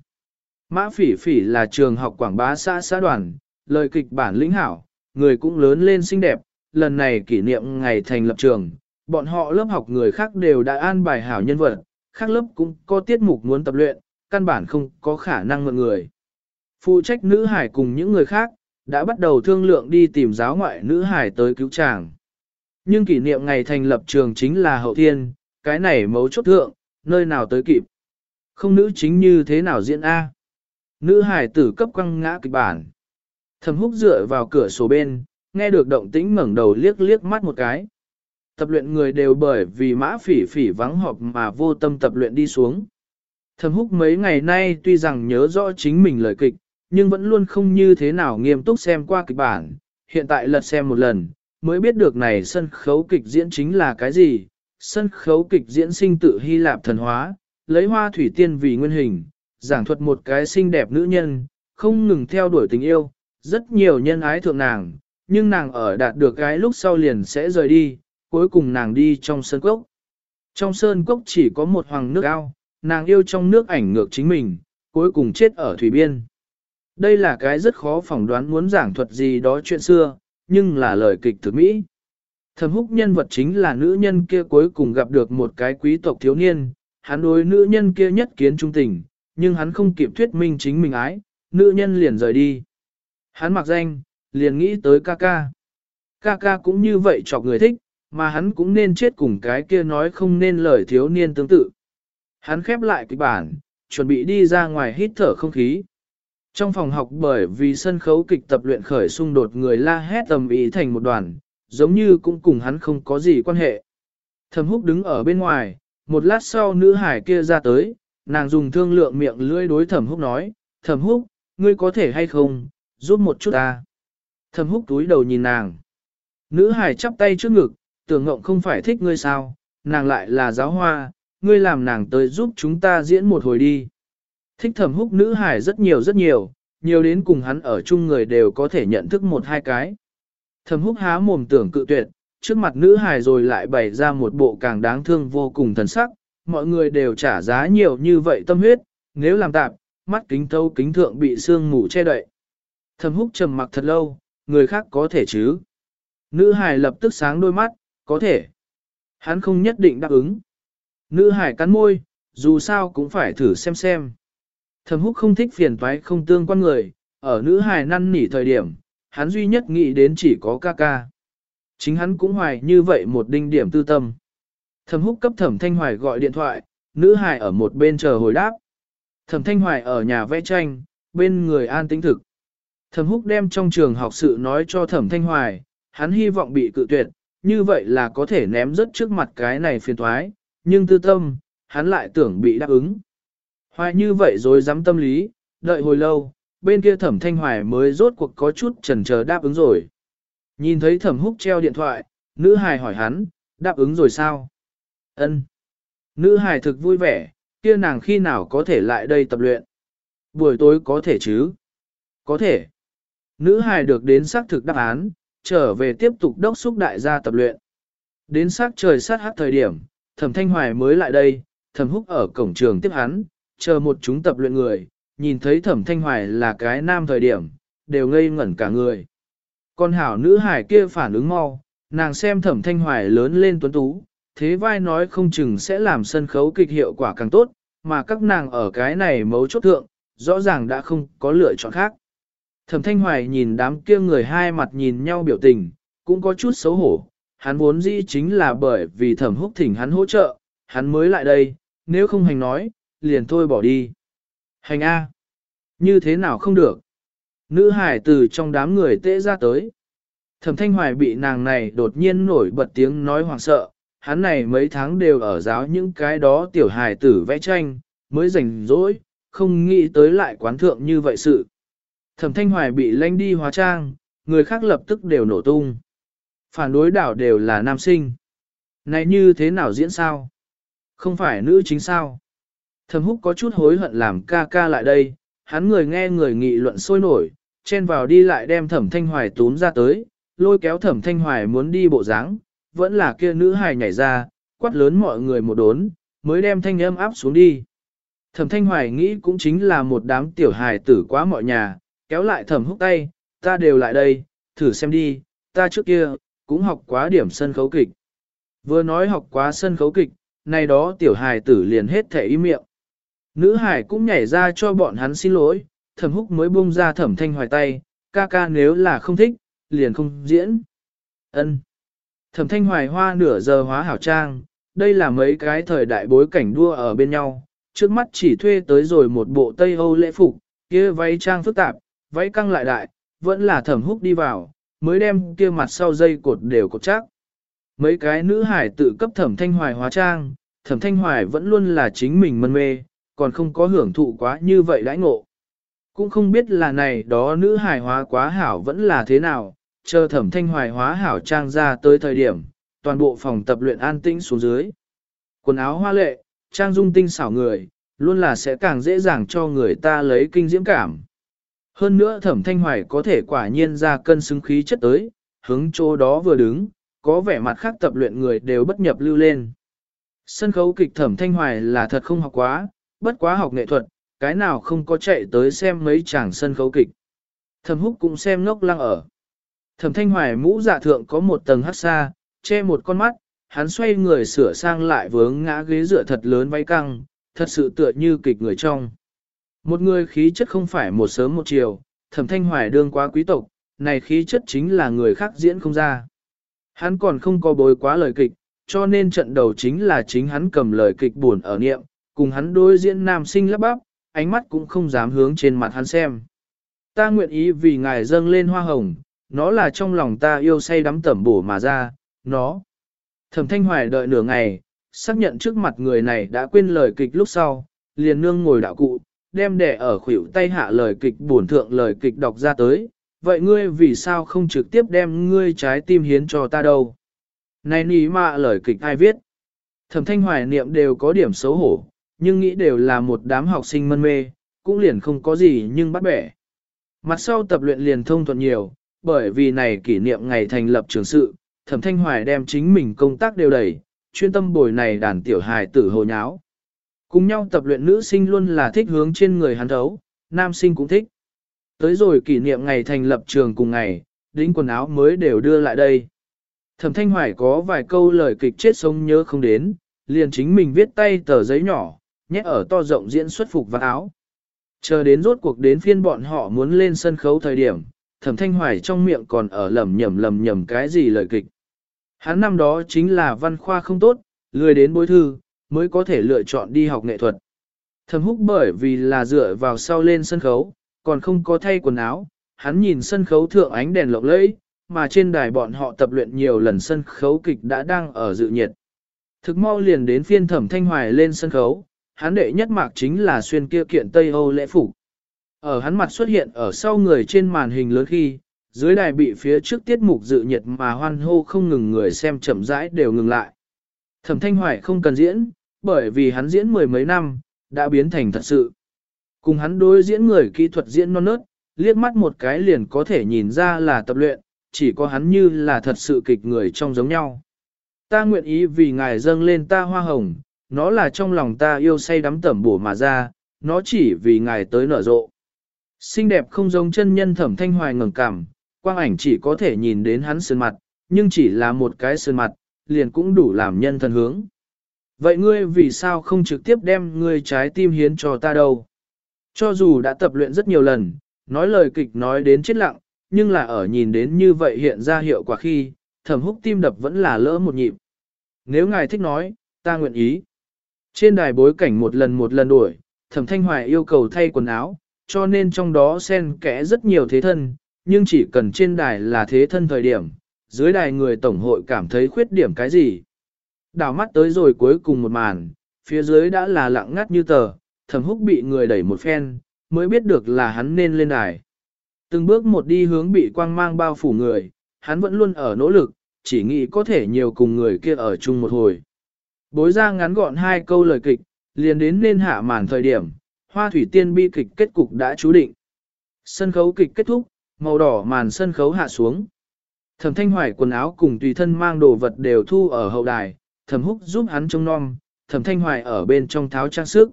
Mã phỉ phỉ là trường học quảng bá xã xã đoàn, lời kịch bản lĩnh hảo, người cũng lớn lên xinh đẹp, lần này kỷ niệm ngày thành lập trường, bọn họ lớp học người khác đều đã an bài hảo nhân vật, khác lớp cũng có tiết mục muốn tập luyện, căn bản không có khả năng mượn người. Phụ trách nữ hải cùng những người khác, đã bắt đầu thương lượng đi tìm giáo ngoại nữ hải tới cứu chàng. Nhưng kỷ niệm ngày thành lập trường chính là hậu thiên, cái này mấu chốt thượng, nơi nào tới kịp. Không nữ chính như thế nào diễn A. Nữ hải tử cấp quăng ngã kịch bản. Thẩm húc dựa vào cửa sổ bên, nghe được động tĩnh ngẩng đầu liếc liếc mắt một cái. Tập luyện người đều bởi vì mã phỉ phỉ vắng họp mà vô tâm tập luyện đi xuống. Thẩm húc mấy ngày nay tuy rằng nhớ rõ chính mình lời kịch, nhưng vẫn luôn không như thế nào nghiêm túc xem qua kịch bản. Hiện tại lật xem một lần, mới biết được này sân khấu kịch diễn chính là cái gì. Sân khấu kịch diễn sinh tự Hy Lạp thần hóa, lấy hoa thủy tiên vì nguyên hình, giảng thuật một cái xinh đẹp nữ nhân, không ngừng theo đuổi tình yêu, rất nhiều nhân ái thượng nàng, nhưng nàng ở đạt được cái lúc sau liền sẽ rời đi, cuối cùng nàng đi trong sơn cốc. Trong sơn cốc chỉ có một hoàng nước ao, nàng yêu trong nước ảnh ngược chính mình, cuối cùng chết ở thủy biên. Đây là cái rất khó phỏng đoán muốn giảng thuật gì đó chuyện xưa, nhưng là lời kịch thực mỹ. Thẩm húc nhân vật chính là nữ nhân kia cuối cùng gặp được một cái quý tộc thiếu niên, hắn đối nữ nhân kia nhất kiến trung tình, nhưng hắn không kịp thuyết minh chính mình ái, nữ nhân liền rời đi. Hắn mặc danh, liền nghĩ tới ca ca. Ca ca cũng như vậy chọc người thích, mà hắn cũng nên chết cùng cái kia nói không nên lời thiếu niên tương tự. Hắn khép lại kịch bản, chuẩn bị đi ra ngoài hít thở không khí. Trong phòng học bởi vì sân khấu kịch tập luyện khởi xung đột người la hét tầm ý thành một đoàn, giống như cũng cùng hắn không có gì quan hệ. Thẩm húc đứng ở bên ngoài, một lát sau nữ hải kia ra tới, nàng dùng thương lượng miệng lưỡi đối thẩm húc nói, thẩm húc, ngươi có thể hay không, giúp một chút ta. Thẩm húc túi đầu nhìn nàng. Nữ hải chắp tay trước ngực, tưởng ngộng không phải thích ngươi sao, nàng lại là giáo hoa, ngươi làm nàng tới giúp chúng ta diễn một hồi đi. Thích thẩm húc nữ hải rất nhiều rất nhiều, nhiều đến cùng hắn ở chung người đều có thể nhận thức một hai cái. Thẩm húc há mồm tưởng cự tuyệt, trước mặt nữ hải rồi lại bày ra một bộ càng đáng thương vô cùng thần sắc, mọi người đều trả giá nhiều như vậy tâm huyết, nếu làm tạm, mắt kính thâu kính thượng bị sương mù che đậy. Thẩm húc trầm mặc thật lâu, người khác có thể chứ. Nữ hải lập tức sáng đôi mắt, có thể. Hắn không nhất định đáp ứng. Nữ hải cắn môi, dù sao cũng phải thử xem xem. Thẩm húc không thích phiền toái không tương quan người, ở nữ hải năn nỉ thời điểm, hắn duy nhất nghĩ đến chỉ có ca ca. Chính hắn cũng hoài như vậy một đinh điểm tư tâm. Thẩm húc cấp thẩm thanh hoài gọi điện thoại, nữ hải ở một bên chờ hồi đáp. Thẩm thanh hoài ở nhà vẽ tranh, bên người an tĩnh thực. Thẩm húc đem trong trường học sự nói cho thẩm thanh hoài, hắn hy vọng bị cự tuyệt, như vậy là có thể ném rất trước mặt cái này phiền thoái, nhưng tư tâm, hắn lại tưởng bị đáp ứng. Hoài như vậy rồi dám tâm lý, đợi hồi lâu, bên kia thẩm thanh hoài mới rốt cuộc có chút chần chờ đáp ứng rồi. Nhìn thấy thẩm húc treo điện thoại, nữ hài hỏi hắn, đáp ứng rồi sao? Ân. Nữ hài thực vui vẻ, kia nàng khi nào có thể lại đây tập luyện? Buổi tối có thể chứ? Có thể. Nữ hài được đến xác thực đáp án, trở về tiếp tục đốc xúc đại gia tập luyện. Đến sát trời sát hát thời điểm, thẩm thanh hoài mới lại đây, thẩm húc ở cổng trường tiếp hắn, chờ một chúng tập luyện người, nhìn thấy thẩm thanh hoài là cái nam thời điểm, đều ngây ngẩn cả người. Con hảo nữ hải kia phản ứng mau, nàng xem thẩm thanh hoài lớn lên tuấn tú, thế vai nói không chừng sẽ làm sân khấu kịch hiệu quả càng tốt, mà các nàng ở cái này mấu chốt thượng, rõ ràng đã không có lựa chọn khác. Thẩm thanh hoài nhìn đám kia người hai mặt nhìn nhau biểu tình, cũng có chút xấu hổ, hắn vốn dĩ chính là bởi vì thẩm húc thỉnh hắn hỗ trợ, hắn mới lại đây, nếu không hành nói, liền thôi bỏ đi. Hành A. Như thế nào không được? Nữ hải từ trong đám người tễ ra tới. Thẩm thanh hoài bị nàng này đột nhiên nổi bật tiếng nói hoảng sợ, hắn này mấy tháng đều ở giáo những cái đó tiểu hài tử vẽ tranh, mới rảnh rỗi, không nghĩ tới lại quán thượng như vậy sự. Thẩm thanh hoài bị lanh đi hóa trang, người khác lập tức đều nổ tung. Phản đối đảo đều là nam sinh. Này như thế nào diễn sao? Không phải nữ chính sao? Thẩm húc có chút hối hận làm ca ca lại đây, hắn người nghe người nghị luận sôi nổi, chen vào đi lại đem thẩm thanh hoài túm ra tới, lôi kéo thẩm thanh hoài muốn đi bộ dáng, vẫn là kia nữ hài nhảy ra, quát lớn mọi người một đốn, mới đem thanh âm áp xuống đi. Thẩm thanh hoài nghĩ cũng chính là một đám tiểu hài tử quá mọi nhà, kéo lại thẩm húc tay, ta đều lại đây, thử xem đi, ta trước kia, cũng học quá điểm sân khấu kịch. Vừa nói học quá sân khấu kịch, nay đó tiểu hài tử liền hết thể ý miệng. Nữ hải cũng nhảy ra cho bọn hắn xin lỗi, thẩm húc mới buông ra thẩm thanh hoài tay, ca ca nếu là không thích, liền không diễn. ân Thẩm thanh hoài hoa nửa giờ hóa hảo trang, đây là mấy cái thời đại bối cảnh đua ở bên nhau, trước mắt chỉ thuê tới rồi một bộ Tây Âu lễ phục, kia váy trang phức tạp, váy căng lại đại, vẫn là thẩm húc đi vào, mới đem kia mặt sau dây cột đều cột chắc. Mấy cái nữ hải tự cấp thẩm thanh hoài hóa trang, thẩm thanh hoài vẫn luôn là chính mình mân mê, còn không có hưởng thụ quá như vậy đãi ngộ. Cũng không biết là này đó nữ hài hóa quá hảo vẫn là thế nào, chờ thẩm thanh hoài hóa hảo trang ra tới thời điểm, toàn bộ phòng tập luyện an tĩnh xuống dưới. Quần áo hoa lệ, trang dung tinh xảo người, luôn là sẽ càng dễ dàng cho người ta lấy kinh diễm cảm. Hơn nữa thẩm thanh hoài có thể quả nhiên ra cân xứng khí chất tới, hướng chỗ đó vừa đứng, có vẻ mặt khác tập luyện người đều bất nhập lưu lên. Sân khấu kịch thẩm thanh hoài là thật không học quá, bất quá học nghệ thuật, cái nào không có chạy tới xem mấy chàng sân khấu kịch. Thẩm húc cũng xem ngốc lăng ở. Thẩm thanh hoài mũ dạ thượng có một tầng hát xa, che một con mắt, hắn xoay người sửa sang lại vướng ngã ghế dựa thật lớn váy căng, thật sự tựa như kịch người trong. Một người khí chất không phải một sớm một chiều, thẩm thanh hoài đương quá quý tộc, này khí chất chính là người khác diễn không ra. Hắn còn không có bối quá lời kịch, cho nên trận đầu chính là chính hắn cầm lời kịch buồn ở niệm, cùng hắn đối diễn nam sinh lắp bắp, ánh mắt cũng không dám hướng trên mặt hắn xem. Ta nguyện ý vì ngài dâng lên hoa hồng, nó là trong lòng ta yêu say đắm tẩm bổ mà ra, nó. Thẩm Thanh Hoài đợi nửa ngày, xác nhận trước mặt người này đã quên lời kịch lúc sau, liền nương ngồi đạo cụ, đem đẻ ở khuỷu tay hạ lời kịch bổn thượng lời kịch đọc ra tới, vậy ngươi vì sao không trực tiếp đem ngươi trái tim hiến cho ta đâu? Này ní mạ lời kịch ai viết? Thẩm thanh hoài niệm đều có điểm xấu hổ, nhưng nghĩ đều là một đám học sinh mân mê, cũng liền không có gì nhưng bắt bẻ. Mặt sau tập luyện liền thông thuận nhiều, bởi vì này kỷ niệm ngày thành lập trường sự, thẩm thanh hoài đem chính mình công tác đều đẩy, chuyên tâm bồi này đàn tiểu hài tử hồ nháo. Cùng nhau tập luyện nữ sinh luôn là thích hướng trên người hắn thấu, nam sinh cũng thích. Tới rồi kỷ niệm ngày thành lập trường cùng ngày, đính quần áo mới đều đưa lại đây. Thẩm Thanh Hoài có vài câu lời kịch chết sống nhớ không đến, liền chính mình viết tay tờ giấy nhỏ, nhét ở to rộng diễn xuất phục và áo. Chờ đến rốt cuộc đến phiên bọn họ muốn lên sân khấu thời điểm, Thẩm Thanh Hoài trong miệng còn ở lầm nhầm lầm nhầm cái gì lời kịch. Hắn năm đó chính là văn khoa không tốt, lười đến bối thư, mới có thể lựa chọn đi học nghệ thuật. Thẩm húc bởi vì là dựa vào sau lên sân khấu, còn không có thay quần áo, hắn nhìn sân khấu thượng ánh đèn lộng lẫy, mà trên đài bọn họ tập luyện nhiều lần sân khấu kịch đã đang ở dự nhiệt. Thực mau liền đến phiên thẩm thanh hoài lên sân khấu, hắn đệ nhất mạc chính là xuyên kia kiện Tây Âu lễ phục. Ở hắn mặt xuất hiện ở sau người trên màn hình lớn khi, dưới đài bị phía trước tiết mục dự nhiệt mà hoan hô không ngừng người xem chậm rãi đều ngừng lại. Thẩm thanh hoài không cần diễn, bởi vì hắn diễn mười mấy năm, đã biến thành thật sự. Cùng hắn đối diễn người kỹ thuật diễn non nớt, liếc mắt một cái liền có thể nhìn ra là tập luyện, chỉ có hắn như là thật sự kịch người trong giống nhau. Ta nguyện ý vì ngài dâng lên ta hoa hồng, nó là trong lòng ta yêu say đắm tẩm bổ mà ra, nó chỉ vì ngài tới nở rộ. Xinh đẹp không giống chân nhân thẩm thanh hoài ngẩng cảm, quang ảnh chỉ có thể nhìn đến hắn sơn mặt, nhưng chỉ là một cái sơn mặt, liền cũng đủ làm nhân thần hướng. Vậy ngươi vì sao không trực tiếp đem ngươi trái tim hiến cho ta đâu? Cho dù đã tập luyện rất nhiều lần, nói lời kịch nói đến chết lặng, nhưng là ở nhìn đến như vậy hiện ra hiệu quả khi, thẩm húc tim đập vẫn là lỡ một nhịp. Nếu ngài thích nói, ta nguyện ý. Trên đài bối cảnh một lần một lần đuổi, thẩm thanh hoài yêu cầu thay quần áo, cho nên trong đó xen kẽ rất nhiều thế thân, nhưng chỉ cần trên đài là thế thân thời điểm, dưới đài người tổng hội cảm thấy khuyết điểm cái gì. Đảo mắt tới rồi cuối cùng một màn, phía dưới đã là lặng ngắt như tờ, thẩm húc bị người đẩy một phen, mới biết được là hắn nên lên đài. Từng bước một đi hướng bị quang mang bao phủ người, hắn vẫn luôn ở nỗ lực, chỉ nghĩ có thể nhiều cùng người kia ở chung một hồi. Bối ra ngắn gọn hai câu lời kịch, liền đến nên hạ màn thời điểm, hoa thủy tiên bi kịch kết cục đã chú định. Sân khấu kịch kết thúc, màu đỏ màn sân khấu hạ xuống. Thẩm thanh hoài quần áo cùng tùy thân mang đồ vật đều thu ở hậu đài, thẩm húc giúp hắn trông non, thẩm thanh hoài ở bên trong tháo trang sức.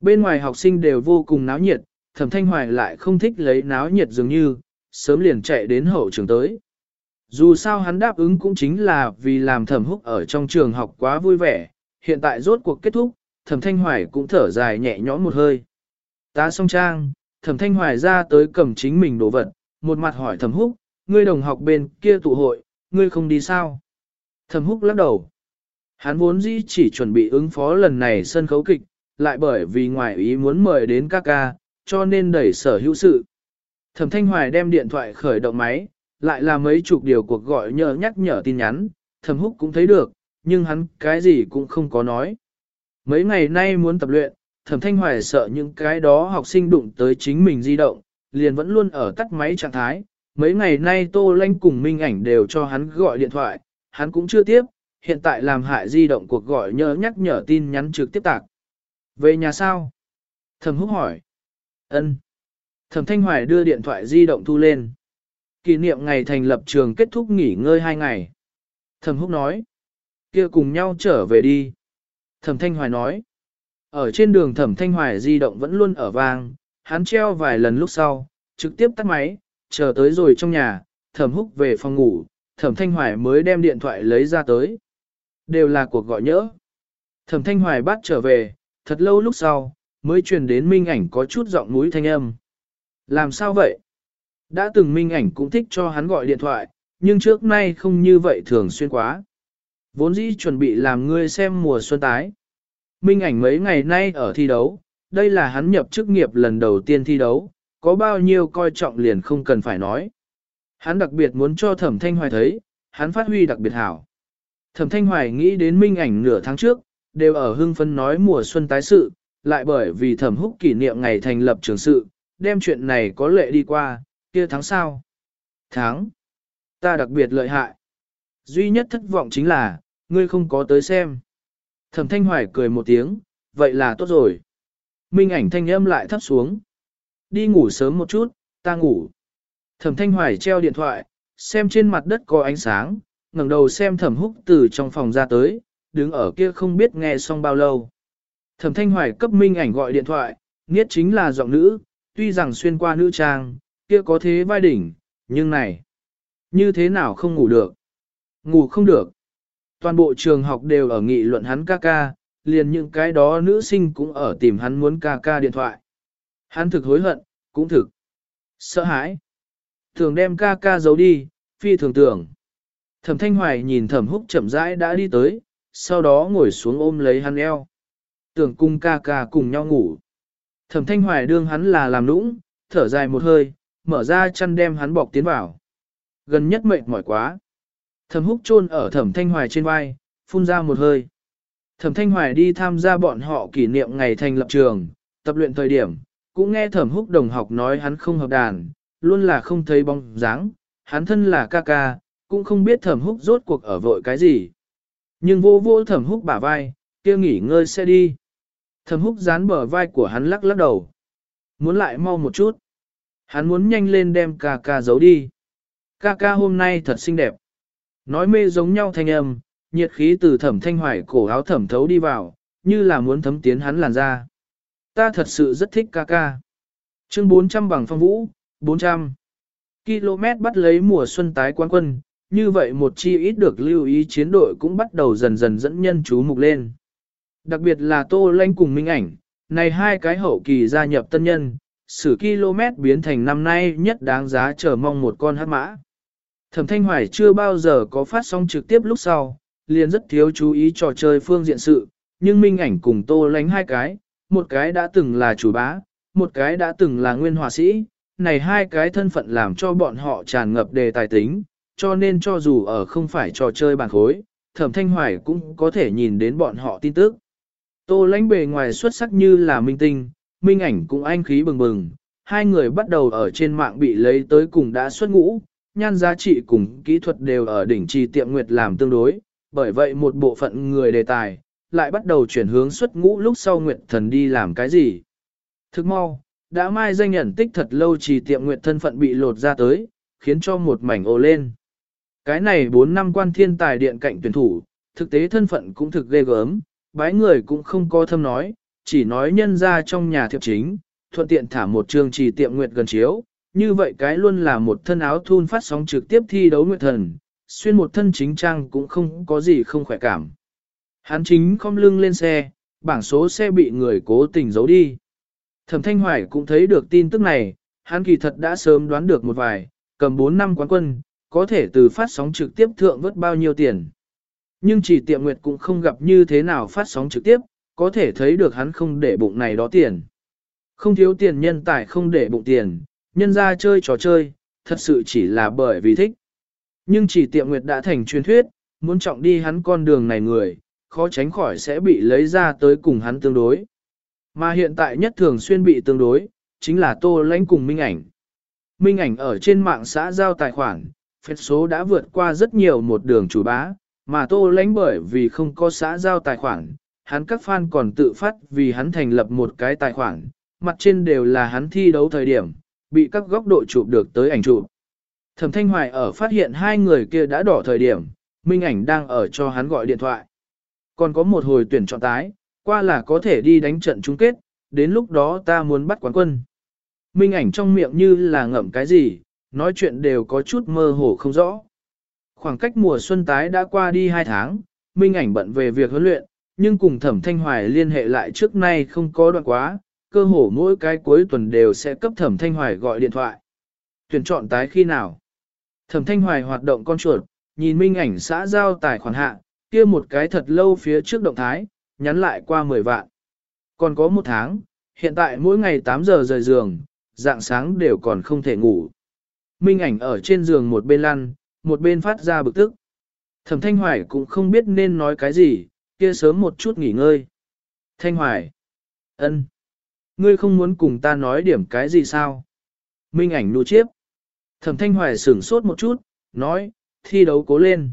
Bên ngoài học sinh đều vô cùng náo nhiệt, thẩm thanh hoài lại không thích lấy náo nhiệt dường như, sớm liền chạy đến hậu trường tới. Dù sao hắn đáp ứng cũng chính là vì làm thẩm húc ở trong trường học quá vui vẻ, hiện tại rốt cuộc kết thúc, thẩm thanh hoài cũng thở dài nhẹ nhõm một hơi. Ta xong trang, thẩm thanh hoài ra tới cầm chính mình đồ vật, một mặt hỏi thẩm húc, ngươi đồng học bên kia tụ hội, ngươi không đi sao? Thẩm húc lắc đầu. Hắn vốn dĩ chỉ chuẩn bị ứng phó lần này sân khấu kịch, lại bởi vì ngoại ý muốn mời đến ca ca, cho nên đẩy sở hữu sự. Thẩm Thanh Hoài đem điện thoại khởi động máy, lại là mấy chục điều cuộc gọi nhờ nhắc nhở tin nhắn, Thẩm Húc cũng thấy được, nhưng hắn cái gì cũng không có nói. Mấy ngày nay muốn tập luyện, Thẩm Thanh Hoài sợ những cái đó học sinh đụng tới chính mình di động, liền vẫn luôn ở tắt máy trạng thái. Mấy ngày nay Tô Lanh cùng Minh Ảnh đều cho hắn gọi điện thoại, hắn cũng chưa tiếp, hiện tại làm hại di động cuộc gọi nhớ nhắc nhở tin nhắn trực tiếp tạc. Về nhà sao? Thẩm Húc hỏi. Ân. Thẩm Thanh Hoài đưa điện thoại di động thu lên. Kỷ niệm ngày thành lập trường kết thúc nghỉ ngơi hai ngày. Thẩm Húc nói. kia cùng nhau trở về đi. Thẩm Thanh Hoài nói. Ở trên đường Thẩm Thanh Hoài di động vẫn luôn ở vang, hắn treo vài lần lúc sau, trực tiếp tắt máy, chờ tới rồi trong nhà, Thẩm Húc về phòng ngủ, Thẩm Thanh Hoài mới đem điện thoại lấy ra tới. Đều là cuộc gọi nhỡ. Thẩm Thanh Hoài bắt trở về, thật lâu lúc sau, mới truyền đến minh ảnh có chút giọng mũi thanh âm. Làm sao vậy? Đã từng minh ảnh cũng thích cho hắn gọi điện thoại, nhưng trước nay không như vậy thường xuyên quá. Vốn dĩ chuẩn bị làm ngươi xem mùa xuân tái. Minh ảnh mấy ngày nay ở thi đấu, đây là hắn nhập chức nghiệp lần đầu tiên thi đấu, có bao nhiêu coi trọng liền không cần phải nói. Hắn đặc biệt muốn cho thẩm thanh hoài thấy, hắn phát huy đặc biệt hảo. Thẩm thanh hoài nghĩ đến minh ảnh nửa tháng trước, đều ở hưng phân nói mùa xuân tái sự, lại bởi vì thẩm húc kỷ niệm ngày thành lập trường sự, đem chuyện này có lệ đi qua, kia tháng sau. Tháng. Ta đặc biệt lợi hại. Duy nhất thất vọng chính là, ngươi không có tới xem. Thẩm thanh hoài cười một tiếng, vậy là tốt rồi. Minh ảnh thanh âm lại thấp xuống. Đi ngủ sớm một chút, ta ngủ. Thẩm thanh hoài treo điện thoại, xem trên mặt đất có ánh sáng, ngẩng đầu xem thẩm húc từ trong phòng ra tới, đứng ở kia không biết nghe xong bao lâu. Thẩm thanh hoài cấp minh ảnh gọi điện thoại, nghiết chính là giọng nữ, tuy rằng xuyên qua nữ trang, kia có thế vai đỉnh, nhưng này, như thế nào không ngủ được? Ngủ không được. Toàn bộ trường học đều ở nghị luận hắn ca ca, liền những cái đó nữ sinh cũng ở tìm hắn muốn ca ca điện thoại. Hắn thực hối hận, cũng thực sợ hãi. Thường đem ca ca giấu đi, phi thường tưởng. Thẩm Thanh Hoài nhìn Thẩm Húc chậm rãi đã đi tới, sau đó ngồi xuống ôm lấy hắn eo. Tưởng cung ca ca cùng nhau ngủ. Thẩm Thanh Hoài đương hắn là làm nũng, thở dài một hơi, mở ra chăn đem hắn bọc tiến vào. Gần nhất mệt mỏi quá. Thẩm Húc chôn ở Thẩm Thanh Hoài trên vai, phun ra một hơi. Thẩm Thanh Hoài đi tham gia bọn họ kỷ niệm ngày thành lập trường, tập luyện thời điểm, cũng nghe Thẩm Húc đồng học nói hắn không hợp đàn, luôn là không thấy bóng dáng, hắn thân là ca ca, cũng không biết Thẩm Húc rốt cuộc ở vội cái gì. Nhưng vô vô Thẩm Húc bả vai, kia nghỉ ngơi sẽ đi. Thẩm Húc dán bờ vai của hắn lắc lắc đầu. Muốn lại mau một chút. Hắn muốn nhanh lên đem ca ca giấu đi. Ca ca hôm nay thật xinh đẹp. Nói mê giống nhau thanh âm, nhiệt khí từ thẩm thanh hoài cổ áo thẩm thấu đi vào, như là muốn thấm tiến hắn làn da. Ta thật sự rất thích ca ca. Chương 400 bằng phong vũ, 400 km bắt lấy mùa xuân tái quán quân, như vậy một chi ít được lưu ý chiến đội cũng bắt đầu dần dần dẫn nhân chú mục lên. Đặc biệt là Tô Lanh cùng Minh Ảnh, này hai cái hậu kỳ gia nhập tân nhân, sử km biến thành năm nay nhất đáng giá chờ mong một con hát mã. Thẩm Thanh Hoài chưa bao giờ có phát sóng trực tiếp lúc sau, liền rất thiếu chú ý trò chơi phương diện sự, nhưng Minh Ảnh cùng Tô Lanh hai cái, một cái đã từng là chủ bá, một cái đã từng là nguyên hòa sĩ, này hai cái thân phận làm cho bọn họ tràn ngập đề tài tính, cho nên cho dù ở không phải trò chơi bàn khối, Thẩm Thanh Hoài cũng có thể nhìn đến bọn họ tin tức. Tô Lãnh bề ngoài xuất sắc như là minh tinh, Minh Ảnh cũng anh khí bừng bừng, hai người bắt đầu ở trên mạng bị lấy tới cùng đã xuất ngũ, nhan giá trị cùng kỹ thuật đều ở đỉnh trì tiệm nguyệt làm tương đối, bởi vậy một bộ phận người đề tài, lại bắt đầu chuyển hướng xuất ngũ lúc sau nguyệt thần đi làm cái gì. Thức mau, đã mai danh nhận tích thật lâu trì tiệm nguyệt thân phận bị lột ra tới, khiến cho một mảnh ồ lên. Cái này 4 năm quan thiên tài điện cạnh tuyển thủ, thực tế thân phận cũng thực ghê gớm, bái người cũng không có thâm nói, chỉ nói nhân ra trong nhà thiệp chính, thuận tiện thả một trường trì tiệm nguyệt gần chiếu, như vậy cái luôn là một thân áo thun phát sóng trực tiếp thi đấu nguyệt thần, xuyên một thân chính trang cũng không có gì không khỏe cảm. Hắn chính không lưng lên xe, bảng số xe bị người cố tình giấu đi. Thẩm Thanh Hoài cũng thấy được tin tức này, hắn kỳ thật đã sớm đoán được một vài, cầm 4 năm quán quân, có thể từ phát sóng trực tiếp thượng vớt bao nhiêu tiền. Nhưng chỉ tiệm nguyệt cũng không gặp như thế nào phát sóng trực tiếp, có thể thấy được hắn không để bụng này đó tiền. Không thiếu tiền nhân tài không để bụng tiền, nhân ra chơi trò chơi, thật sự chỉ là bởi vì thích. Nhưng chỉ tiệm nguyệt đã thành truyền thuyết, muốn trọng đi hắn con đường này người, khó tránh khỏi sẽ bị lấy ra tới cùng hắn tương đối. Mà hiện tại nhất thường xuyên bị tương đối, chính là tô lãnh cùng minh ảnh. Minh ảnh ở trên mạng xã giao tài khoản, phép số đã vượt qua rất nhiều một đường chủ bá, mà tô lãnh bởi vì không có xã giao tài khoản, hắn các fan còn tự phát vì hắn thành lập một cái tài khoản, mặt trên đều là hắn thi đấu thời điểm, bị các góc độ chụp được tới ảnh chụp. Thẩm Thanh Hoài ở phát hiện hai người kia đã đỏ thời điểm, Minh ảnh đang ở cho hắn gọi điện thoại. Còn có một hồi tuyển chọn tái, qua là có thể đi đánh trận chung kết, đến lúc đó ta muốn bắt quán quân. Minh ảnh trong miệng như là ngậm cái gì, nói chuyện đều có chút mơ hồ không rõ. Khoảng cách mùa xuân tái đã qua đi 2 tháng, Minh ảnh bận về việc huấn luyện, nhưng cùng Thẩm Thanh Hoài liên hệ lại trước nay không có đoạn quá, cơ hồ mỗi cái cuối tuần đều sẽ cấp Thẩm Thanh Hoài gọi điện thoại. Tuyển chọn tái khi nào? Thẩm Thanh Hoài hoạt động con chuột, nhìn minh ảnh xã giao tài khoản hạ, kia một cái thật lâu phía trước động thái, nhắn lại qua 10 vạn. Còn có một tháng, hiện tại mỗi ngày 8 giờ rời giường, dạng sáng đều còn không thể ngủ. Minh ảnh ở trên giường một bên lăn, một bên phát ra bực tức. Thẩm Thanh Hoài cũng không biết nên nói cái gì, kia sớm một chút nghỉ ngơi. Thanh Hoài. ân, Ngươi không muốn cùng ta nói điểm cái gì sao? Minh ảnh nụ chiếp. Thẩm Thanh Hoài sửng sốt một chút, nói, thi đấu cố lên.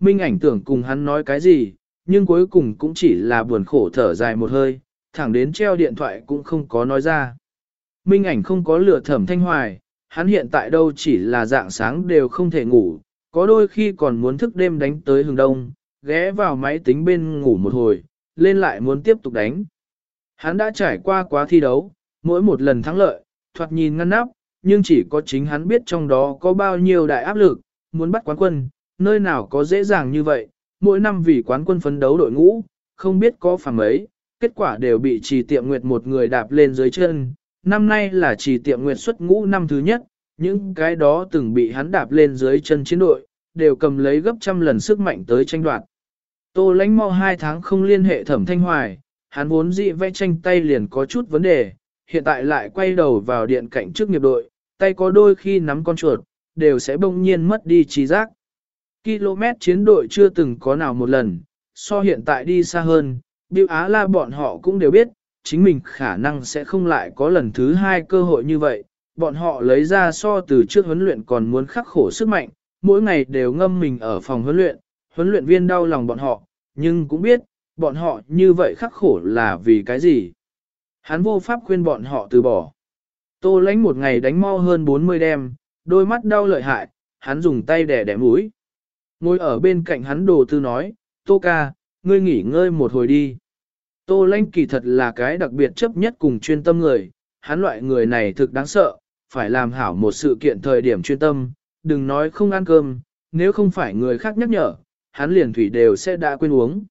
Minh ảnh tưởng cùng hắn nói cái gì, nhưng cuối cùng cũng chỉ là buồn khổ thở dài một hơi, thẳng đến treo điện thoại cũng không có nói ra. Minh ảnh không có lửa thẩm Thanh Hoài, hắn hiện tại đâu chỉ là dạng sáng đều không thể ngủ, có đôi khi còn muốn thức đêm đánh tới hừng đông, ghé vào máy tính bên ngủ một hồi, lên lại muốn tiếp tục đánh. Hắn đã trải qua quá thi đấu, mỗi một lần thắng lợi, thoạt nhìn ngăn nắp, nhưng chỉ có chính hắn biết trong đó có bao nhiêu đại áp lực, muốn bắt quán quân, nơi nào có dễ dàng như vậy, mỗi năm vì quán quân phấn đấu đội ngũ, không biết có phẳng ấy, kết quả đều bị trì tiệm nguyệt một người đạp lên dưới chân, năm nay là trì tiệm nguyệt xuất ngũ năm thứ nhất, những cái đó từng bị hắn đạp lên dưới chân chiến đội, đều cầm lấy gấp trăm lần sức mạnh tới tranh đoạt. Tô lánh mau hai tháng không liên hệ thẩm thanh hoài, hắn vốn dị vẽ tranh tay liền có chút vấn đề, hiện tại lại quay đầu vào điện cạnh trước nghiệp đội, tay có đôi khi nắm con chuột, đều sẽ bỗng nhiên mất đi trí giác. Km chiến đội chưa từng có nào một lần, so hiện tại đi xa hơn, Biểu Á La bọn họ cũng đều biết, chính mình khả năng sẽ không lại có lần thứ hai cơ hội như vậy, bọn họ lấy ra so từ trước huấn luyện còn muốn khắc khổ sức mạnh, mỗi ngày đều ngâm mình ở phòng huấn luyện, huấn luyện viên đau lòng bọn họ, nhưng cũng biết, bọn họ như vậy khắc khổ là vì cái gì. Hắn vô pháp khuyên bọn họ từ bỏ. Tô lánh một ngày đánh mau hơn 40 đêm, đôi mắt đau lợi hại, hắn dùng tay đẻ đẻ mũi. Ngồi ở bên cạnh hắn đồ tư nói, Tô ca, ngươi nghỉ ngơi một hồi đi. Tô Lanh kỳ thật là cái đặc biệt chấp nhất cùng chuyên tâm người, hắn loại người này thực đáng sợ, phải làm hảo một sự kiện thời điểm chuyên tâm, đừng nói không ăn cơm, nếu không phải người khác nhắc nhở, hắn liền thủy đều sẽ đã quên uống.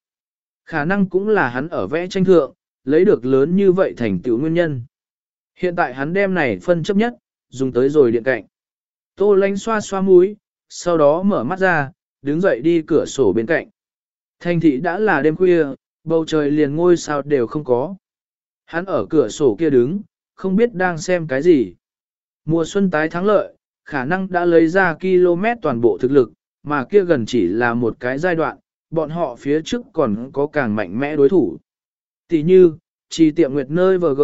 Khả năng cũng là hắn ở vẽ tranh thượng, lấy được lớn như vậy thành tựu nguyên nhân. Hiện tại hắn đem này phân chấp nhất, dùng tới rồi điện cạnh. Tô Lanh xoa xoa mũi, sau đó mở mắt ra, đứng dậy đi cửa sổ bên cạnh. Thành thị đã là đêm khuya, bầu trời liền ngôi sao đều không có. Hắn ở cửa sổ kia đứng, không biết đang xem cái gì. Mùa xuân tái thắng lợi, khả năng đã lấy ra km toàn bộ thực lực, mà kia gần chỉ là một cái giai đoạn, bọn họ phía trước còn có càng mạnh mẽ đối thủ. Tỷ như, chỉ tiệm nguyệt nơi VG,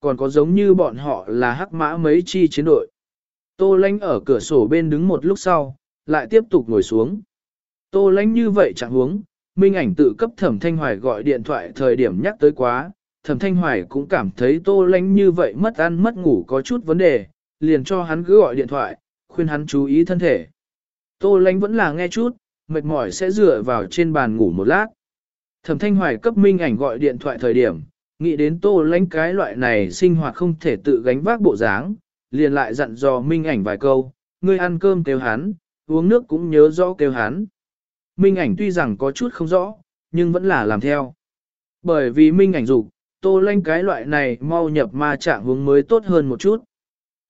còn có giống như bọn họ là hắc mã mấy chi chiến đội. Tô lánh ở cửa sổ bên đứng một lúc sau, lại tiếp tục ngồi xuống. Tô lánh như vậy chẳng huống, Minh ảnh tự cấp thẩm thanh hoài gọi điện thoại thời điểm nhắc tới quá, thẩm thanh hoài cũng cảm thấy tô lánh như vậy mất ăn mất ngủ có chút vấn đề, liền cho hắn cứ gọi điện thoại, khuyên hắn chú ý thân thể. Tô lánh vẫn là nghe chút, mệt mỏi sẽ dựa vào trên bàn ngủ một lát. Thẩm thanh hoài cấp minh ảnh gọi điện thoại thời điểm, nghĩ đến tô lánh cái loại này sinh hoạt không thể tự gánh vác bộ dáng, liền lại dặn dò minh ảnh vài câu, ngươi ăn cơm kêu hắn, uống nước cũng nhớ rõ kêu hắn. Minh ảnh tuy rằng có chút không rõ, nhưng vẫn là làm theo. Bởi vì minh ảnh dục tô lanh cái loại này mau nhập ma trạng hướng mới tốt hơn một chút.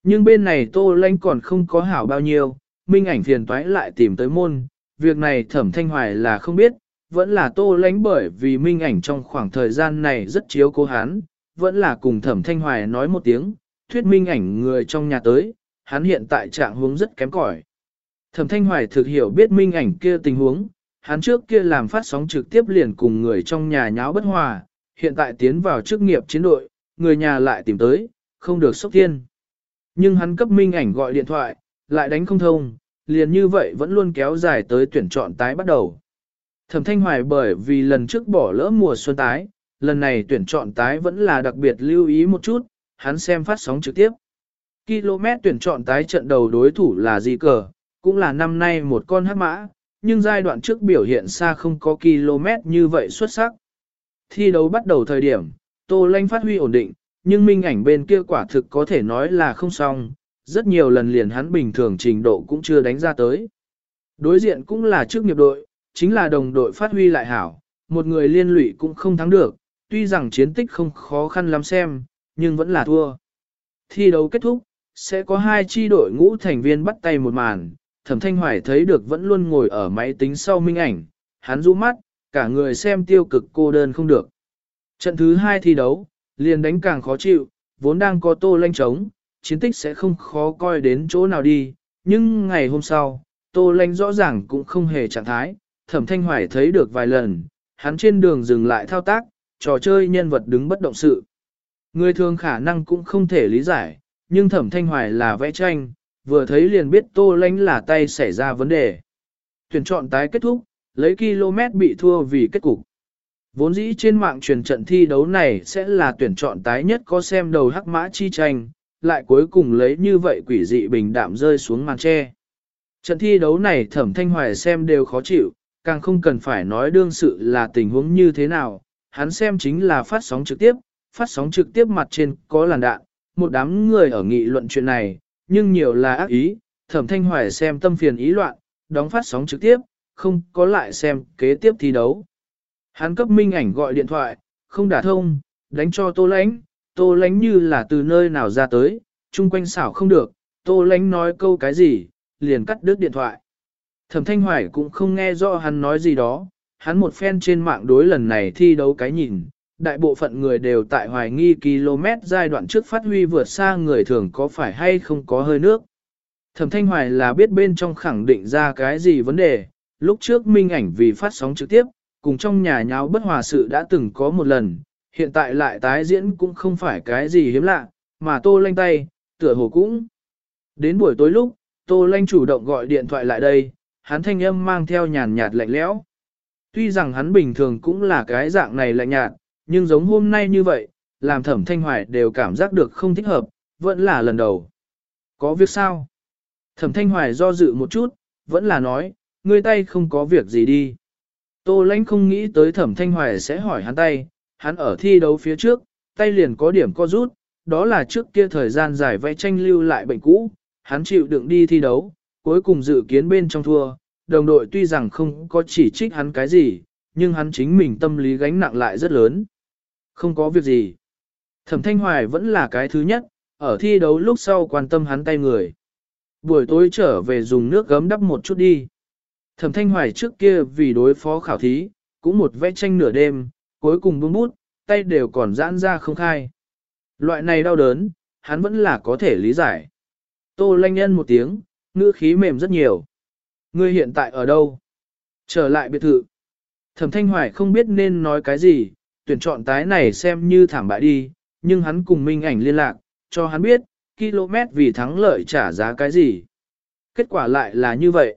Nhưng bên này tô lanh còn không có hảo bao nhiêu, minh ảnh phiền toái lại tìm tới môn, việc này thẩm thanh hoài là không biết, vẫn là tô lánh bởi vì minh ảnh trong khoảng thời gian này rất chiếu cố hắn, vẫn là cùng thẩm thanh hoài nói một tiếng, thuyết minh ảnh người trong nhà tới, hắn hiện tại trạng hướng rất kém cỏi. Thẩm thanh hoài thực hiểu biết minh ảnh kia tình huống, hắn trước kia làm phát sóng trực tiếp liền cùng người trong nhà nháo bất hòa, hiện tại tiến vào chức nghiệp chiến đội, người nhà lại tìm tới, không được sốc thiên. Nhưng hắn cấp minh ảnh gọi điện thoại, lại đánh không thông, liền như vậy vẫn luôn kéo dài tới tuyển chọn tái bắt đầu. Thẩm Thanh Hoài bởi vì lần trước bỏ lỡ mùa xuân tái, lần này tuyển chọn tái vẫn là đặc biệt lưu ý một chút, hắn xem phát sóng trực tiếp. Km tuyển chọn tái trận đầu đối thủ là gì cờ, cũng là năm nay một con hát mã, nhưng giai đoạn trước biểu hiện xa không có km như vậy xuất sắc. Thi đấu bắt đầu thời điểm, Tô Lanh phát huy ổn định, nhưng minh ảnh bên kia quả thực có thể nói là không xong, rất nhiều lần liền hắn bình thường trình độ cũng chưa đánh ra tới. Đối diện cũng là trước nghiệp đội, chính là đồng đội phát huy lại hảo, một người liên lụy cũng không thắng được, tuy rằng chiến tích không khó khăn lắm xem, nhưng vẫn là thua. Thi đấu kết thúc, sẽ có hai chi đội ngũ thành viên bắt tay một màn, thẩm thanh hoài thấy được vẫn luôn ngồi ở máy tính sau minh ảnh, hắn rũ mắt, cả người xem tiêu cực cô đơn không được. Trận thứ hai thi đấu, liền đánh càng khó chịu, vốn đang có tô lanh trống, chiến tích sẽ không khó coi đến chỗ nào đi, nhưng ngày hôm sau, Tô Lanh rõ ràng cũng không hề trạng thái, thẩm thanh hoài thấy được vài lần, hắn trên đường dừng lại thao tác, trò chơi nhân vật đứng bất động sự. Người thường khả năng cũng không thể lý giải, nhưng thẩm thanh hoài là vẽ tranh, vừa thấy liền biết Tô Lánh là tay xảy ra vấn đề. Tuyển chọn tái kết thúc, lấy km bị thua vì kết cục. Vốn dĩ trên mạng truyền trận thi đấu này sẽ là tuyển chọn tái nhất có xem đầu hắc mã chi tranh, lại cuối cùng lấy như vậy quỷ dị bình đạm rơi xuống màn tre. Trận thi đấu này thẩm thanh hoài xem đều khó chịu, càng không cần phải nói đương sự là tình huống như thế nào, hắn xem chính là phát sóng trực tiếp, phát sóng trực tiếp mặt trên có làn đạn, một đám người ở nghị luận chuyện này, nhưng nhiều là ác ý, thẩm thanh hoài xem tâm phiền ý loạn, đóng phát sóng trực tiếp, không có lại xem kế tiếp thi đấu. Hắn cấp minh ảnh gọi điện thoại, không đả thông, đánh cho tô lánh, tô lánh như là từ nơi nào ra tới, chung quanh xảo không được, tô lánh nói câu cái gì, liền cắt đứt điện thoại. Thẩm Thanh Hoài cũng không nghe rõ hắn nói gì đó, hắn một phen trên mạng đối lần này thi đấu cái nhìn, đại bộ phận người đều tại hoài nghi km giai đoạn trước phát huy vượt xa người thường có phải hay không có hơi nước. Thẩm Thanh Hoài là biết bên trong khẳng định ra cái gì vấn đề, lúc trước minh ảnh vì phát sóng trực tiếp, cùng trong nhà nháo bất hòa sự đã từng có một lần, hiện tại lại tái diễn cũng không phải cái gì hiếm lạ, mà tô lanh tay, tựa hồ cũng. Đến buổi tối lúc, tô lanh chủ động gọi điện thoại lại đây, hắn thanh âm mang theo nhàn nhạt lạnh lẽo. Tuy rằng hắn bình thường cũng là cái dạng này lạnh nhạt, nhưng giống hôm nay như vậy, làm thẩm thanh hoài đều cảm giác được không thích hợp, vẫn là lần đầu. Có việc sao? Thẩm thanh hoài do dự một chút, vẫn là nói, ngươi tay không có việc gì đi. Tô lãnh không nghĩ tới thẩm thanh hoài sẽ hỏi hắn tay, hắn ở thi đấu phía trước, tay liền có điểm co rút, đó là trước kia thời gian dài vẽ tranh lưu lại bệnh cũ, hắn chịu đựng đi thi đấu, cuối cùng dự kiến bên trong thua, đồng đội tuy rằng không có chỉ trích hắn cái gì, nhưng hắn chính mình tâm lý gánh nặng lại rất lớn. Không có việc gì. Thẩm Thanh Hoài vẫn là cái thứ nhất, ở thi đấu lúc sau quan tâm hắn tay người. Buổi tối trở về dùng nước gấm đắp một chút đi. Thẩm Thanh Hoài trước kia vì đối phó khảo thí, cũng một vẽ tranh nửa đêm, cuối cùng buông bút, tay đều còn giãn ra không khai. Loại này đau đớn, hắn vẫn là có thể lý giải. Tô lanh nhân một tiếng, ngữ khí mềm rất nhiều. Ngươi hiện tại ở đâu? Trở lại biệt thự. Thẩm Thanh Hoài không biết nên nói cái gì, tuyển chọn tái này xem như thảm bại đi, nhưng hắn cùng Minh ảnh liên lạc, cho hắn biết, km vì thắng lợi trả giá cái gì. Kết quả lại là như vậy.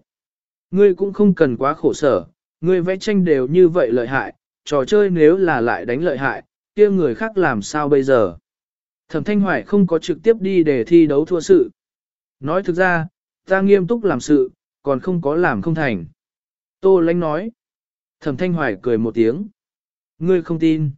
Ngươi cũng không cần quá khổ sở, ngươi vẽ tranh đều như vậy lợi hại, trò chơi nếu là lại đánh lợi hại, kia người khác làm sao bây giờ. Thẩm Thanh Hoài không có trực tiếp đi để thi đấu thua sự. Nói thực ra, ta nghiêm túc làm sự, còn không có làm không thành. Tô Lánh nói. Thẩm Thanh Hoài cười một tiếng. Ngươi không tin.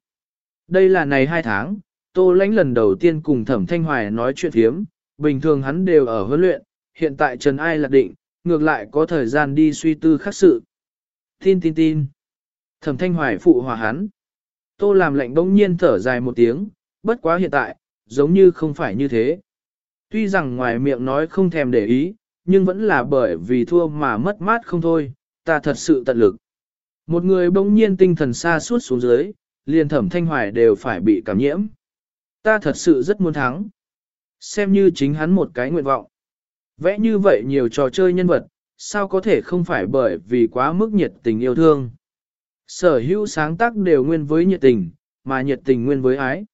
Đây là này hai tháng, Tô Lánh lần đầu tiên cùng Thẩm Thanh Hoài nói chuyện thiếm, bình thường hắn đều ở huấn luyện, hiện tại Trần Ai lạc định, ngược lại có thời gian đi suy tư khác sự. Tin tin tin. Thẩm Thanh Hoài phụ hòa hắn. Tô làm lệnh bỗng nhiên thở dài một tiếng, bất quá hiện tại, giống như không phải như thế. Tuy rằng ngoài miệng nói không thèm để ý, nhưng vẫn là bởi vì thua mà mất mát không thôi, ta thật sự tận lực. Một người bỗng nhiên tinh thần xa suốt xuống dưới, liền thẩm thanh hoài đều phải bị cảm nhiễm. Ta thật sự rất muốn thắng. Xem như chính hắn một cái nguyện vọng. Vẽ như vậy nhiều trò chơi nhân vật, sao có thể không phải bởi vì quá mức nhiệt tình yêu thương. Sở hữu sáng tác đều nguyên với nhiệt tình, mà nhiệt tình nguyên với ái.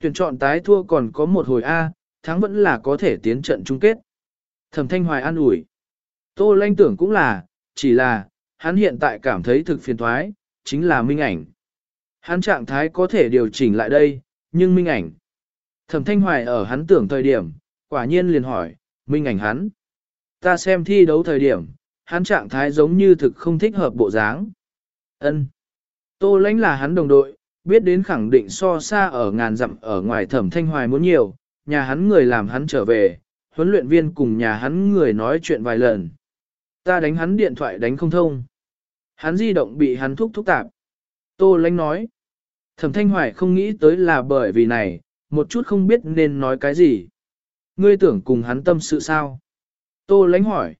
Tuyển chọn tái thua còn có một hồi A, thắng vẫn là có thể tiến trận chung kết. Thẩm Thanh Hoài an ủi. Tô Lanh tưởng cũng là, chỉ là, hắn hiện tại cảm thấy thực phiền thoái, chính là minh ảnh. Hắn trạng thái có thể điều chỉnh lại đây, nhưng minh ảnh. Thẩm Thanh Hoài ở hắn tưởng thời điểm, quả nhiên liền hỏi, minh ảnh hắn. Ta xem thi đấu thời điểm, hắn trạng thái giống như thực không thích hợp bộ dáng. Ân. Tô lãnh là hắn đồng đội, biết đến khẳng định so xa ở ngàn dặm ở ngoài thẩm thanh hoài muốn nhiều, nhà hắn người làm hắn trở về, huấn luyện viên cùng nhà hắn người nói chuyện vài lần. Ta đánh hắn điện thoại đánh không thông. Hắn di động bị hắn thúc thúc tạp. Tô lãnh nói. Thẩm thanh hoài không nghĩ tới là bởi vì này, một chút không biết nên nói cái gì. Ngươi tưởng cùng hắn tâm sự sao? Tô lãnh hỏi.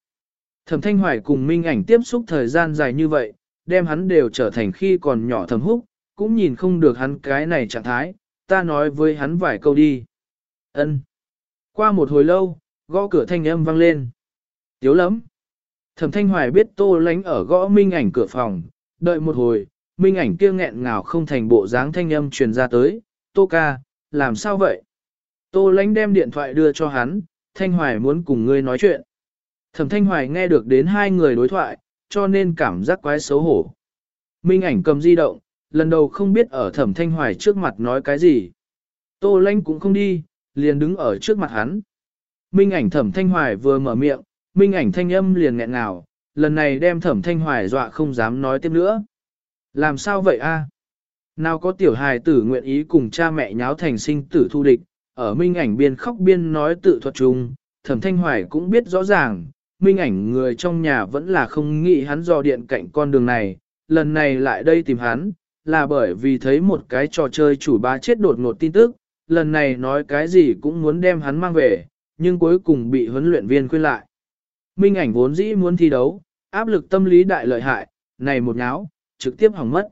Thẩm thanh hoài cùng minh ảnh tiếp xúc thời gian dài như vậy, đem hắn đều trở thành khi còn nhỏ thầm húc, cũng nhìn không được hắn cái này trạng thái, ta nói với hắn vài câu đi. Ân. Qua một hồi lâu, gõ cửa thanh âm vang lên. Tiếu lắm. Thẩm Thanh Hoài biết Tô Lánh ở gõ Minh ảnh cửa phòng, đợi một hồi, Minh ảnh kia nghẹn ngào không thành bộ dáng thanh âm truyền ra tới, Tô ca, làm sao vậy? Tô Lánh đem điện thoại đưa cho hắn, Thanh Hoài muốn cùng ngươi nói chuyện. Thẩm Thanh Hoài nghe được đến hai người đối thoại, cho nên cảm giác quái xấu hổ. Minh ảnh cầm di động, lần đầu không biết ở Thẩm Thanh Hoài trước mặt nói cái gì. Tô Lánh cũng không đi, liền đứng ở trước mặt hắn. Minh ảnh Thẩm Thanh Hoài vừa mở miệng, Minh ảnh thanh âm liền nghẹn ngào, lần này đem Thẩm Thanh Hoài dọa không dám nói tiếp nữa. Làm sao vậy a? Nào có tiểu hài tử nguyện ý cùng cha mẹ nháo thành sinh tử thu địch, ở minh ảnh biên khóc biên nói tự thuật chung, thẩm thanh hoài cũng biết rõ ràng, minh ảnh người trong nhà vẫn là không nghĩ hắn dò điện cạnh con đường này, lần này lại đây tìm hắn, là bởi vì thấy một cái trò chơi chủ ba chết đột ngột tin tức, lần này nói cái gì cũng muốn đem hắn mang về, nhưng cuối cùng bị huấn luyện viên khuyên lại. Minh ảnh vốn dĩ muốn thi đấu, áp lực tâm lý đại lợi hại, này một nháo, trực tiếp hỏng mất.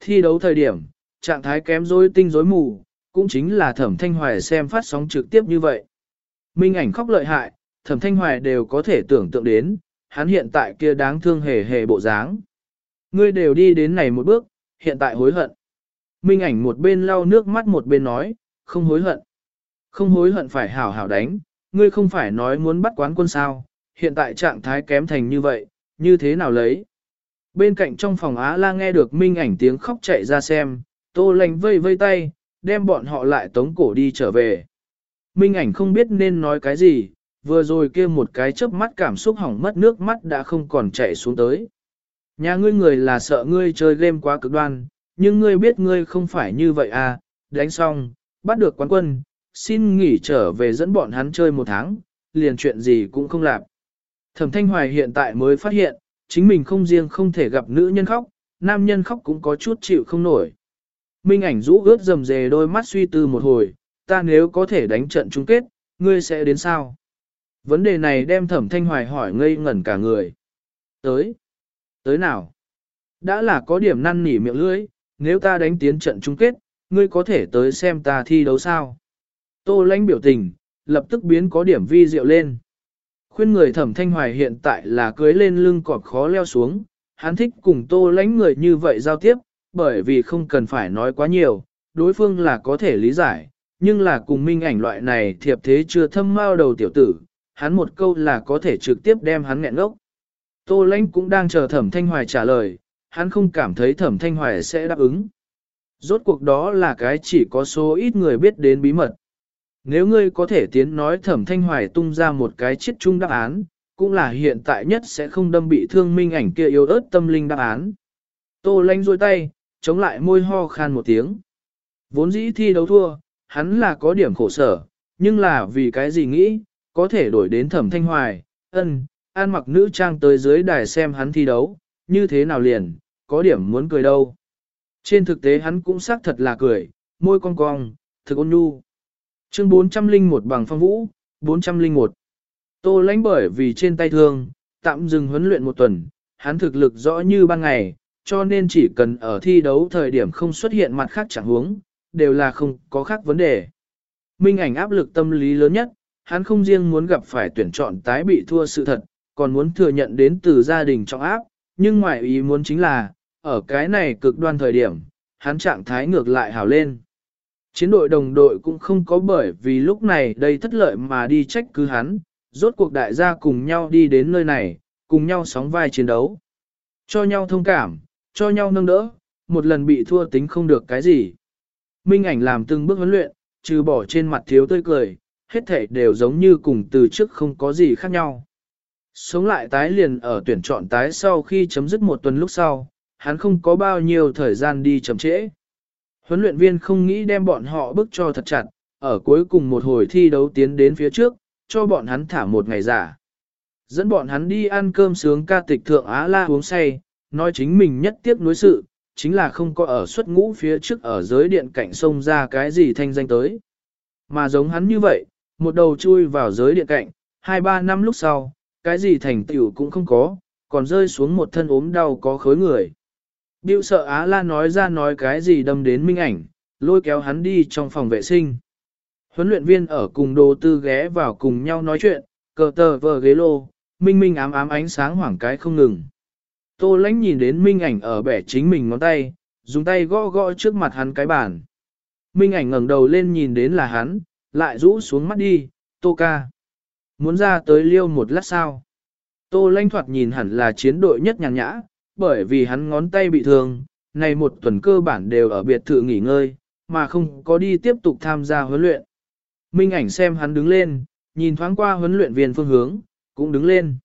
Thi đấu thời điểm, trạng thái kém rối tinh rối mù, cũng chính là thẩm thanh hoài xem phát sóng trực tiếp như vậy. Minh ảnh khóc lợi hại, thẩm thanh hoài đều có thể tưởng tượng đến, hắn hiện tại kia đáng thương hề hề bộ dáng. Ngươi đều đi đến này một bước, hiện tại hối hận. Minh ảnh một bên lau nước mắt một bên nói, không hối hận. Không hối hận phải hảo hảo đánh, ngươi không phải nói muốn bắt quán quân sao, hiện tại trạng thái kém thành như vậy, như thế nào lấy. Bên cạnh trong phòng Á la nghe được Minh ảnh tiếng khóc chạy ra xem, tô lành vây vây tay, đem bọn họ lại tống cổ đi trở về. Minh ảnh không biết nên nói cái gì, vừa rồi kia một cái chớp mắt cảm xúc hỏng mất nước mắt đã không còn chảy xuống tới. Nhà ngươi người là sợ ngươi chơi game quá cực đoan, nhưng ngươi biết ngươi không phải như vậy à, đánh xong, bắt được quán quân, xin nghỉ trở về dẫn bọn hắn chơi một tháng, liền chuyện gì cũng không làm. Thẩm Thanh Hoài hiện tại mới phát hiện, chính mình không riêng không thể gặp nữ nhân khóc, nam nhân khóc cũng có chút chịu không nổi. Minh ảnh rũ ướt rầm rề đôi mắt suy tư một hồi, ta nếu có thể đánh trận chung kết, ngươi sẽ đến sao? Vấn đề này đem thẩm thanh hoài hỏi ngây ngẩn cả người. Tới. Tới nào? Đã là có điểm năn nỉ miệng lưỡi, nếu ta đánh tiến trận chung kết, ngươi có thể tới xem ta thi đấu sao? Tô lãnh biểu tình, lập tức biến có điểm vi diệu lên. Khuyên người thẩm thanh hoài hiện tại là cưới lên lưng cọp khó leo xuống, hắn thích cùng tô lãnh người như vậy giao tiếp, bởi vì không cần phải nói quá nhiều, đối phương là có thể lý giải, nhưng là cùng minh ảnh loại này thiệp thế chưa thâm mao đầu tiểu tử, hắn một câu là có thể trực tiếp đem hắn nghẹn ngốc. Tô lãnh cũng đang chờ thẩm thanh hoài trả lời, hắn không cảm thấy thẩm thanh hoài sẽ đáp ứng. Rốt cuộc đó là cái chỉ có số ít người biết đến bí mật. Nếu ngươi có thể tiến nói thẩm thanh hoài tung ra một cái chiết chung đáp án, cũng là hiện tại nhất sẽ không đâm bị thương minh ảnh kia yếu ớt tâm linh đáp án. Tô lanh rôi tay, chống lại môi ho khan một tiếng. Vốn dĩ thi đấu thua, hắn là có điểm khổ sở, nhưng là vì cái gì nghĩ, có thể đổi đến thẩm thanh hoài, ân, an mặc nữ trang tới dưới đài xem hắn thi đấu, như thế nào liền, có điểm muốn cười đâu. Trên thực tế hắn cũng xác thật là cười, môi cong cong, thực ôn nhu. Chương 401 bằng phong vũ, 401. Tô lãnh bởi vì trên tay thương, tạm dừng huấn luyện một tuần, hắn thực lực rõ như ban ngày, cho nên chỉ cần ở thi đấu thời điểm không xuất hiện mặt khác chẳng huống, đều là không có khác vấn đề. Minh ảnh áp lực tâm lý lớn nhất, hắn không riêng muốn gặp phải tuyển chọn tái bị thua sự thật, còn muốn thừa nhận đến từ gia đình trọng áp, nhưng ngoại ý muốn chính là, ở cái này cực đoan thời điểm, hắn trạng thái ngược lại hào lên. Chiến đội đồng đội cũng không có bởi vì lúc này đây thất lợi mà đi trách cứ hắn, rốt cuộc đại gia cùng nhau đi đến nơi này, cùng nhau sóng vai chiến đấu. Cho nhau thông cảm, cho nhau nâng đỡ, một lần bị thua tính không được cái gì. Minh ảnh làm từng bước huấn luyện, trừ bỏ trên mặt thiếu tươi cười, hết thể đều giống như cùng từ trước không có gì khác nhau. Sống lại tái liền ở tuyển chọn tái sau khi chấm dứt một tuần lúc sau, hắn không có bao nhiêu thời gian đi chậm trễ. Huấn luyện viên không nghĩ đem bọn họ bức cho thật chặt, ở cuối cùng một hồi thi đấu tiến đến phía trước, cho bọn hắn thả một ngày giả. Dẫn bọn hắn đi ăn cơm sướng ca tịch thượng Á La uống say, nói chính mình nhất tiếc nuối sự, chính là không có ở xuất ngũ phía trước ở giới điện cạnh sông ra cái gì thanh danh tới. Mà giống hắn như vậy, một đầu chui vào giới điện cạnh, hai ba năm lúc sau, cái gì thành tựu cũng không có, còn rơi xuống một thân ốm đau có khối người. Biêu sợ Á La nói ra nói cái gì đâm đến minh ảnh, lôi kéo hắn đi trong phòng vệ sinh. Huấn luyện viên ở cùng đồ tư ghé vào cùng nhau nói chuyện, cờ tờ vờ ghế lô, Minh Minh ám ám ánh sáng hoảng cái không ngừng. Tô lãnh nhìn đến Minh ảnh ở bẻ chính mình ngón tay, dùng tay gõ gõ trước mặt hắn cái bàn. Minh ảnh ngẩng đầu lên nhìn đến là hắn, lại rũ xuống mắt đi, Tô ca. Muốn ra tới liêu một lát sao? Tô lãnh thoạt nhìn hẳn là chiến đội nhất nhàn nhã, bởi vì hắn ngón tay bị thương, này một tuần cơ bản đều ở biệt thự nghỉ ngơi, mà không có đi tiếp tục tham gia huấn luyện. Minh ảnh xem hắn đứng lên, nhìn thoáng qua huấn luyện viên phương hướng, cũng đứng lên.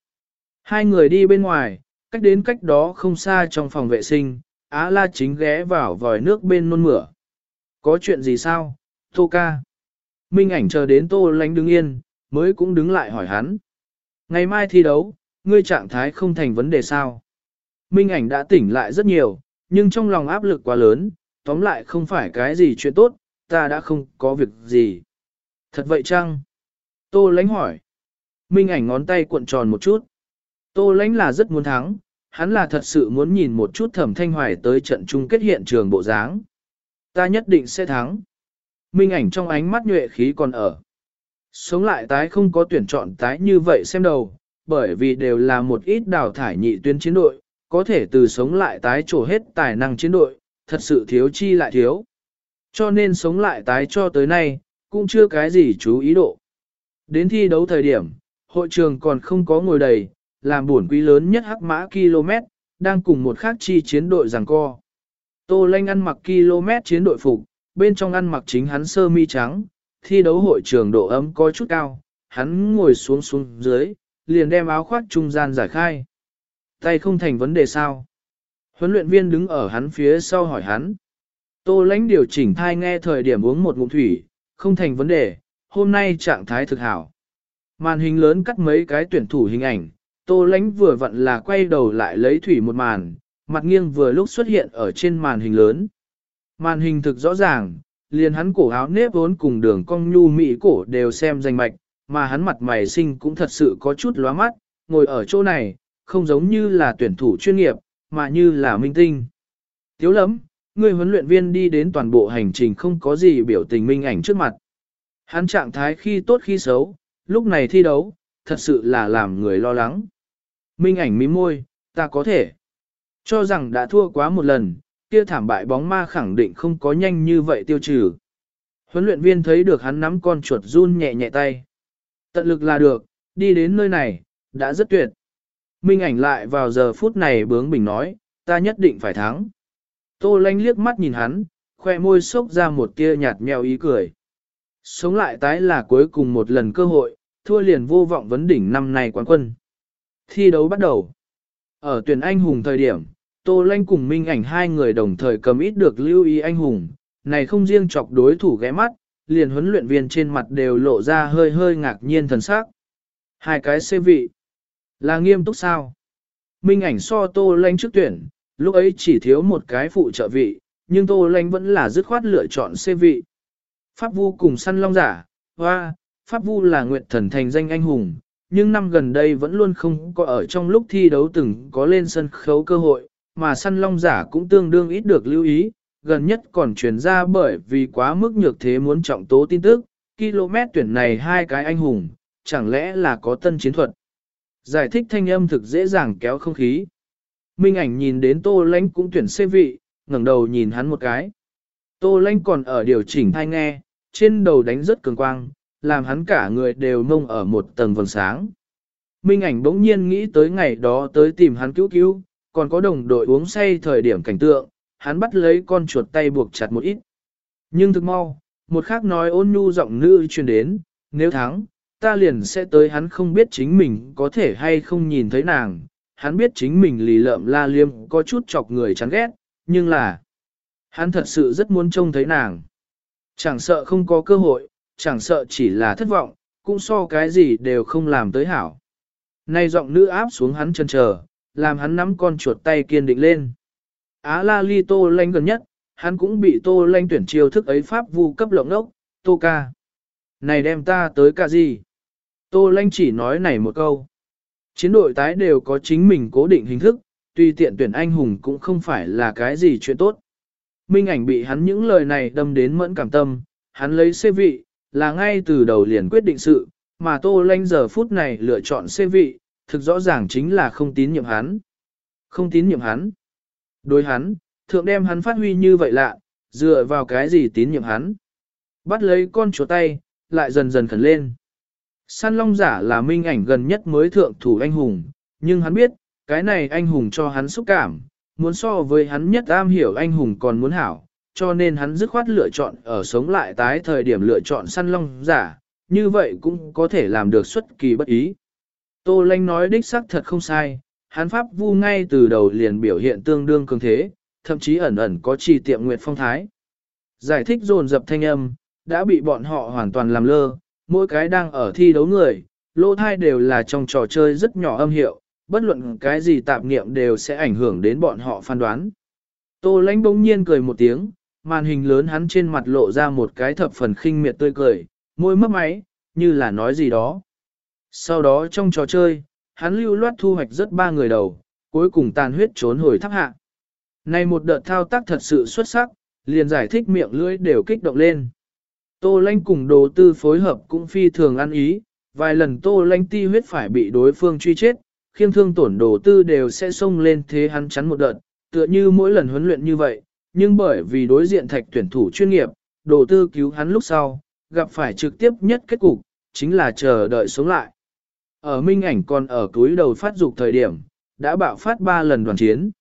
Hai người đi bên ngoài, cách đến cách đó không xa trong phòng vệ sinh, Á La chính ghé vào vòi nước bên nôn mửa. Có chuyện gì sao, Tô ca? Minh ảnh chờ đến Tô lánh đứng yên, mới cũng đứng lại hỏi hắn. Ngày mai thi đấu, ngươi trạng thái không thành vấn đề sao? Minh ảnh đã tỉnh lại rất nhiều, nhưng trong lòng áp lực quá lớn, tóm lại không phải cái gì chuyện tốt, ta đã không có việc gì. Thật vậy chăng? Tô lánh hỏi. Minh ảnh ngón tay cuộn tròn một chút. Tô lánh là rất muốn thắng, hắn là thật sự muốn nhìn một chút thẩm thanh hoài tới trận chung kết hiện trường bộ dáng. Ta nhất định sẽ thắng. Minh ảnh trong ánh mắt nhuệ khí còn ở. Sống lại tái không có tuyển chọn tái như vậy xem đầu, bởi vì đều là một ít đào thải nhị tuyến chiến đội, có thể từ sống lại tái trổ hết tài năng chiến đội, thật sự thiếu chi lại thiếu. Cho nên sống lại tái cho tới nay, cũng chưa cái gì chú ý độ. Đến thi đấu thời điểm, hội trường còn không có ngồi đầy, làm buồn quý lớn nhất hắc mã km, đang cùng một khác chi chiến đội giằng co. Tô Lanh ăn mặc km chiến đội phục, bên trong ăn mặc chính hắn sơ mi trắng, thi đấu hội trường độ ấm có chút cao, hắn ngồi xuống xuống dưới, liền đem áo khoác trung gian giải khai. Tay không thành vấn đề sao? Huấn luyện viên đứng ở hắn phía sau hỏi hắn. Tô lãnh điều chỉnh thai nghe thời điểm uống một ngụm thủy, không thành vấn đề, hôm nay trạng thái thực hảo. Màn hình lớn cắt mấy cái tuyển thủ hình ảnh, tô lãnh vừa vặn là quay đầu lại lấy thủy một màn, mặt nghiêng vừa lúc xuất hiện ở trên màn hình lớn. Màn hình thực rõ ràng, liền hắn cổ áo nếp vốn cùng đường cong nhu mỹ cổ đều xem danh mạch, mà hắn mặt mày sinh cũng thật sự có chút lóa mắt, ngồi ở chỗ này, không giống như là tuyển thủ chuyên nghiệp, mà như là minh tinh. Tiếu lắm, người huấn luyện viên đi đến toàn bộ hành trình không có gì biểu tình minh ảnh trước mặt. Hắn trạng thái khi tốt khi xấu, lúc này thi đấu, thật sự là làm người lo lắng. Minh ảnh mím môi, ta có thể. Cho rằng đã thua quá một lần, kia thảm bại bóng ma khẳng định không có nhanh như vậy tiêu trừ. Huấn luyện viên thấy được hắn nắm con chuột run nhẹ nhẹ tay. Tận lực là được, đi đến nơi này, đã rất tuyệt. Minh ảnh lại vào giờ phút này bướng bình nói, ta nhất định phải thắng. Tô lanh liếc mắt nhìn hắn, khoe môi xốc ra một tia nhạt mèo ý cười. Sống lại tái là cuối cùng một lần cơ hội, thua liền vô vọng vấn đỉnh năm nay quán quân. Thi đấu bắt đầu. Ở tuyển anh hùng thời điểm, Tô Lanh cùng Minh ảnh hai người đồng thời cầm ít được lưu ý anh hùng, này không riêng chọc đối thủ ghé mắt, liền huấn luyện viên trên mặt đều lộ ra hơi hơi ngạc nhiên thần sắc. Hai cái xê vị. Là nghiêm túc sao? Minh ảnh so Tô Lanh trước tuyển, lúc ấy chỉ thiếu một cái phụ trợ vị, nhưng Tô Lanh vẫn là dứt khoát lựa chọn xê vị. Pháp Vu cùng săn long giả, hoa, Pháp Vu là nguyện thần thành danh anh hùng, nhưng năm gần đây vẫn luôn không có ở trong lúc thi đấu từng có lên sân khấu cơ hội, mà săn long giả cũng tương đương ít được lưu ý, gần nhất còn truyền ra bởi vì quá mức nhược thế muốn trọng tố tin tức, km tuyển này hai cái anh hùng, chẳng lẽ là có tân chiến thuật. Giải thích thanh âm thực dễ dàng kéo không khí. Minh ảnh nhìn đến tô lãnh cũng tuyển xê vị, ngẩng đầu nhìn hắn một cái. Tô lãnh còn ở điều chỉnh thai nghe, trên đầu đánh rất cường quang, làm hắn cả người đều mông ở một tầng vầng sáng. Minh ảnh bỗng nhiên nghĩ tới ngày đó tới tìm hắn cứu cứu, còn có đồng đội uống say thời điểm cảnh tượng, hắn bắt lấy con chuột tay buộc chặt một ít. Nhưng thực mau, một khác nói ôn nhu giọng nữ truyền đến, nếu thắng, ta liền sẽ tới hắn không biết chính mình có thể hay không nhìn thấy nàng, hắn biết chính mình lì lợm la liêm có chút chọc người chán ghét, nhưng là, hắn thật sự rất muốn trông thấy nàng. Chẳng sợ không có cơ hội, chẳng sợ chỉ là thất vọng, cũng so cái gì đều không làm tới hảo. Nay giọng nữ áp xuống hắn chân chờ, làm hắn nắm con chuột tay kiên định lên. Á la ly tô lanh gần nhất, hắn cũng bị tô lanh tuyển chiêu thức ấy pháp vu cấp lộng ốc, tô ca. Này đem ta tới ca gì? Tô lanh chỉ nói này một câu. Chiến đội tái đều có chính mình cố định hình thức, tuy tiện tuyển anh hùng cũng không phải là cái gì chuyện tốt. Minh ảnh bị hắn những lời này đâm đến mẫn cảm tâm, hắn lấy xê vị, là ngay từ đầu liền quyết định sự, mà tô lanh giờ phút này lựa chọn xê vị, thực rõ ràng chính là không tín nhiệm hắn. Không tín nhiệm hắn. Đối hắn, thượng đem hắn phát huy như vậy lạ, dựa vào cái gì tín nhiệm hắn. Bắt lấy con chúa tay, lại dần dần khẩn lên. Săn long giả là minh ảnh gần nhất mới thượng thủ anh hùng, nhưng hắn biết, cái này anh hùng cho hắn xúc cảm, muốn so với hắn nhất am hiểu anh hùng còn muốn hảo, cho nên hắn dứt khoát lựa chọn ở sống lại tái thời điểm lựa chọn săn long giả, như vậy cũng có thể làm được xuất kỳ bất ý. Tô Lanh nói đích xác thật không sai, hắn pháp vu ngay từ đầu liền biểu hiện tương đương cường thế, thậm chí ẩn ẩn có trì tiệm nguyệt phong thái. Giải thích dồn dập thanh âm, đã bị bọn họ hoàn toàn làm lơ, mỗi cái đang ở thi đấu người, lỗ thai đều là trong trò chơi rất nhỏ âm hiệu, bất luận cái gì tạp niệm đều sẽ ảnh hưởng đến bọn họ phán đoán. Tô lãnh bỗng nhiên cười một tiếng, màn hình lớn hắn trên mặt lộ ra một cái thập phần khinh miệt tươi cười, môi mấp máy, như là nói gì đó. Sau đó trong trò chơi, hắn lưu loát thu hoạch rất ba người đầu, cuối cùng tàn huyết trốn hồi tháp hạ. Này một đợt thao tác thật sự xuất sắc, liền giải thích miệng lưỡi đều kích động lên. Tô Lanh cùng đồ tư phối hợp cũng phi thường ăn ý, vài lần Tô Lanh ti huyết phải bị đối phương truy chết, khiêng thương tổn đồ tư đều sẽ xông lên thế hắn chắn một đợt, tựa như mỗi lần huấn luyện như vậy, nhưng bởi vì đối diện thạch tuyển thủ chuyên nghiệp, đồ tư cứu hắn lúc sau, gặp phải trực tiếp nhất kết cục, chính là chờ đợi sống lại. Ở minh ảnh còn ở túi đầu phát dục thời điểm, đã bạo phát 3 lần đoàn chiến.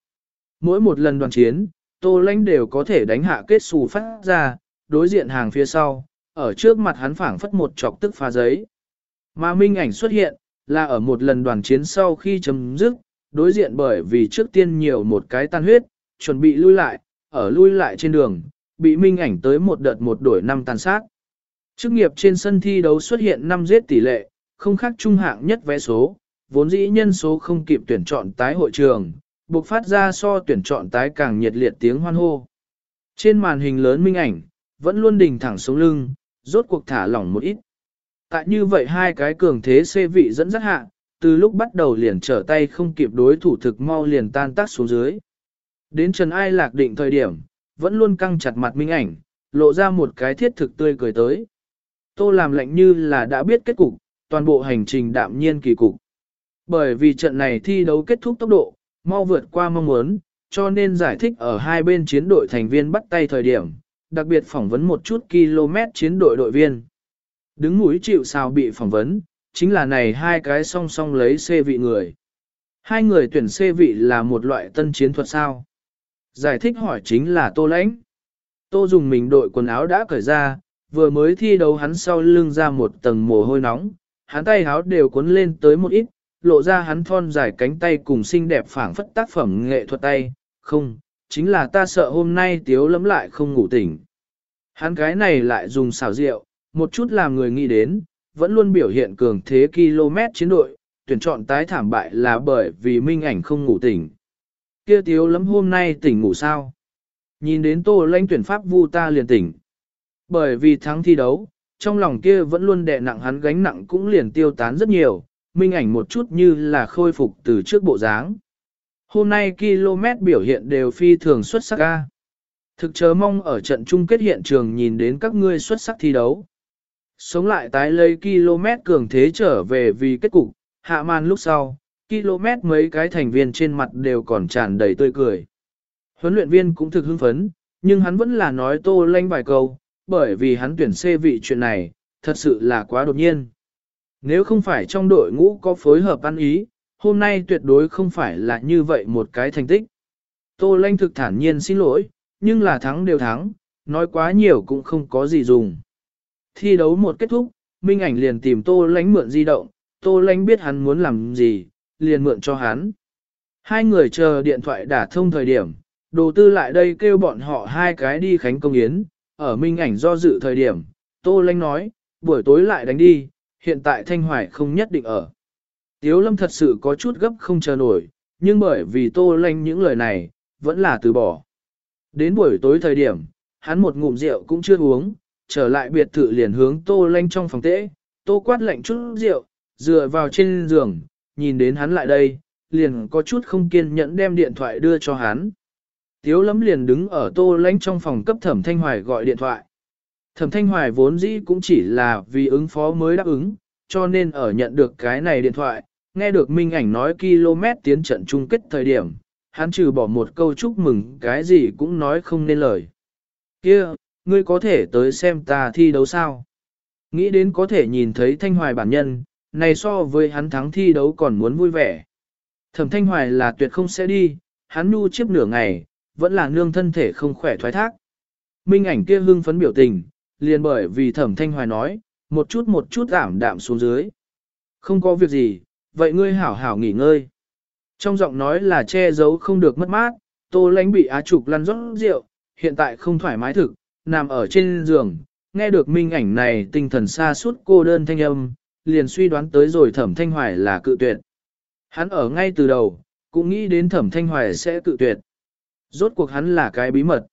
Mỗi một lần đoàn chiến, Tô Lanh đều có thể đánh hạ kết xù phát ra, đối diện hàng phía sau, ở trước mặt hắn phảng phất một chọc tức phá giấy. Mà minh ảnh xuất hiện, là ở một lần đoàn chiến sau khi chấm dứt, đối diện bởi vì trước tiên nhiều một cái tan huyết, chuẩn bị lui lại, ở lui lại trên đường, bị minh ảnh tới một đợt một đổi năm tàn sát. Chức nghiệp trên sân thi đấu xuất hiện năm giết tỷ lệ, không khác trung hạng nhất vé số, vốn dĩ nhân số không kịp tuyển chọn tái hội trường, buộc phát ra so tuyển chọn tái càng nhiệt liệt tiếng hoan hô. Trên màn hình lớn minh ảnh, vẫn luôn đình thẳng xuống lưng, rốt cuộc thả lỏng một ít. Tại như vậy hai cái cường thế xê vị dẫn dắt hạ, từ lúc bắt đầu liền trở tay không kịp đối thủ thực mau liền tan tác xuống dưới. Đến Trần Ai lạc định thời điểm, vẫn luôn căng chặt mặt minh ảnh, lộ ra một cái thiết thực tươi cười tới. Tô làm lệnh như là đã biết kết cục, toàn bộ hành trình đạm nhiên kỳ cục. Bởi vì trận này thi đấu kết thúc tốc độ, mau vượt qua mong muốn, cho nên giải thích ở hai bên chiến đội thành viên bắt tay thời điểm, đặc biệt phỏng vấn một chút km chiến đội đội viên. Đứng mũi chịu sao bị phỏng vấn, chính là này hai cái song song lấy C vị người. Hai người tuyển C vị là một loại tân chiến thuật sao? Giải thích hỏi chính là Tô Lãnh. Tô dùng mình đội quần áo đã cởi ra, vừa mới thi đấu hắn sau lưng ra một tầng mồ hôi nóng, hắn tay áo đều cuốn lên tới một ít, lộ ra hắn thon dài cánh tay cùng xinh đẹp phảng phất tác phẩm nghệ thuật tay, không, chính là ta sợ hôm nay tiếu lấm lại không ngủ tỉnh. Hắn cái này lại dùng xào rượu, một chút làm người nghĩ đến, vẫn luôn biểu hiện cường thế km chiến đội, tuyển chọn tái thảm bại là bởi vì minh ảnh không ngủ tỉnh. Kia tiếu lấm hôm nay tỉnh ngủ sao? Nhìn đến tô lãnh tuyển pháp vu ta liền tỉnh. Bởi vì thắng thi đấu, trong lòng kia vẫn luôn đè nặng hắn gánh nặng cũng liền tiêu tán rất nhiều, minh ảnh một chút như là khôi phục từ trước bộ dáng. Hôm nay km biểu hiện đều phi thường xuất sắc ca. Thực chớ mong ở trận chung kết hiện trường nhìn đến các ngươi xuất sắc thi đấu. Sống lại tái lấy km cường thế trở về vì kết cục, hạ màn lúc sau, km mấy cái thành viên trên mặt đều còn tràn đầy tươi cười. Huấn luyện viên cũng thực hưng phấn, nhưng hắn vẫn là nói tô lanh vài câu, bởi vì hắn tuyển xê vị chuyện này, thật sự là quá đột nhiên. Nếu không phải trong đội ngũ có phối hợp ăn ý, hôm nay tuyệt đối không phải là như vậy một cái thành tích. Tô Lanh thực thản nhiên xin lỗi, nhưng là thắng đều thắng, nói quá nhiều cũng không có gì dùng. Thi đấu một kết thúc, Minh ảnh liền tìm Tô Lanh mượn di động, Tô Lanh biết hắn muốn làm gì, liền mượn cho hắn. Hai người chờ điện thoại đả thông thời điểm, đồ tư lại đây kêu bọn họ hai cái đi khánh công yến, ở Minh ảnh do dự thời điểm, Tô Lanh nói, buổi tối lại đánh đi, hiện tại Thanh Hoài không nhất định ở. Tiếu lâm thật sự có chút gấp không chờ nổi, nhưng bởi vì tô lanh những lời này, vẫn là từ bỏ. Đến buổi tối thời điểm, hắn một ngụm rượu cũng chưa uống, trở lại biệt thự liền hướng tô lanh trong phòng tễ, tô quát lạnh chút rượu, dựa vào trên giường, nhìn đến hắn lại đây, liền có chút không kiên nhẫn đem điện thoại đưa cho hắn. Tiếu lắm liền đứng ở tô lanh trong phòng cấp thẩm thanh hoài gọi điện thoại. Thẩm thanh hoài vốn dĩ cũng chỉ là vì ứng phó mới đáp ứng, cho nên ở nhận được cái này điện thoại, nghe được Minh ảnh nói km tiến trận chung kết thời điểm, hắn trừ bỏ một câu chúc mừng cái gì cũng nói không nên lời. kia ngươi có thể tới xem ta thi đấu sao? Nghĩ đến có thể nhìn thấy Thanh Hoài bản nhân, này so với hắn thắng thi đấu còn muốn vui vẻ. Thẩm Thanh Hoài là tuyệt không sẽ đi, hắn nu chiếc nửa ngày, vẫn là nương thân thể không khỏe thoái thác. Minh ảnh kia hưng phấn biểu tình, liền bởi vì Thẩm Thanh Hoài nói, một chút một chút giảm đạm xuống dưới. Không có việc gì, vậy ngươi hảo hảo nghỉ ngơi. Trong giọng nói là che giấu không được mất mát, tô lánh bị á trục lăn rót rượu, hiện tại không thoải mái thực, nằm ở trên giường, nghe được minh ảnh này tinh thần xa suốt cô đơn thanh âm, liền suy đoán tới rồi thẩm thanh hoài là cự tuyệt. Hắn ở ngay từ đầu, cũng nghĩ đến thẩm thanh hoài sẽ cự tuyệt. Rốt cuộc hắn là cái bí mật.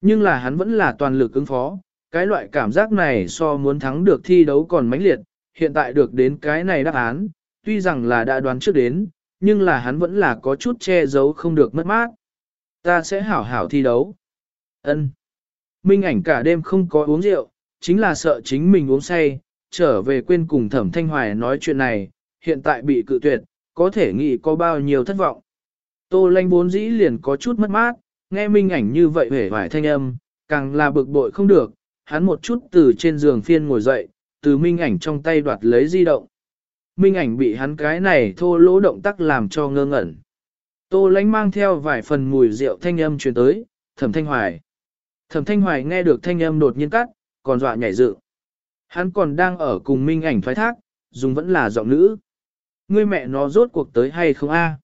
Nhưng là hắn vẫn là toàn lực ứng phó, cái loại cảm giác này so muốn thắng được thi đấu còn mãnh liệt, hiện tại được đến cái này đáp án, tuy rằng là đã đoán trước đến, nhưng là hắn vẫn là có chút che giấu không được mất mát. Ta sẽ hảo hảo thi đấu. Ân. Minh ảnh cả đêm không có uống rượu, chính là sợ chính mình uống say, trở về quên cùng thẩm thanh hoài nói chuyện này, hiện tại bị cự tuyệt, có thể nghĩ có bao nhiêu thất vọng. Tô lanh bốn dĩ liền có chút mất mát, nghe minh ảnh như vậy vẻ vải thanh âm, càng là bực bội không được, hắn một chút từ trên giường phiên ngồi dậy, từ minh ảnh trong tay đoạt lấy di động. Minh ảnh bị hắn cái này thô lỗ động tác làm cho ngơ ngẩn. Tô lánh mang theo vài phần mùi rượu thanh âm truyền tới, thẩm thanh hoài. Thẩm thanh hoài nghe được thanh âm đột nhiên cắt, còn dọa nhảy dựng. Hắn còn đang ở cùng minh ảnh thoái thác, dùng vẫn là giọng nữ. Ngươi mẹ nó rốt cuộc tới hay không a?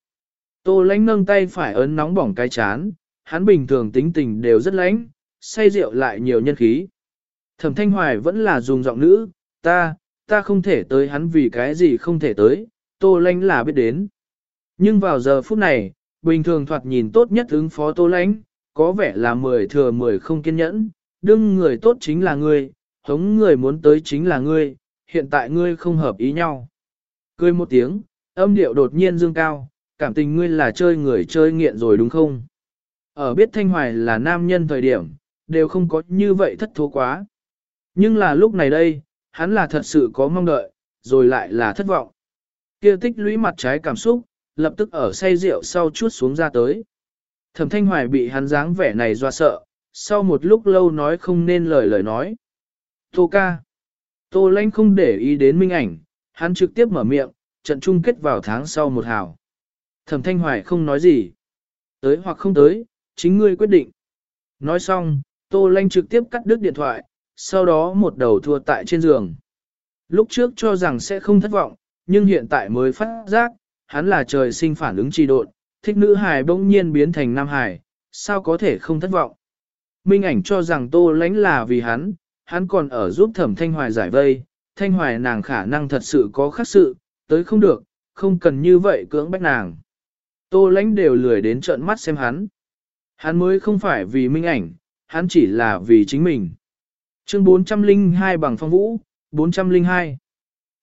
Tô lánh nâng tay phải ấn nóng bỏng cái chán, hắn bình thường tính tình đều rất lãnh, say rượu lại nhiều nhân khí. Thẩm thanh hoài vẫn là dùng giọng nữ, ta, ta không thể tới hắn vì cái gì không thể tới, tô lánh là biết đến. Nhưng vào giờ phút này, bình thường thoạt nhìn tốt nhất ứng phó tô lánh, có vẻ là mười thừa mười không kiên nhẫn, đương người tốt chính là ngươi, hống người muốn tới chính là ngươi, hiện tại ngươi không hợp ý nhau. Cười một tiếng, âm điệu đột nhiên dương cao, cảm tình ngươi là chơi người chơi nghiện rồi đúng không? Ở biết Thanh Hoài là nam nhân thời điểm, đều không có như vậy thất thố quá. Nhưng là lúc này đây, hắn là thật sự có mong đợi, rồi lại là thất vọng. Kia tích lũy mặt trái cảm xúc, lập tức ở say rượu sau chút xuống ra tới. Thẩm Thanh Hoài bị hắn dáng vẻ này doa sợ, sau một lúc lâu nói không nên lời lời nói. Tô ca. Tô lãnh không để ý đến minh ảnh, hắn trực tiếp mở miệng, trận chung kết vào tháng sau một hào. Thẩm Thanh Hoài không nói gì. Tới hoặc không tới, chính ngươi quyết định. Nói xong, Tô lãnh trực tiếp cắt đứt điện thoại, sau đó một đầu thua tại trên giường. Lúc trước cho rằng sẽ không thất vọng, nhưng hiện tại mới phát giác, hắn là trời sinh phản ứng trì độn, thích nữ hài bỗng nhiên biến thành nam hài, sao có thể không thất vọng. Minh ảnh cho rằng tô lánh là vì hắn, hắn còn ở giúp thẩm thanh hoài giải vây, thanh hoài nàng khả năng thật sự có khác sự, tới không được, không cần như vậy cưỡng bách nàng. Tô lánh đều lười đến trợn mắt xem hắn. Hắn mới không phải vì minh ảnh, hắn chỉ là vì chính mình. Chương 402 bằng phong vũ, 402.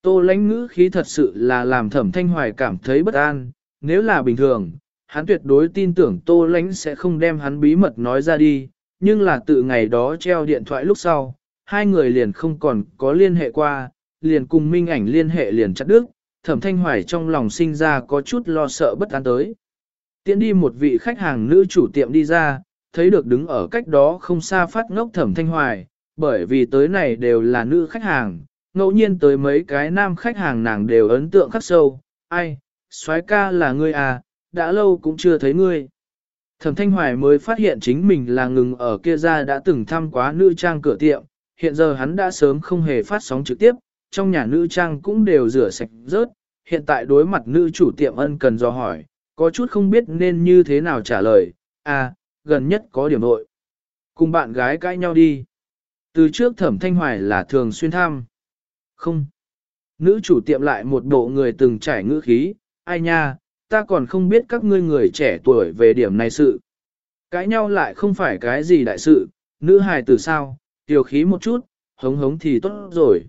Tô lãnh ngữ khí thật sự là làm thẩm thanh hoài cảm thấy bất an, nếu là bình thường, hắn tuyệt đối tin tưởng tô lãnh sẽ không đem hắn bí mật nói ra đi, nhưng là từ ngày đó treo điện thoại lúc sau, hai người liền không còn có liên hệ qua, liền cùng minh ảnh liên hệ liền chặt đứt, thẩm thanh hoài trong lòng sinh ra có chút lo sợ bất an tới. Tiến đi một vị khách hàng nữ chủ tiệm đi ra, thấy được đứng ở cách đó không xa phát ngốc thẩm thanh hoài, bởi vì tới này đều là nữ khách hàng, ngẫu nhiên tới mấy cái nam khách hàng nàng đều ấn tượng khắc sâu, ai, soái ca là ngươi à, đã lâu cũng chưa thấy ngươi. Thẩm Thanh Hoài mới phát hiện chính mình là ngừng ở kia ra đã từng thăm quá nữ trang cửa tiệm, hiện giờ hắn đã sớm không hề phát sóng trực tiếp, trong nhà nữ trang cũng đều rửa sạch rớt, hiện tại đối mặt nữ chủ tiệm ân cần do hỏi, có chút không biết nên như thế nào trả lời, à, gần nhất có điểm nội. Cùng bạn gái cãi nhau đi. Từ trước thẩm thanh hoài là thường xuyên thăm. Không. Nữ chủ tiệm lại một bộ người từng trải ngữ khí, ai nha, ta còn không biết các ngươi người trẻ tuổi về điểm này sự. Cãi nhau lại không phải cái gì đại sự, nữ hài từ sao, tiểu khí một chút, hống hống thì tốt rồi.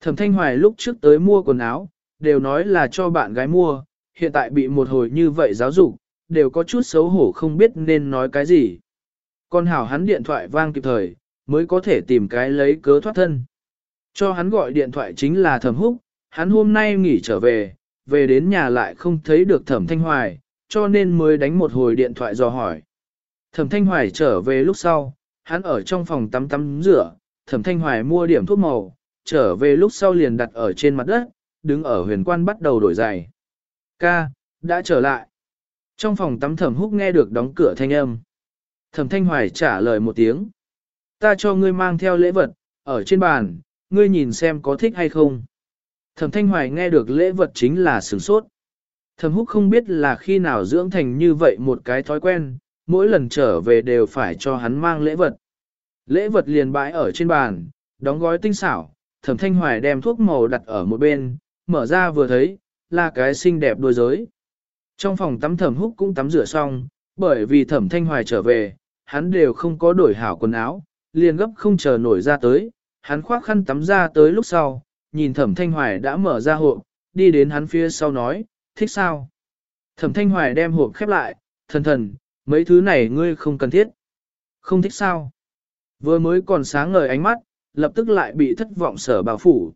Thẩm thanh hoài lúc trước tới mua quần áo, đều nói là cho bạn gái mua, hiện tại bị một hồi như vậy giáo dục, đều có chút xấu hổ không biết nên nói cái gì. Con hảo hắn điện thoại vang kịp thời, mới có thể tìm cái lấy cớ thoát thân. Cho hắn gọi điện thoại chính là thẩm húc, hắn hôm nay nghỉ trở về, về đến nhà lại không thấy được thẩm thanh hoài, cho nên mới đánh một hồi điện thoại dò hỏi. Thẩm thanh hoài trở về lúc sau, hắn ở trong phòng tắm tắm rửa, thẩm thanh hoài mua điểm thuốc màu, trở về lúc sau liền đặt ở trên mặt đất, đứng ở huyền quan bắt đầu đổi giày. Ca, đã trở lại. Trong phòng tắm thẩm húc nghe được đóng cửa thanh âm. Thẩm thanh hoài trả lời một tiếng. Ta cho ngươi mang theo lễ vật, ở trên bàn, ngươi nhìn xem có thích hay không. Thẩm thanh hoài nghe được lễ vật chính là sửng sốt. Thẩm húc không biết là khi nào dưỡng thành như vậy một cái thói quen, mỗi lần trở về đều phải cho hắn mang lễ vật. Lễ vật liền bãi ở trên bàn, đóng gói tinh xảo, thẩm thanh hoài đem thuốc màu đặt ở một bên, mở ra vừa thấy, là cái xinh đẹp đôi giới. Trong phòng tắm thẩm húc cũng tắm rửa xong, bởi vì thẩm thanh hoài trở về, hắn đều không có đổi hảo quần áo, liền gấp không chờ nổi ra tới, hắn khoác khăn tắm ra tới lúc sau, nhìn thẩm thanh hoài đã mở ra hộp, đi đến hắn phía sau nói, thích sao? Thẩm thanh hoài đem hộp khép lại, thần thần, mấy thứ này ngươi không cần thiết. Không thích sao? Vừa mới còn sáng ngời ánh mắt, lập tức lại bị thất vọng sở bào phủ.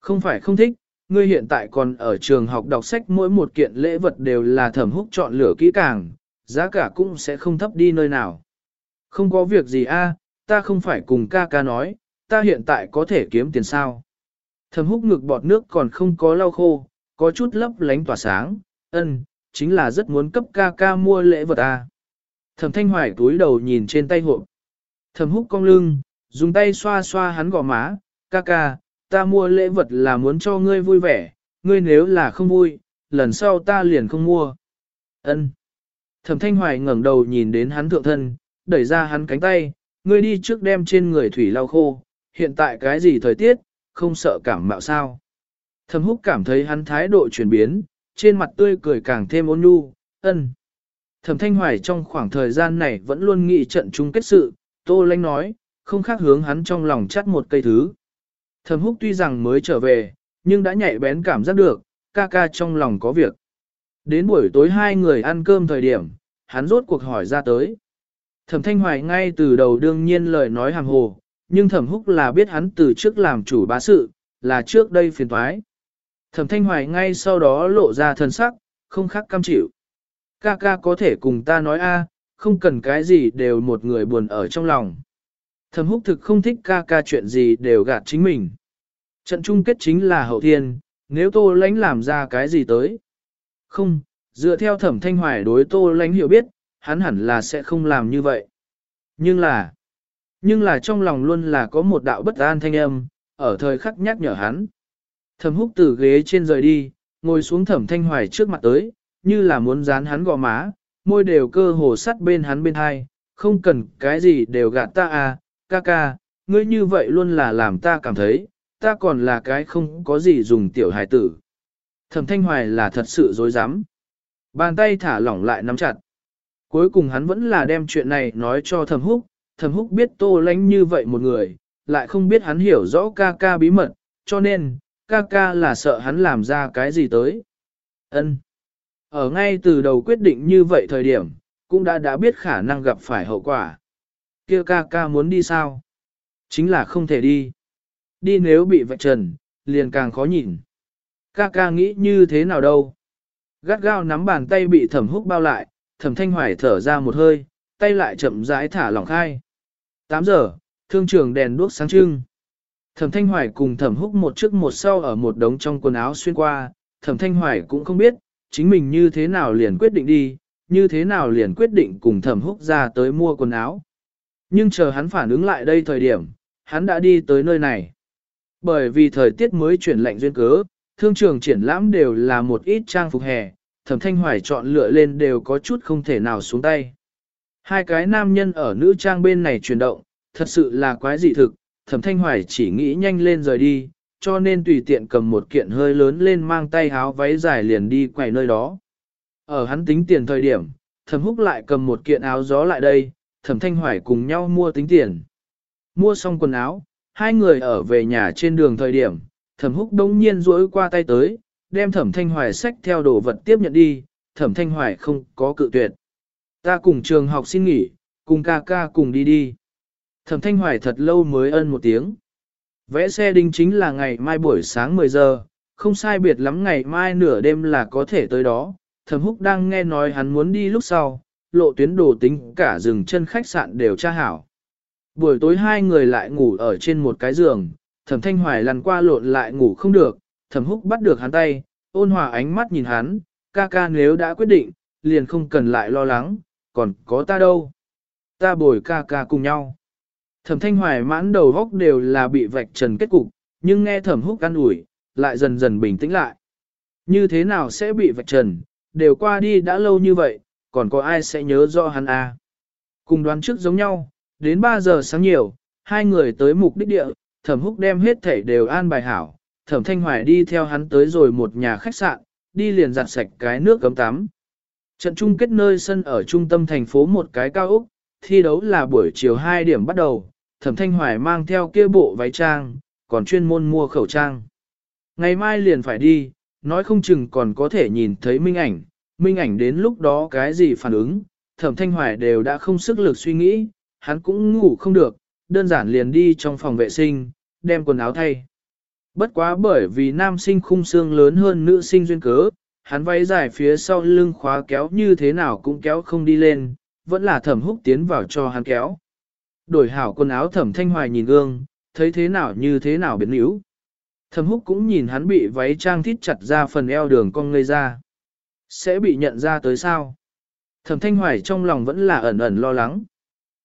Không phải không thích, ngươi hiện tại còn ở trường học đọc sách mỗi một kiện lễ vật đều là thẩm húc chọn lựa kỹ càng, giá cả cũng sẽ không thấp đi nơi nào. Không có việc gì a, ta không phải cùng ca ca nói, ta hiện tại có thể kiếm tiền sao. Thẩm húc ngực bọt nước còn không có lau khô, có chút lấp lánh tỏa sáng, ân, chính là rất muốn cấp ca ca mua lễ vật à? Thẩm thanh hoài túi đầu nhìn trên tay hộp. Thẩm húc cong lưng, dùng tay xoa xoa hắn gò má, ca ca, ta mua lễ vật là muốn cho ngươi vui vẻ, ngươi nếu là không vui, lần sau ta liền không mua. Ân. Thẩm thanh hoài ngẩng đầu nhìn đến hắn thượng thân, đẩy ra hắn cánh tay, ngươi đi trước đem trên người thủy lau khô, hiện tại cái gì thời tiết, không sợ cảm mạo sao. Thẩm húc cảm thấy hắn thái độ chuyển biến, trên mặt tươi cười càng thêm ôn nhu, ân. Thẩm thanh hoài trong khoảng thời gian này vẫn luôn nghĩ trận chung kết sự, tô lanh nói, không khác hướng hắn trong lòng chắt một cây thứ. Thẩm húc tuy rằng mới trở về, nhưng đã nhạy bén cảm giác được, ca ca trong lòng có việc. Đến buổi tối hai người ăn cơm thời điểm, hắn rốt cuộc hỏi ra tới. Thẩm thanh hoài ngay từ đầu đương nhiên lời nói hàng hồ, nhưng thẩm húc là biết hắn từ trước làm chủ bá sự, là trước đây phiền thoái. Thẩm thanh hoài ngay sau đó lộ ra thần sắc, không khác cam chịu. Ca ca có thể cùng ta nói a, không cần cái gì đều một người buồn ở trong lòng. Thẩm húc thực không thích ca ca chuyện gì đều gạt chính mình. Trận chung kết chính là hậu thiên, nếu tô lánh làm ra cái gì tới. Không, dựa theo thẩm thanh hoài đối tô lánh hiểu biết, hắn hẳn là sẽ không làm như vậy. Nhưng là, nhưng là trong lòng luôn là có một đạo bất an thanh âm, ở thời khắc nhắc nhở hắn. Thẩm húc từ ghế trên rời đi, ngồi xuống thẩm thanh hoài trước mặt tới, như là muốn dán hắn gò má, môi đều cơ hồ sắt bên hắn bên hai, không cần cái gì đều gạt ta à, ca ca, ngươi như vậy luôn là làm ta cảm thấy, ta còn là cái không có gì dùng tiểu hài tử. Thẩm thanh hoài là thật sự dối rắm Bàn tay thả lỏng lại nắm chặt. Cuối cùng hắn vẫn là đem chuyện này nói cho thẩm húc, thẩm húc biết tô lánh như vậy một người, lại không biết hắn hiểu rõ ca ca bí mật, cho nên, ca ca là sợ hắn làm ra cái gì tới. ân Ở ngay từ đầu quyết định như vậy thời điểm, cũng đã đã biết khả năng gặp phải hậu quả. kia ca ca muốn đi sao? Chính là không thể đi. Đi nếu bị vạch trần, liền càng khó nhìn. Ca ca nghĩ như thế nào đâu? Gắt gao nắm bàn tay bị thẩm húc bao lại, thẩm thanh hoài thở ra một hơi, tay lại chậm rãi thả lỏng khai. 8 giờ, thương trường đèn đuốc sáng trưng. Thẩm thanh hoài cùng thẩm húc một trước một sau ở một đống trong quần áo xuyên qua, thẩm thanh hoài cũng không biết, chính mình như thế nào liền quyết định đi, như thế nào liền quyết định cùng thẩm húc ra tới mua quần áo. Nhưng chờ hắn phản ứng lại đây thời điểm, hắn đã đi tới nơi này. Bởi vì thời tiết mới chuyển lạnh duyên cớ, thương trường triển lãm đều là một ít trang phục hè, thẩm thanh hoài chọn lựa lên đều có chút không thể nào xuống tay. Hai cái nam nhân ở nữ trang bên này chuyển động, thật sự là quái dị thực, thẩm thanh hoài chỉ nghĩ nhanh lên rời đi, cho nên tùy tiện cầm một kiện hơi lớn lên mang tay háo váy dài liền đi quay nơi đó. Ở hắn tính tiền thời điểm, thẩm húc lại cầm một kiện áo gió lại đây, thẩm thanh hoài cùng nhau mua tính tiền. Mua xong quần áo, hai người ở về nhà trên đường thời điểm, thẩm húc đông nhiên rỗi qua tay tới, đem thẩm thanh hoài sách theo đồ vật tiếp nhận đi, thẩm thanh hoài không có cự tuyệt. Ta cùng trường học xin nghỉ, cùng ca ca cùng đi đi. Thẩm thanh hoài thật lâu mới ân một tiếng. Vẽ xe đinh chính là ngày mai buổi sáng 10 giờ, không sai biệt lắm ngày mai nửa đêm là có thể tới đó, thẩm húc đang nghe nói hắn muốn đi lúc sau, lộ tuyến đồ tính cả rừng chân khách sạn đều tra hảo. Buổi tối hai người lại ngủ ở trên một cái giường, thẩm thanh hoài lăn qua lộn lại ngủ không được, thẩm húc bắt được hắn tay, ôn hòa ánh mắt nhìn hắn, ca ca nếu đã quyết định, liền không cần lại lo lắng, còn có ta đâu. Ta bồi ca ca cùng nhau. Thẩm thanh hoài mãn đầu góc đều là bị vạch trần kết cục, nhưng nghe thẩm húc ăn ủi, lại dần dần bình tĩnh lại. Như thế nào sẽ bị vạch trần, đều qua đi đã lâu như vậy, còn có ai sẽ nhớ rõ hắn à. Cùng đoán trước giống nhau, đến 3 giờ sáng nhiều, hai người tới mục đích địa, thẩm húc đem hết thảy đều an bài hảo, thẩm thanh hoài đi theo hắn tới rồi một nhà khách sạn, đi liền giặt sạch cái nước cấm tắm. Trận chung kết nơi sân ở trung tâm thành phố một cái cao ốc, thi đấu là buổi chiều 2 điểm bắt đầu, thẩm thanh hoài mang theo kia bộ váy trang, còn chuyên môn mua khẩu trang. Ngày mai liền phải đi, nói không chừng còn có thể nhìn thấy minh ảnh, minh ảnh đến lúc đó cái gì phản ứng, thẩm thanh hoài đều đã không sức lực suy nghĩ, hắn cũng ngủ không được, đơn giản liền đi trong phòng vệ sinh, đem quần áo thay. Bất quá bởi vì nam sinh khung xương lớn hơn nữ sinh duyên cớ, hắn váy dài phía sau lưng khóa kéo như thế nào cũng kéo không đi lên, vẫn là thẩm húc tiến vào cho hắn kéo. Đổi hảo quần áo thẩm thanh hoài nhìn gương, thấy thế nào như thế nào biến yếu. Thẩm húc cũng nhìn hắn bị váy trang thít chặt ra phần eo đường cong ngây ra. Sẽ bị nhận ra tới sao? Thẩm thanh hoài trong lòng vẫn là ẩn ẩn lo lắng.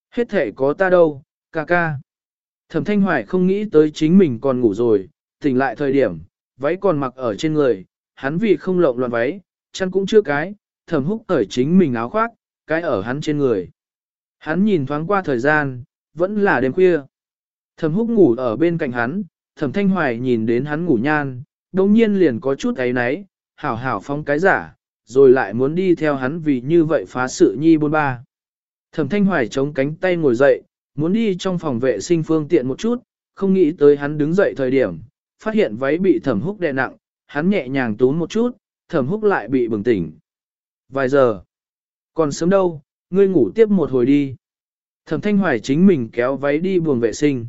Hết thể có ta đâu, ca ca. Thẩm thanh hoài không nghĩ tới chính mình còn ngủ rồi, tỉnh lại thời điểm, váy còn mặc ở trên người, hắn vì không lộn loạn váy, chăn cũng chưa cái, thầm húc cởi chính mình áo khoác, cái ở hắn trên người. Hắn nhìn thoáng qua thời gian, vẫn là đêm khuya. thầm húc ngủ ở bên cạnh hắn, thầm thanh hoài nhìn đến hắn ngủ nhan, đồng nhiên liền có chút ấy náy, hảo hảo phong cái giả, rồi lại muốn đi theo hắn vì như vậy phá sự nhi bôn ba. Thẩm thanh hoài chống cánh tay ngồi dậy, muốn đi trong phòng vệ sinh phương tiện một chút, không nghĩ tới hắn đứng dậy thời điểm, phát hiện váy bị thẩm húc đè nặng, hắn nhẹ nhàng túm một chút, thẩm húc lại bị bừng tỉnh. Vài giờ, còn sớm đâu, ngươi ngủ tiếp một hồi đi. Thẩm thanh hoài chính mình kéo váy đi buồng vệ sinh.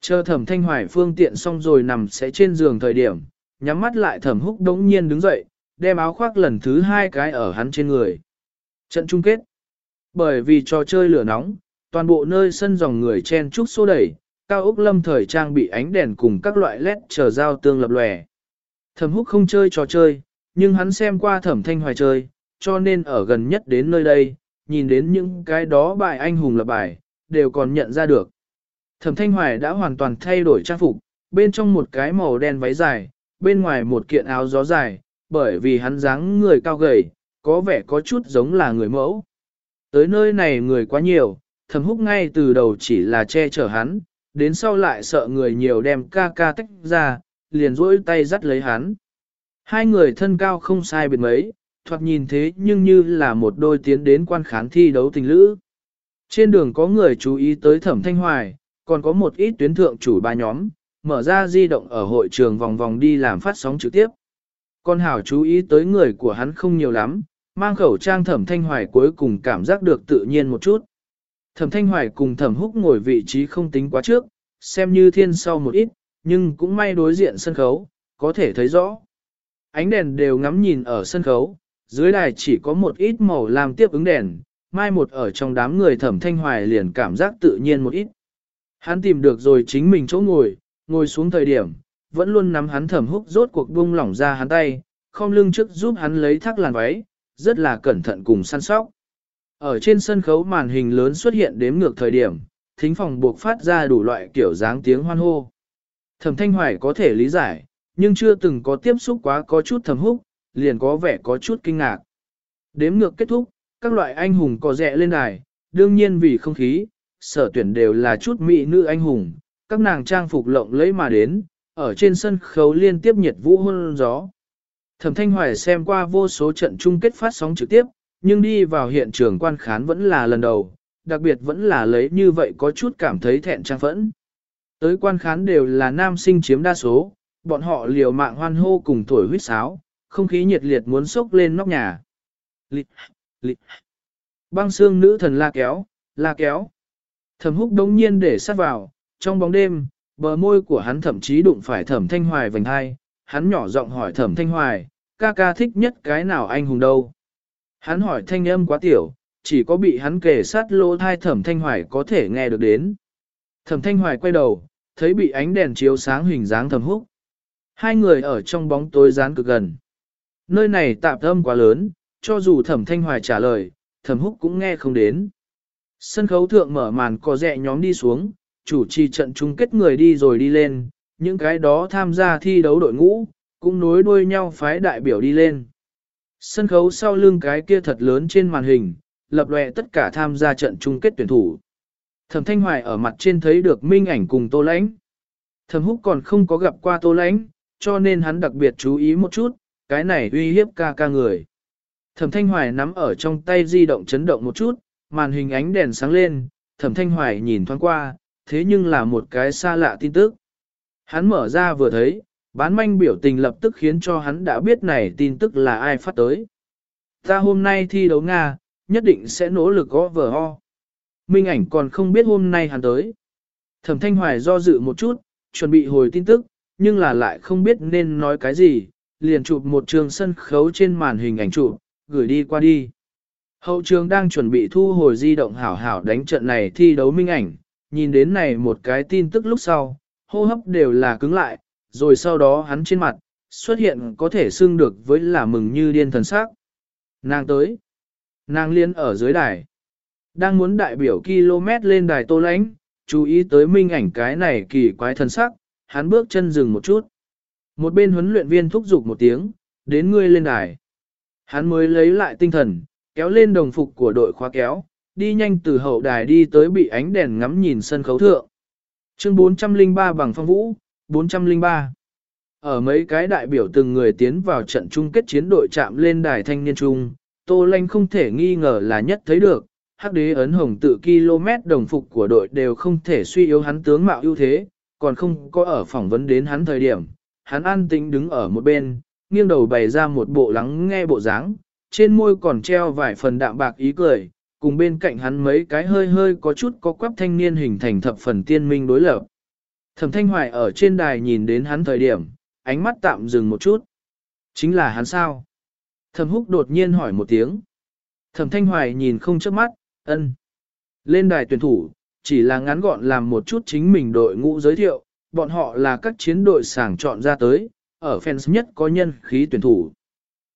Chờ thẩm thanh hoài phương tiện xong rồi nằm sẽ trên giường thời điểm, nhắm mắt lại thẩm húc đống nhiên đứng dậy, đem áo khoác lần thứ hai cái ở hắn trên người. Trận chung kết. Bởi vì trò chơi lửa nóng, toàn bộ nơi sân dòng người chen trúc xô đẩy, cao ốc lâm thời trang bị ánh đèn cùng các loại led chờ giao tương lập lòe. Thẩm húc không chơi trò chơi, nhưng hắn xem qua thẩm thanh hoài chơi, cho nên ở gần nhất đến nơi đây, nhìn đến những cái đó bài anh hùng lập bài, đều còn nhận ra được. Thẩm thanh hoài đã hoàn toàn thay đổi trang phục, bên trong một cái màu đen váy dài, bên ngoài một kiện áo gió dài, bởi vì hắn dáng người cao gầy, có vẻ có chút giống là người mẫu. Tới nơi này người quá nhiều, thẩm húc ngay từ đầu chỉ là che chở hắn, đến sau lại sợ người nhiều đem ca ca tách ra, liền rỗi tay dắt lấy hắn. Hai người thân cao không sai biệt mấy, thoạt nhìn thế nhưng như là một đôi tiến đến quan khán thi đấu tình lữ. Trên đường có người chú ý tới thẩm thanh hoài, còn có một ít tuyến thượng chủ ba nhóm, mở ra di động ở hội trường vòng vòng đi làm phát sóng trực tiếp. Con hảo chú ý tới người của hắn không nhiều lắm, mang khẩu trang thẩm thanh hoài cuối cùng cảm giác được tự nhiên một chút. Thẩm thanh hoài cùng thẩm húc ngồi vị trí không tính quá trước, xem như thiên sau một ít, nhưng cũng may đối diện sân khấu, có thể thấy rõ. Ánh đèn đều ngắm nhìn ở sân khấu, dưới đài chỉ có một ít màu làm tiếp ứng đèn, mai một ở trong đám người thẩm thanh hoài liền cảm giác tự nhiên một ít. Hắn tìm được rồi chính mình chỗ ngồi, ngồi xuống thời điểm, vẫn luôn nắm hắn thẩm húc rốt cuộc buông lỏng ra hắn tay, không lưng trước giúp hắn lấy thác làn váy, rất là cẩn thận cùng săn sóc. Ở trên sân khấu màn hình lớn xuất hiện đếm ngược thời điểm, thính phòng buộc phát ra đủ loại kiểu dáng tiếng hoan hô. Thẩm Thanh Hoài có thể lý giải, nhưng chưa từng có tiếp xúc quá có chút thầm húc, liền có vẻ có chút kinh ngạc. Đếm ngược kết thúc, các loại anh hùng có rẽ lên đài, đương nhiên vì không khí, sở tuyển đều là chút mỹ nữ anh hùng, các nàng trang phục lộng lẫy mà đến, ở trên sân khấu liên tiếp nhiệt vũ hôn gió. Thẩm Thanh Hoài xem qua vô số trận chung kết phát sóng trực tiếp, nhưng đi vào hiện trường quan khán vẫn là lần đầu, đặc biệt vẫn là lấy như vậy có chút cảm thấy thẹn trang phẫn. Tới quan khán đều là nam sinh chiếm đa số, bọn họ liều mạng hoan hô cùng tuổi huyết sáo, không khí nhiệt liệt muốn sốc lên nóc nhà. Lịt, lịt. Băng xương nữ thần la kéo, la kéo. Thẩm húc đống nhiên để sát vào, trong bóng đêm, bờ môi của hắn thậm chí đụng phải thẩm thanh hoài vành hai, hắn nhỏ giọng hỏi thẩm thanh hoài, ca ca thích nhất cái nào anh hùng đâu. Hắn hỏi thanh âm quá tiểu, chỉ có bị hắn kề sát lỗ thai thẩm thanh hoài có thể nghe được đến. Thẩm thanh hoài quay đầu, thấy bị ánh đèn chiếu sáng hình dáng thẩm húc. Hai người ở trong bóng tối dán cực gần. Nơi này tạm âm quá lớn, cho dù thẩm thanh hoài trả lời, thẩm húc cũng nghe không đến. Sân khấu thượng mở màn có rẹ nhóm đi xuống, chủ trì trận chung kết người đi rồi đi lên, những cái đó tham gia thi đấu đội ngũ, cũng nối đuôi nhau phái đại biểu đi lên. Sân khấu sau lưng cái kia thật lớn trên màn hình, lập lòe tất cả tham gia trận chung kết tuyển thủ. Thẩm Thanh Hoài ở mặt trên thấy được minh ảnh cùng Tô Lãnh. Thẩm Húc còn không có gặp qua Tô Lãnh, cho nên hắn đặc biệt chú ý một chút, cái này uy hiếp ca ca người. Thẩm Thanh Hoài nắm ở trong tay di động chấn động một chút, màn hình ánh đèn sáng lên, Thẩm Thanh Hoài nhìn thoáng qua, thế nhưng là một cái xa lạ tin tức. Hắn mở ra vừa thấy, bán manh biểu tình lập tức khiến cho hắn đã biết này tin tức là ai phát tới. Ta hôm nay thi đấu Nga, nhất định sẽ nỗ lực gõ vở ho. Minh ảnh còn không biết hôm nay hắn tới. Thẩm Thanh Hoài do dự một chút, chuẩn bị hồi tin tức, nhưng là lại không biết nên nói cái gì, liền chụp một trường sân khấu trên màn hình ảnh chụp, gửi đi qua đi. Hậu trường đang chuẩn bị thu hồi di động hảo hảo đánh trận này thi đấu minh ảnh, nhìn đến này một cái tin tức lúc sau, hô hấp đều là cứng lại, rồi sau đó hắn trên mặt, xuất hiện có thể xưng được với là mừng như điên thần sắc. Nàng tới. Nàng liên ở dưới đài. Đang muốn đại biểu km lên đài tô lãnh, chú ý tới minh ảnh cái này kỳ quái thần sắc, hắn bước chân dừng một chút. Một bên huấn luyện viên thúc giục một tiếng, đến ngươi lên đài. Hắn mới lấy lại tinh thần, kéo lên đồng phục của đội khóa kéo, đi nhanh từ hậu đài đi tới bị ánh đèn ngắm nhìn sân khấu thượng. Chương 403 bằng phong vũ, 403. Ở mấy cái đại biểu từng người tiến vào trận chung kết chiến đội chạm lên đài thanh niên trung, Tô Lanh không thể nghi ngờ là nhất thấy được, hắc đế ấn hồng tự km đồng phục của đội đều không thể suy yếu hắn tướng mạo ưu thế, còn không có ở phỏng vấn đến hắn thời điểm. Hắn an tĩnh đứng ở một bên, nghiêng đầu bày ra một bộ lắng nghe bộ dáng, trên môi còn treo vài phần đạm bạc ý cười, cùng bên cạnh hắn mấy cái hơi hơi có chút có quắp thanh niên hình thành thập phần tiên minh đối lập. Thẩm Thanh Hoài ở trên đài nhìn đến hắn thời điểm, ánh mắt tạm dừng một chút. Chính là hắn sao? Thẩm Húc đột nhiên hỏi một tiếng. Thẩm Thanh Hoài nhìn không chớp mắt, ân. Lên đài tuyển thủ, chỉ là ngắn gọn làm một chút chính mình đội ngũ giới thiệu, bọn họ là các chiến đội sàng chọn ra tới, ở fans nhất có nhân khí tuyển thủ.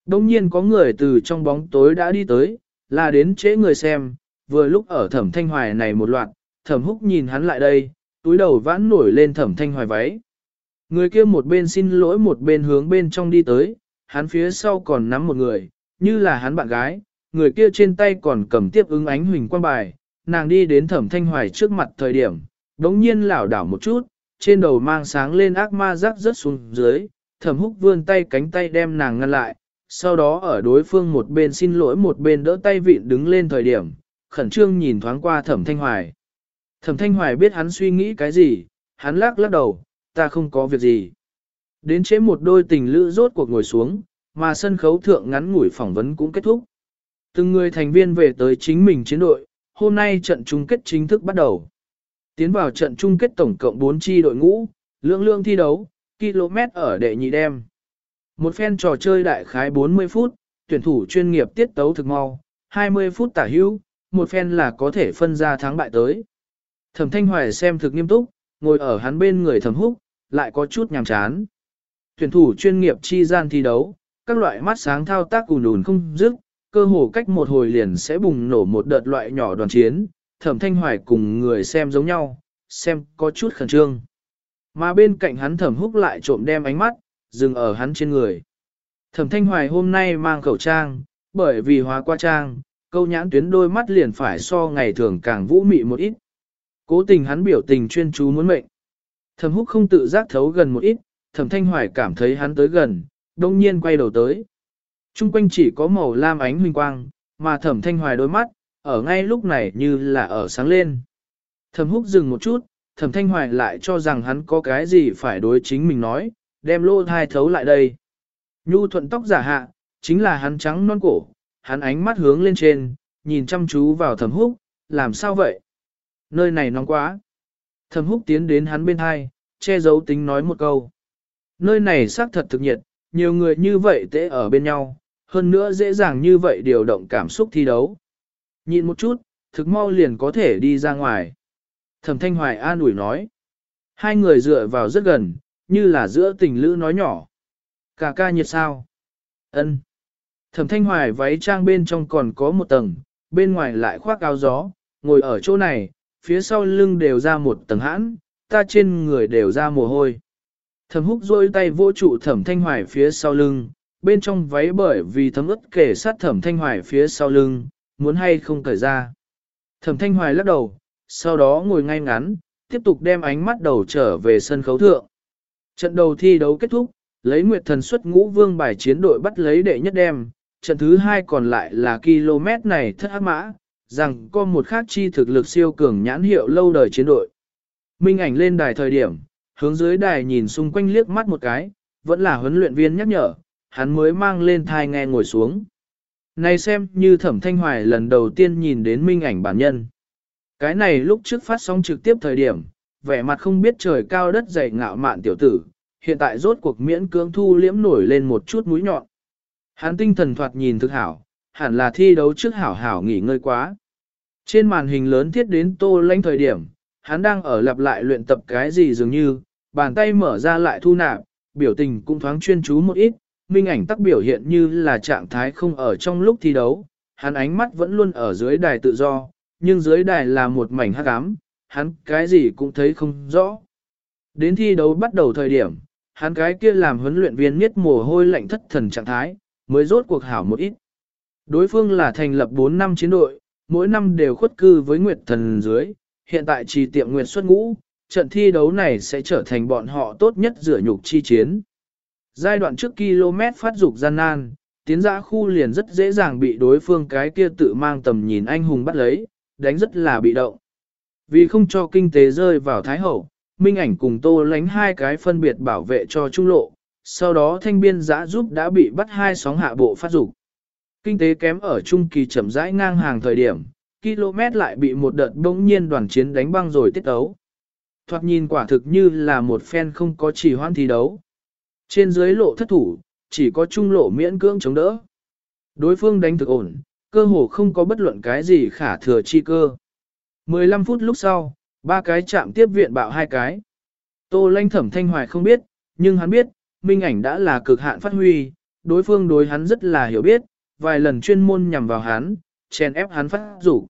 Đông nhiên có người từ trong bóng tối đã đi tới, là đến trễ người xem, vừa lúc ở thẩm thanh hoài này một loạt, thẩm húc nhìn hắn lại đây, túi đầu vãn nổi lên thẩm thanh hoài váy. Người kia một bên xin lỗi một bên hướng bên trong đi tới, hắn phía sau còn nắm một người, như là hắn bạn gái, người kia trên tay còn cầm tiếp ứng ánh huỳnh quan bài, nàng đi đến thẩm thanh hoài trước mặt thời điểm, đống nhiên lảo đảo một chút, trên đầu mang sáng lên ác ma rắc rớt xuống dưới, thẩm húc vươn tay cánh tay đem nàng ngăn lại, sau đó ở đối phương một bên xin lỗi một bên đỡ tay vịn đứng lên thời điểm, khẩn trương nhìn thoáng qua thẩm thanh hoài. Thẩm thanh hoài biết hắn suy nghĩ cái gì, hắn lắc lắc đầu, ta không có việc gì. Đến chế một đôi tình lữ rốt cuộc ngồi xuống, mà sân khấu thượng ngắn ngủi phỏng vấn cũng kết thúc. Từng người thành viên về tới chính mình chiến đội, hôm nay trận chung kết chính thức bắt đầu. Tiến vào trận chung kết tổng cộng 4 chi đội ngũ, lượng lượng thi đấu, km ở đệ nhị đem. Một phen trò chơi đại khái 40 phút, tuyển thủ chuyên nghiệp tiết tấu thực mau, 20 phút tả hữu, một phen là có thể phân ra thắng bại tới. Thẩm Thanh Hoài xem thực nghiêm túc, ngồi ở hắn bên người thẩm húc, lại có chút nhàm chán. Tuyển thủ chuyên nghiệp chi gian thi đấu, các loại mắt sáng thao tác ùn ùn không dứt, cơ hồ cách một hồi liền sẽ bùng nổ một đợt loại nhỏ đoàn chiến, thẩm thanh hoài cùng người xem giống nhau, xem có chút khẩn trương. Mà bên cạnh hắn thẩm húc lại trộm đem ánh mắt, dừng ở hắn trên người. Thẩm thanh hoài hôm nay mang khẩu trang, bởi vì hóa qua trang, câu nhãn tuyến đôi mắt liền phải so ngày thường càng vũ mị một ít. Cố tình hắn biểu tình chuyên chú muốn mệnh. Thẩm húc không tự giác thấu gần một ít, thẩm thanh hoài cảm thấy hắn tới gần, đông nhiên quay đầu tới. Trung quanh chỉ có màu lam ánh huynh quang, mà thẩm thanh hoài đôi mắt, ở ngay lúc này như là ở sáng lên. Thẩm húc dừng một chút, thẩm thanh hoài lại cho rằng hắn có cái gì phải đối chính mình nói, đem lô thai thấu lại đây. Nhu thuận tóc giả hạ, chính là hắn trắng non cổ, hắn ánh mắt hướng lên trên, nhìn chăm chú vào thẩm húc, làm sao vậy? Nơi này nóng quá. Thẩm húc tiến đến hắn bên hai, che giấu tính nói một câu. Nơi này xác thật thực nhiệt, nhiều người như vậy tễ ở bên nhau, hơn nữa dễ dàng như vậy điều động cảm xúc thi đấu. Nhìn một chút, thực mau liền có thể đi ra ngoài. Thẩm Thanh Hoài an ủi nói. Hai người dựa vào rất gần, như là giữa tình lữ nói nhỏ. Cả ca nhiệt sao? ân Thẩm Thanh Hoài váy trang bên trong còn có một tầng, bên ngoài lại khoác áo gió, ngồi ở chỗ này, phía sau lưng đều ra một tầng hãn, ta trên người đều ra mồ hôi. Thẩm húc rôi tay vô trụ thẩm thanh hoài phía sau lưng, bên trong váy bởi vì thấm ướt kể sát thẩm thanh hoài phía sau lưng, muốn hay không cởi ra. Thẩm thanh hoài lắc đầu, sau đó ngồi ngay ngắn, tiếp tục đem ánh mắt đầu trở về sân khấu thượng. Trận đầu thi đấu kết thúc, lấy nguyệt thần xuất ngũ vương bài chiến đội bắt lấy đệ nhất đem, trận thứ hai còn lại là km này thất ác mã, rằng có một khác chi thực lực siêu cường nhãn hiệu lâu đời chiến đội. Minh ảnh lên đài thời điểm, hướng dưới đài nhìn xung quanh liếc mắt một cái, vẫn là huấn luyện viên nhắc nhở, hắn mới mang lên thai nghe ngồi xuống. Này xem như thẩm thanh hoài lần đầu tiên nhìn đến minh ảnh bản nhân. Cái này lúc trước phát sóng trực tiếp thời điểm, vẻ mặt không biết trời cao đất dày ngạo mạn tiểu tử, hiện tại rốt cuộc miễn cưỡng thu liễm nổi lên một chút mũi nhọn. Hắn tinh thần thoạt nhìn thực hảo, hẳn là thi đấu trước hảo hảo nghỉ ngơi quá. Trên màn hình lớn thiết đến tô lãnh thời điểm, hắn đang ở lặp lại luyện tập cái gì dường như, bàn tay mở ra lại thu nạp, biểu tình cũng thoáng chuyên chú một ít, minh ảnh tắc biểu hiện như là trạng thái không ở trong lúc thi đấu, hắn ánh mắt vẫn luôn ở dưới đài tự do, nhưng dưới đài là một mảnh hắc ám, hắn cái gì cũng thấy không rõ. Đến thi đấu bắt đầu thời điểm, hắn cái kia làm huấn luyện viên miết mồ hôi lạnh thất thần trạng thái, mới rốt cuộc hảo một ít. Đối phương là thành lập 4 năm chiến đội, mỗi năm đều khuất cư với Nguyệt Thần dưới, hiện tại trì tiệm Nguyệt xuất ngũ, trận thi đấu này sẽ trở thành bọn họ tốt nhất rửa nhục chi chiến. Giai đoạn trước km phát dục gian nan, tiến giã khu liền rất dễ dàng bị đối phương cái kia tự mang tầm nhìn anh hùng bắt lấy, đánh rất là bị động. Vì không cho kinh tế rơi vào thái hậu, Minh ảnh cùng tô lánh hai cái phân biệt bảo vệ cho trung lộ, sau đó thanh biên giã giúp đã bị bắt hai sóng hạ bộ phát dục. Kinh tế kém ở trung kỳ chậm rãi ngang hàng thời điểm, km lại bị một đợt bỗng nhiên đoàn chiến đánh băng rồi tiết ấu. Thoạt nhìn quả thực như là một phen không có chỉ hoan thi đấu. Trên dưới lộ thất thủ, chỉ có trung lộ miễn cưỡng chống đỡ. Đối phương đánh thực ổn, cơ hồ không có bất luận cái gì khả thừa chi cơ. 15 phút lúc sau, ba cái chạm tiếp viện bạo hai cái. Tô lanh thẩm thanh hoài không biết, nhưng hắn biết, minh ảnh đã là cực hạn phát huy, đối phương đối hắn rất là hiểu biết, vài lần chuyên môn nhằm vào hắn, chèn ép hắn phát rủ.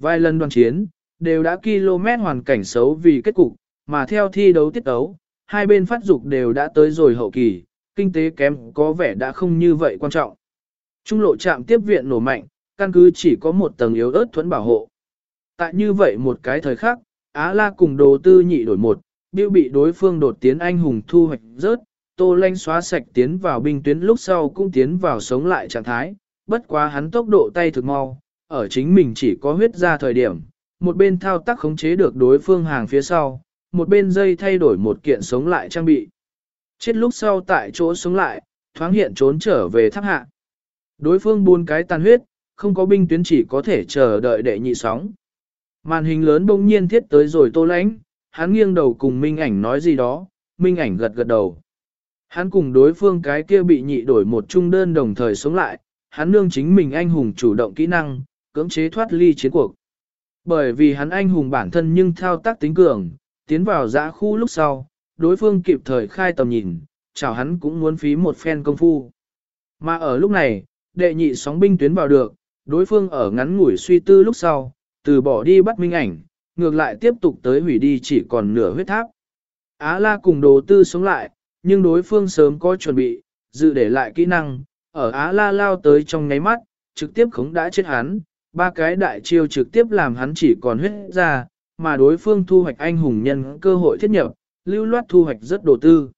Vài lần đoàn chiến, đều đã km hoàn cảnh xấu vì kết cục, mà theo thi đấu tiết đấu, hai bên phát dục đều đã tới rồi hậu kỳ, kinh tế kém có vẻ đã không như vậy quan trọng. Trung lộ trạm tiếp viện nổ mạnh, căn cứ chỉ có một tầng yếu ớt thuẫn bảo hộ. Tại như vậy một cái thời khắc, Á La cùng đồ tư nhị đổi một, biêu bị đối phương đột tiến anh hùng thu hoạch rớt, tô lanh xóa sạch tiến vào binh tuyến lúc sau cũng tiến vào sống lại trạng thái, bất quá hắn tốc độ tay thực mau, ở chính mình chỉ có huyết ra thời điểm, một bên thao tác khống chế được đối phương hàng phía sau, một bên dây thay đổi một kiện sống lại trang bị. Chết lúc sau tại chỗ sống lại, thoáng hiện trốn trở về tháp hạ. Đối phương buôn cái tàn huyết, không có binh tuyến chỉ có thể chờ đợi đệ nhị sóng. Màn hình lớn bỗng nhiên thiết tới rồi tô lãnh, hắn nghiêng đầu cùng Minh ảnh nói gì đó, Minh ảnh gật gật đầu. Hắn cùng đối phương cái kia bị nhị đổi một trung đơn đồng thời sống lại, hắn nương chính mình anh hùng chủ động kỹ năng, cưỡng chế thoát ly chiến cuộc. Bởi vì hắn anh hùng bản thân nhưng thao tác tính cường, tiến vào dã khu lúc sau, đối phương kịp thời khai tầm nhìn, chào hắn cũng muốn phí một phen công phu. Mà ở lúc này, đệ nhị sóng binh tuyến vào được, đối phương ở ngắn ngủi suy tư lúc sau, từ bỏ đi bắt minh ảnh, ngược lại tiếp tục tới hủy đi chỉ còn nửa huyết tháp. Á la cùng đồ tư sống lại, nhưng đối phương sớm có chuẩn bị, dự để lại kỹ năng, ở Á la lao tới trong ngáy mắt, trực tiếp khống đã chết hắn, ba cái đại chiêu trực tiếp làm hắn chỉ còn huyết ra, mà đối phương thu hoạch anh hùng nhân cơ hội thiết nhập, lưu loát thu hoạch rất đồ tư.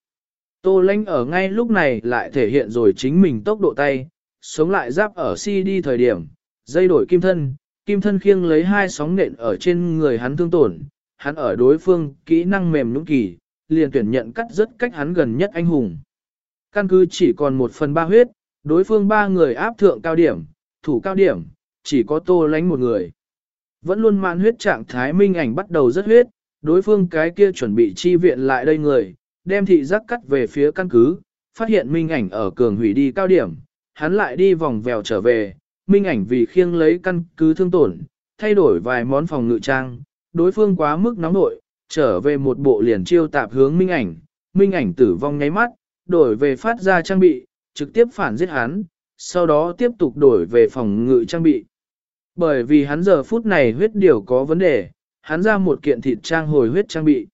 Tô Lanh ở ngay lúc này lại thể hiện rồi chính mình tốc độ tay, sống lại giáp ở CD thời điểm, dây đổi kim thân, kim thân khiêng lấy hai sóng nện ở trên người hắn thương tổn, hắn ở đối phương kỹ năng mềm nhũng kỳ, liền tuyển nhận cắt rất cách hắn gần nhất anh hùng. Căn cứ chỉ còn một phần ba huyết, đối phương ba người áp thượng cao điểm, thủ cao điểm, chỉ có tô lánh một người. Vẫn luôn mạn huyết trạng thái minh ảnh bắt đầu rất huyết, đối phương cái kia chuẩn bị chi viện lại đây người, đem thị giác cắt về phía căn cứ, phát hiện minh ảnh ở cường hủy đi cao điểm, hắn lại đi vòng vèo trở về, minh ảnh vì khiêng lấy căn cứ thương tổn, thay đổi vài món phòng ngự trang, đối phương quá mức nóng nội, trở về một bộ liền chiêu tạp hướng minh ảnh, minh ảnh tử vong nháy mắt, đổi về phát ra trang bị, trực tiếp phản giết hắn, sau đó tiếp tục đổi về phòng ngự trang bị. Bởi vì hắn giờ phút này huyết điều có vấn đề, hắn ra một kiện thịt trang hồi huyết trang bị.